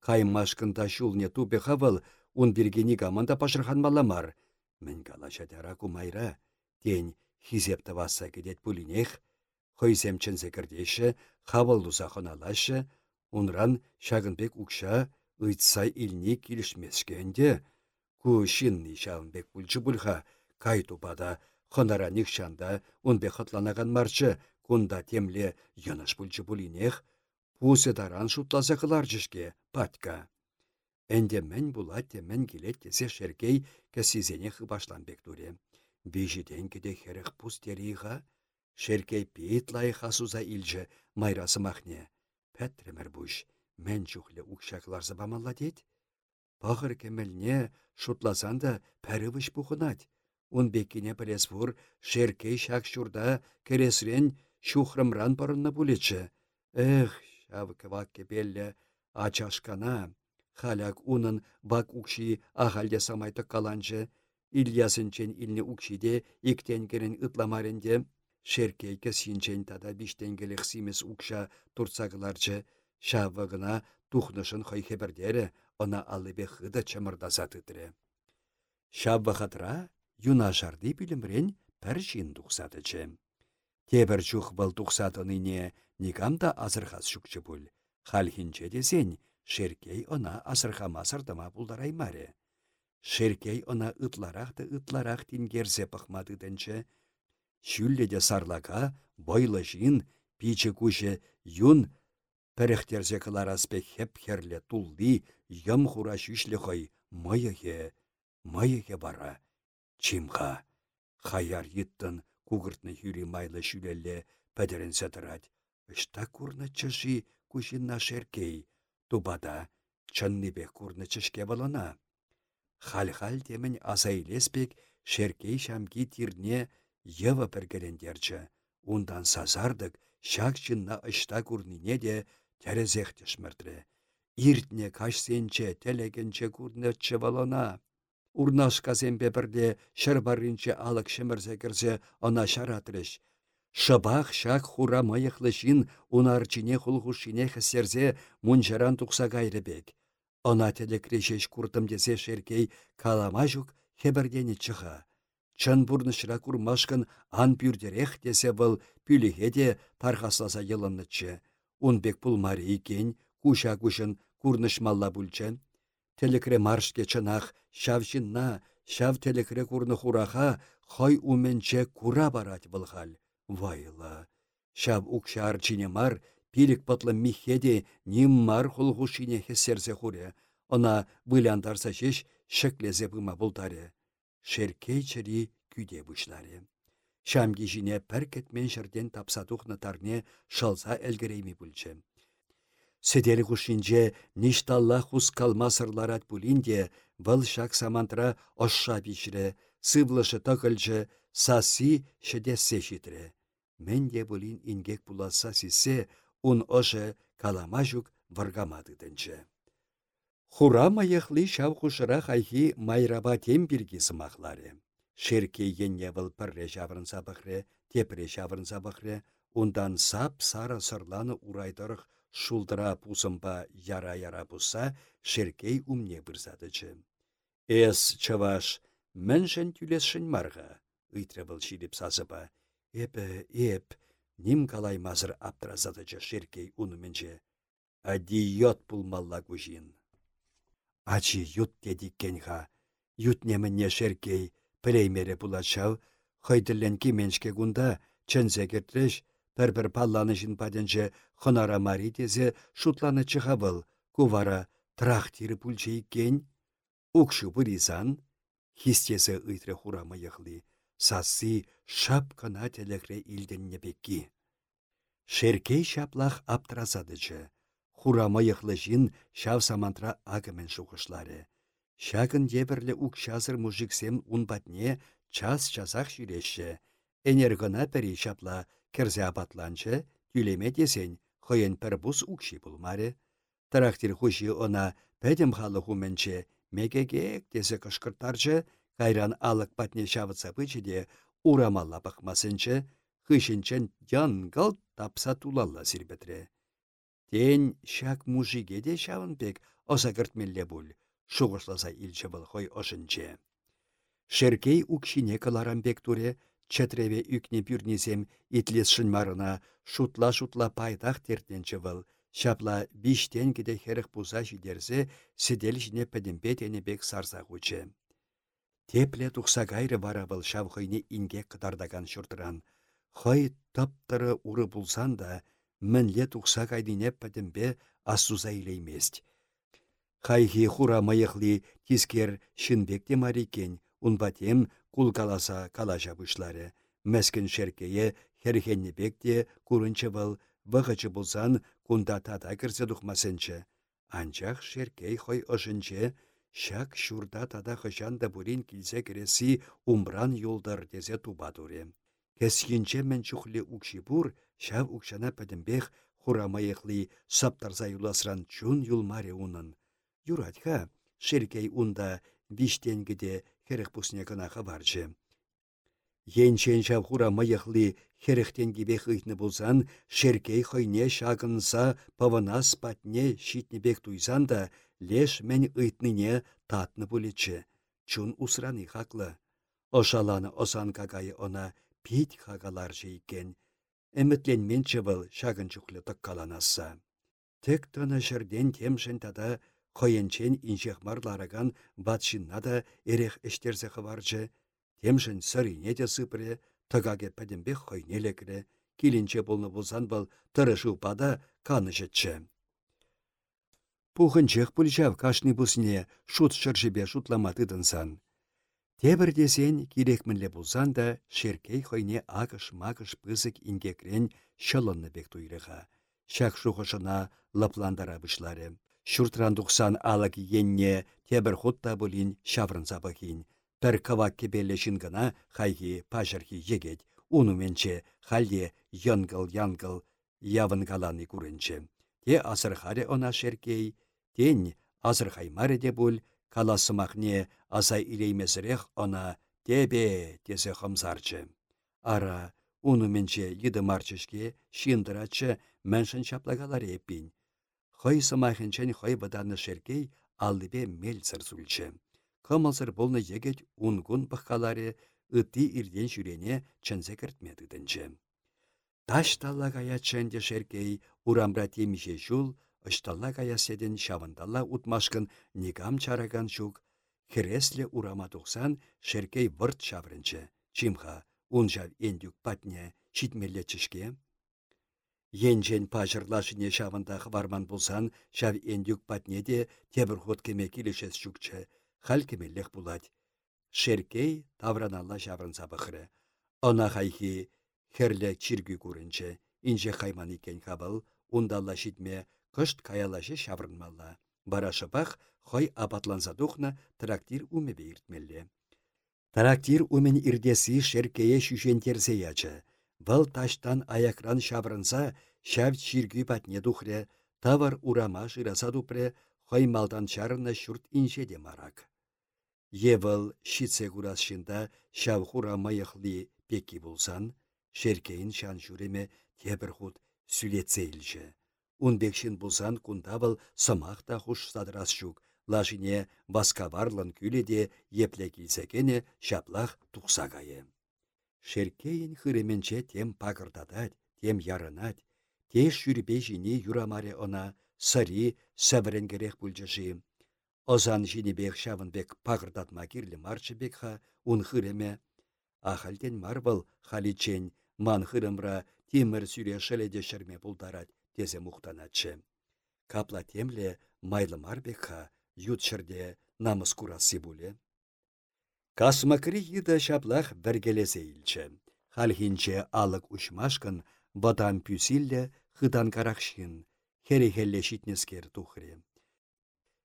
S1: каймашкында шулне тупе хавыл, ун биргени гаманда пашырхан маламар. Мен калаша тара кумайра, тень хизеп таваса кедет пулинех, хойсем чынсе кірдеші, хавыл луза хоналашы, унран шагынбек укша, ыйтса илни килішмескенде, ку шинни шагынбек пульчы пульха, кай тупада, хонара нихшанда, унбе хатланаган марчы, кунда темле яныш пульчы пулинех, Пусы таран шутласа қылар жішке, патка. Әнде мән булат мен келет тесе шеркей кәсізене бек туре. Бежиден кеде пус териға, шеркей пейт лайха суза илжі майрасы махне. Пәттремір бұш, мән жүхлі ұқшақларзы бамалла дед. Бағыр кемелне шутласан да бұш бұғынат. Ун беккине пілесвур шеркей шак шурда кересрен шухрымран парынны булечче. Эх, шав кывак кепелле, ачашкана. Халяк унын бак укши ахальде самайты каланчы. Ильясынчен илне укшиде иктен керен ытламаренде. Шеркей кесинчен тада биштенгелек симес укша турцагыларчы. Шаввагына тухнышын хой хебердері, она алыбе хыда чымырдаса тытре. Шавва хатра юна жарды білімрен пір жин тухсатычы. Тебір чух был тухсатыныне никамда азырхас шукчы бұл. Халхинче десен, шеркей она азырхама сырдыма маре. Шеркей она ытларақты ытларақ тингерзе пықмады дінчі. Шүлледе сарлака, бойлы жин, пичі күші юн Пәріхтерзе кылараспе хеп херле тулди, ям хура шүшлі майыхе, майыхе бара. Чимха, хаяр yittын кугыртны хюри майлы шүлелле пәдерін сәтірад. Ышта курны чыши кушинна шеркей, тубада чынныбек курны чышке балана. Хал-хал темін асайлеспек шеркей шамки тирне ева піргелендерчі. Ундан сазардык, шак чынна ышта курнине де тәрезехте шміртірі. Иртне кашсенче телегенче курнетче балона. Урнаш казембе бірде шырбарынче алық шымырзе кірзе она шаратрыш. Шыбақ шак хура майықлы жин унарчине хулхушине хсерзе мунжаран тұқса бек. Она телекрешеш куртым десе шеркей каламажук хебірдені чыға. Чын бұрнышыра курмашкын ан пюрдерех десе бұл пүліхеде тархасласа елыннычы. Унбек пулмари икен, куша кушын курнышмалла бүлчен. Телекре маршке чынах, шав жинна, шав телекре курны хураха, хой уменче кура барать бұлхал. Вайла. Шав укша арчине мар, пилік патлы михеде ним мар хулхушине хесерзе хуре. Она выляндарса шеш шеклезе бұма бұлтаре. Шеркей чыри күде бұшларе. Шамги жіне пір кетмен жерден тапсатухны тарне шалса әлгіреймі бүлчі. Седері құшинже ништалла хус калмасырларат бүлінде бұл шак самантра ошша бішірі, сывлышы тықылжы, саси шедессе житірі. Мен де бұлін ингек бұласа сесе, ун ошы каламажук варгамады дінчі. Хурама ехли шав хушыра хайхи майраба тем біргі сымақлары. Шерке енне вăл пірре çаврынса пăхре, тепре çаврынса пăхре, ундан сап сары сырланы урайдырық шулдыра пусымба яра-яра пуса шеркей умне бұрзадычы. Эс чаваш, міншін тюлесшін марға, ыйтры был шиліп сазыба. Эпі, эп, ним калай мазыр аптыразадычы шеркей унымінче. Адиот пулмалла кужин. Ачи ют дедиккенха, ютнеміне шеркей, піреймере булачав, хойділен кименшке гунда, чэнзе кертреш, пір-бір палланышын паденче хонара мари тезе шутланы чыхабыл, кувара трахтиры пульче иккен, укшу бұризан, хистесі ыйтры хурама яхли, сасы шап кына телехре илденне бекки. Шеркей шаплах аптразадычы, хурама яхлы жин шав самантра агымен шуғышлары. Шагын ебірлі ук шазыр мужиксем унбатне час часах жүрешші. Энергона пәрі шапла керзе абатланчы, тюлеме десен, хойын пір бұз укши бұлмары. Тарахтир хуши она пәдім халы хуменче, мегегек десе кышкыртарчы, кайран алық патне шавыца де урамалла бақмасынчы, хышынчен янгал тапса тулалла сирбетре. Тен шак мужиге де шавынбек оса кіртмелле бұл шуғышласа илчі был хой ошынче. Шеркей туре, чәтреве үкне пюрнезем итлес шынмарына шутла-шутла пайтақ тертенчі был, Шапла биштен кеде херіх пуза жидерзе, седел жіне пәдімбе бек сарса ғучы. Тепле тұқса гайры бара был шавхойне инге қыдардаган шүртіран. Хой таптыры уры бұлсан да, мінле тұқса гайдине пәдімбе асуза илеймест. Хайхи хура майықли тискер шинбекте марикен, унбатем кулкаласа калаша бұшлары. Мәскін шеркее херхеннебекте курынчы был, вғычы бұлсан кунда тата кірсе дұқмасынчы. Анчақ шеркей хой ошынче, Шак шурда тада хышанда бурин килсе кереси умран юлдар тезе туба туре. Кәсхинче мен чухле укшибур, шав укшана пәдімбех хурамайықли саптарза юласран чун юлмаре унын. Юратха, шеркей унда виштенгіде херек пусне кынаха баржы. Енчен шав хурамайықли херехтен гибех ыйтны болсан, шеркей хойне шагынса паванас патне шитнебек туйсан да, леш мен ыйтныне татны булечче. Чун усраны хаклы. Ошаланы осан кагайы она пит хагалар жейкен. Әмітленмен чывыл шагын чухлы каланаса. Тек тына жерден темшін тада қойенчен инжехмарлараган батшинна да эрех эштерзе хыварчы. Темшін сырине де сыпре, тыгаге пәдімбек хойнелекре, килинче болны болсан был тырышу пада каны жетчі. Пухынчех пульчав кашни бусне шут шыржыбе шутламатыдынсан. Тебір десен керекмінле болсан да шеркей хойне агыш-магыш пызык ингекрен шылынны бек туйрыға. Шак шухышына лапландара бұшлары. Шуртран тұқсан алак енне тебір хутта бұлін шаврынса бұхин. Пір кавак кебелешін гына хайхи пажырхи егет. Унуменче халде янгыл-янгыл явын каланы күрінче. Те асырхаре она шеркей, тень азырхаймаре де бұл, каласымахне азай илеймезірех она тебе тесе хымсарчы. Ара, унуменче йыды марчышке шиндырачы мәншін чаплагалар еппин. Хой сымахынчен хой баданы шеркей алдыбе мельцір сүлчі. Кымылсыр болны егет унгун бұққалары ытти ирден жүрене чынзе кіртмедідінчі. Таш талла кая чэнде шеркей урамра темише жул, Ышталла каяседен шавындалла утмашкын нигам чараган шук, хересле урама тухсан шеркей вырт шаврынчы. Чимха, унжав ендюк патне, читмелле чишке. Енжен пажырлашыне шавындах варман булсан, шав ендюк патне де тебір ход кеме келешес шукчы, хал кемеллех булать. Шеркей тавраналла шаврынса бұхры. Она хайхи херле чиргü курынчы, инже хайман икен хабыл, ундалла шитме кышт каялашы шаврынмалла. Барашыпах хой апатланса тухна трактир умебе иртмелле. Трактир умен ирдесі шеркее шүшентерсе ячы. Вăл таштан аякран шаврынса шав чиргü патне тухре, тавар урама шыраса тупре, хой малдан чарына шурт иншеде марак. Евыл шитсе курасшында шав хура майықли пеки булсан, шеркейін шан жүреме тебір худ сүлетсе Унбекшин бұлсан кунтавыл сымақ та хуш садырас жүк. Лажине варлын күлі де епле келсекене шаплақ тұқсағайы. Шеркейін хыременче тем пағырдадад, тем ярынад, теш жүрбе жіне юрамаре она сари сәвірен бүлжіші. Озан бек шавынбек пағырдатма кирлі марчы бекха ун хыреме. Ахальден марбыл халичен ман хырымра темір сүре шеледе шырме бұлдарад тезе мұқтаначы. Капла темле майлы марбекха ютшырде намыс курасы бұлі. Касмакри йыда шаплах бәргелесе илчі. Халхинче алық ұшмашкын бадан пюсилле хыдан карақшын, хері-хелле шитнескер тухры.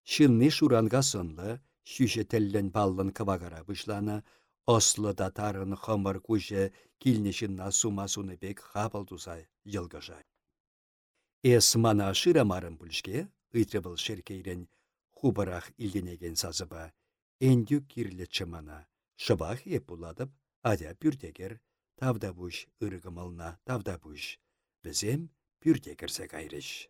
S1: Шынны шуранға сынлы, шүші тіллен баллын кывагара бұшланы, Ослы да тарын хымыр күші килнешін суны бек хапыл тузай йылгыжай. Эс мана шыра марын бүлшке, ыйтры шеркейрен хубарах илденеген сазыба, әндю кирлі чымана, шыбах еп буладып, адя пүртегер, тавда бұш ыргымылна тавда бұш, бізем пүртегерсе кайрыш.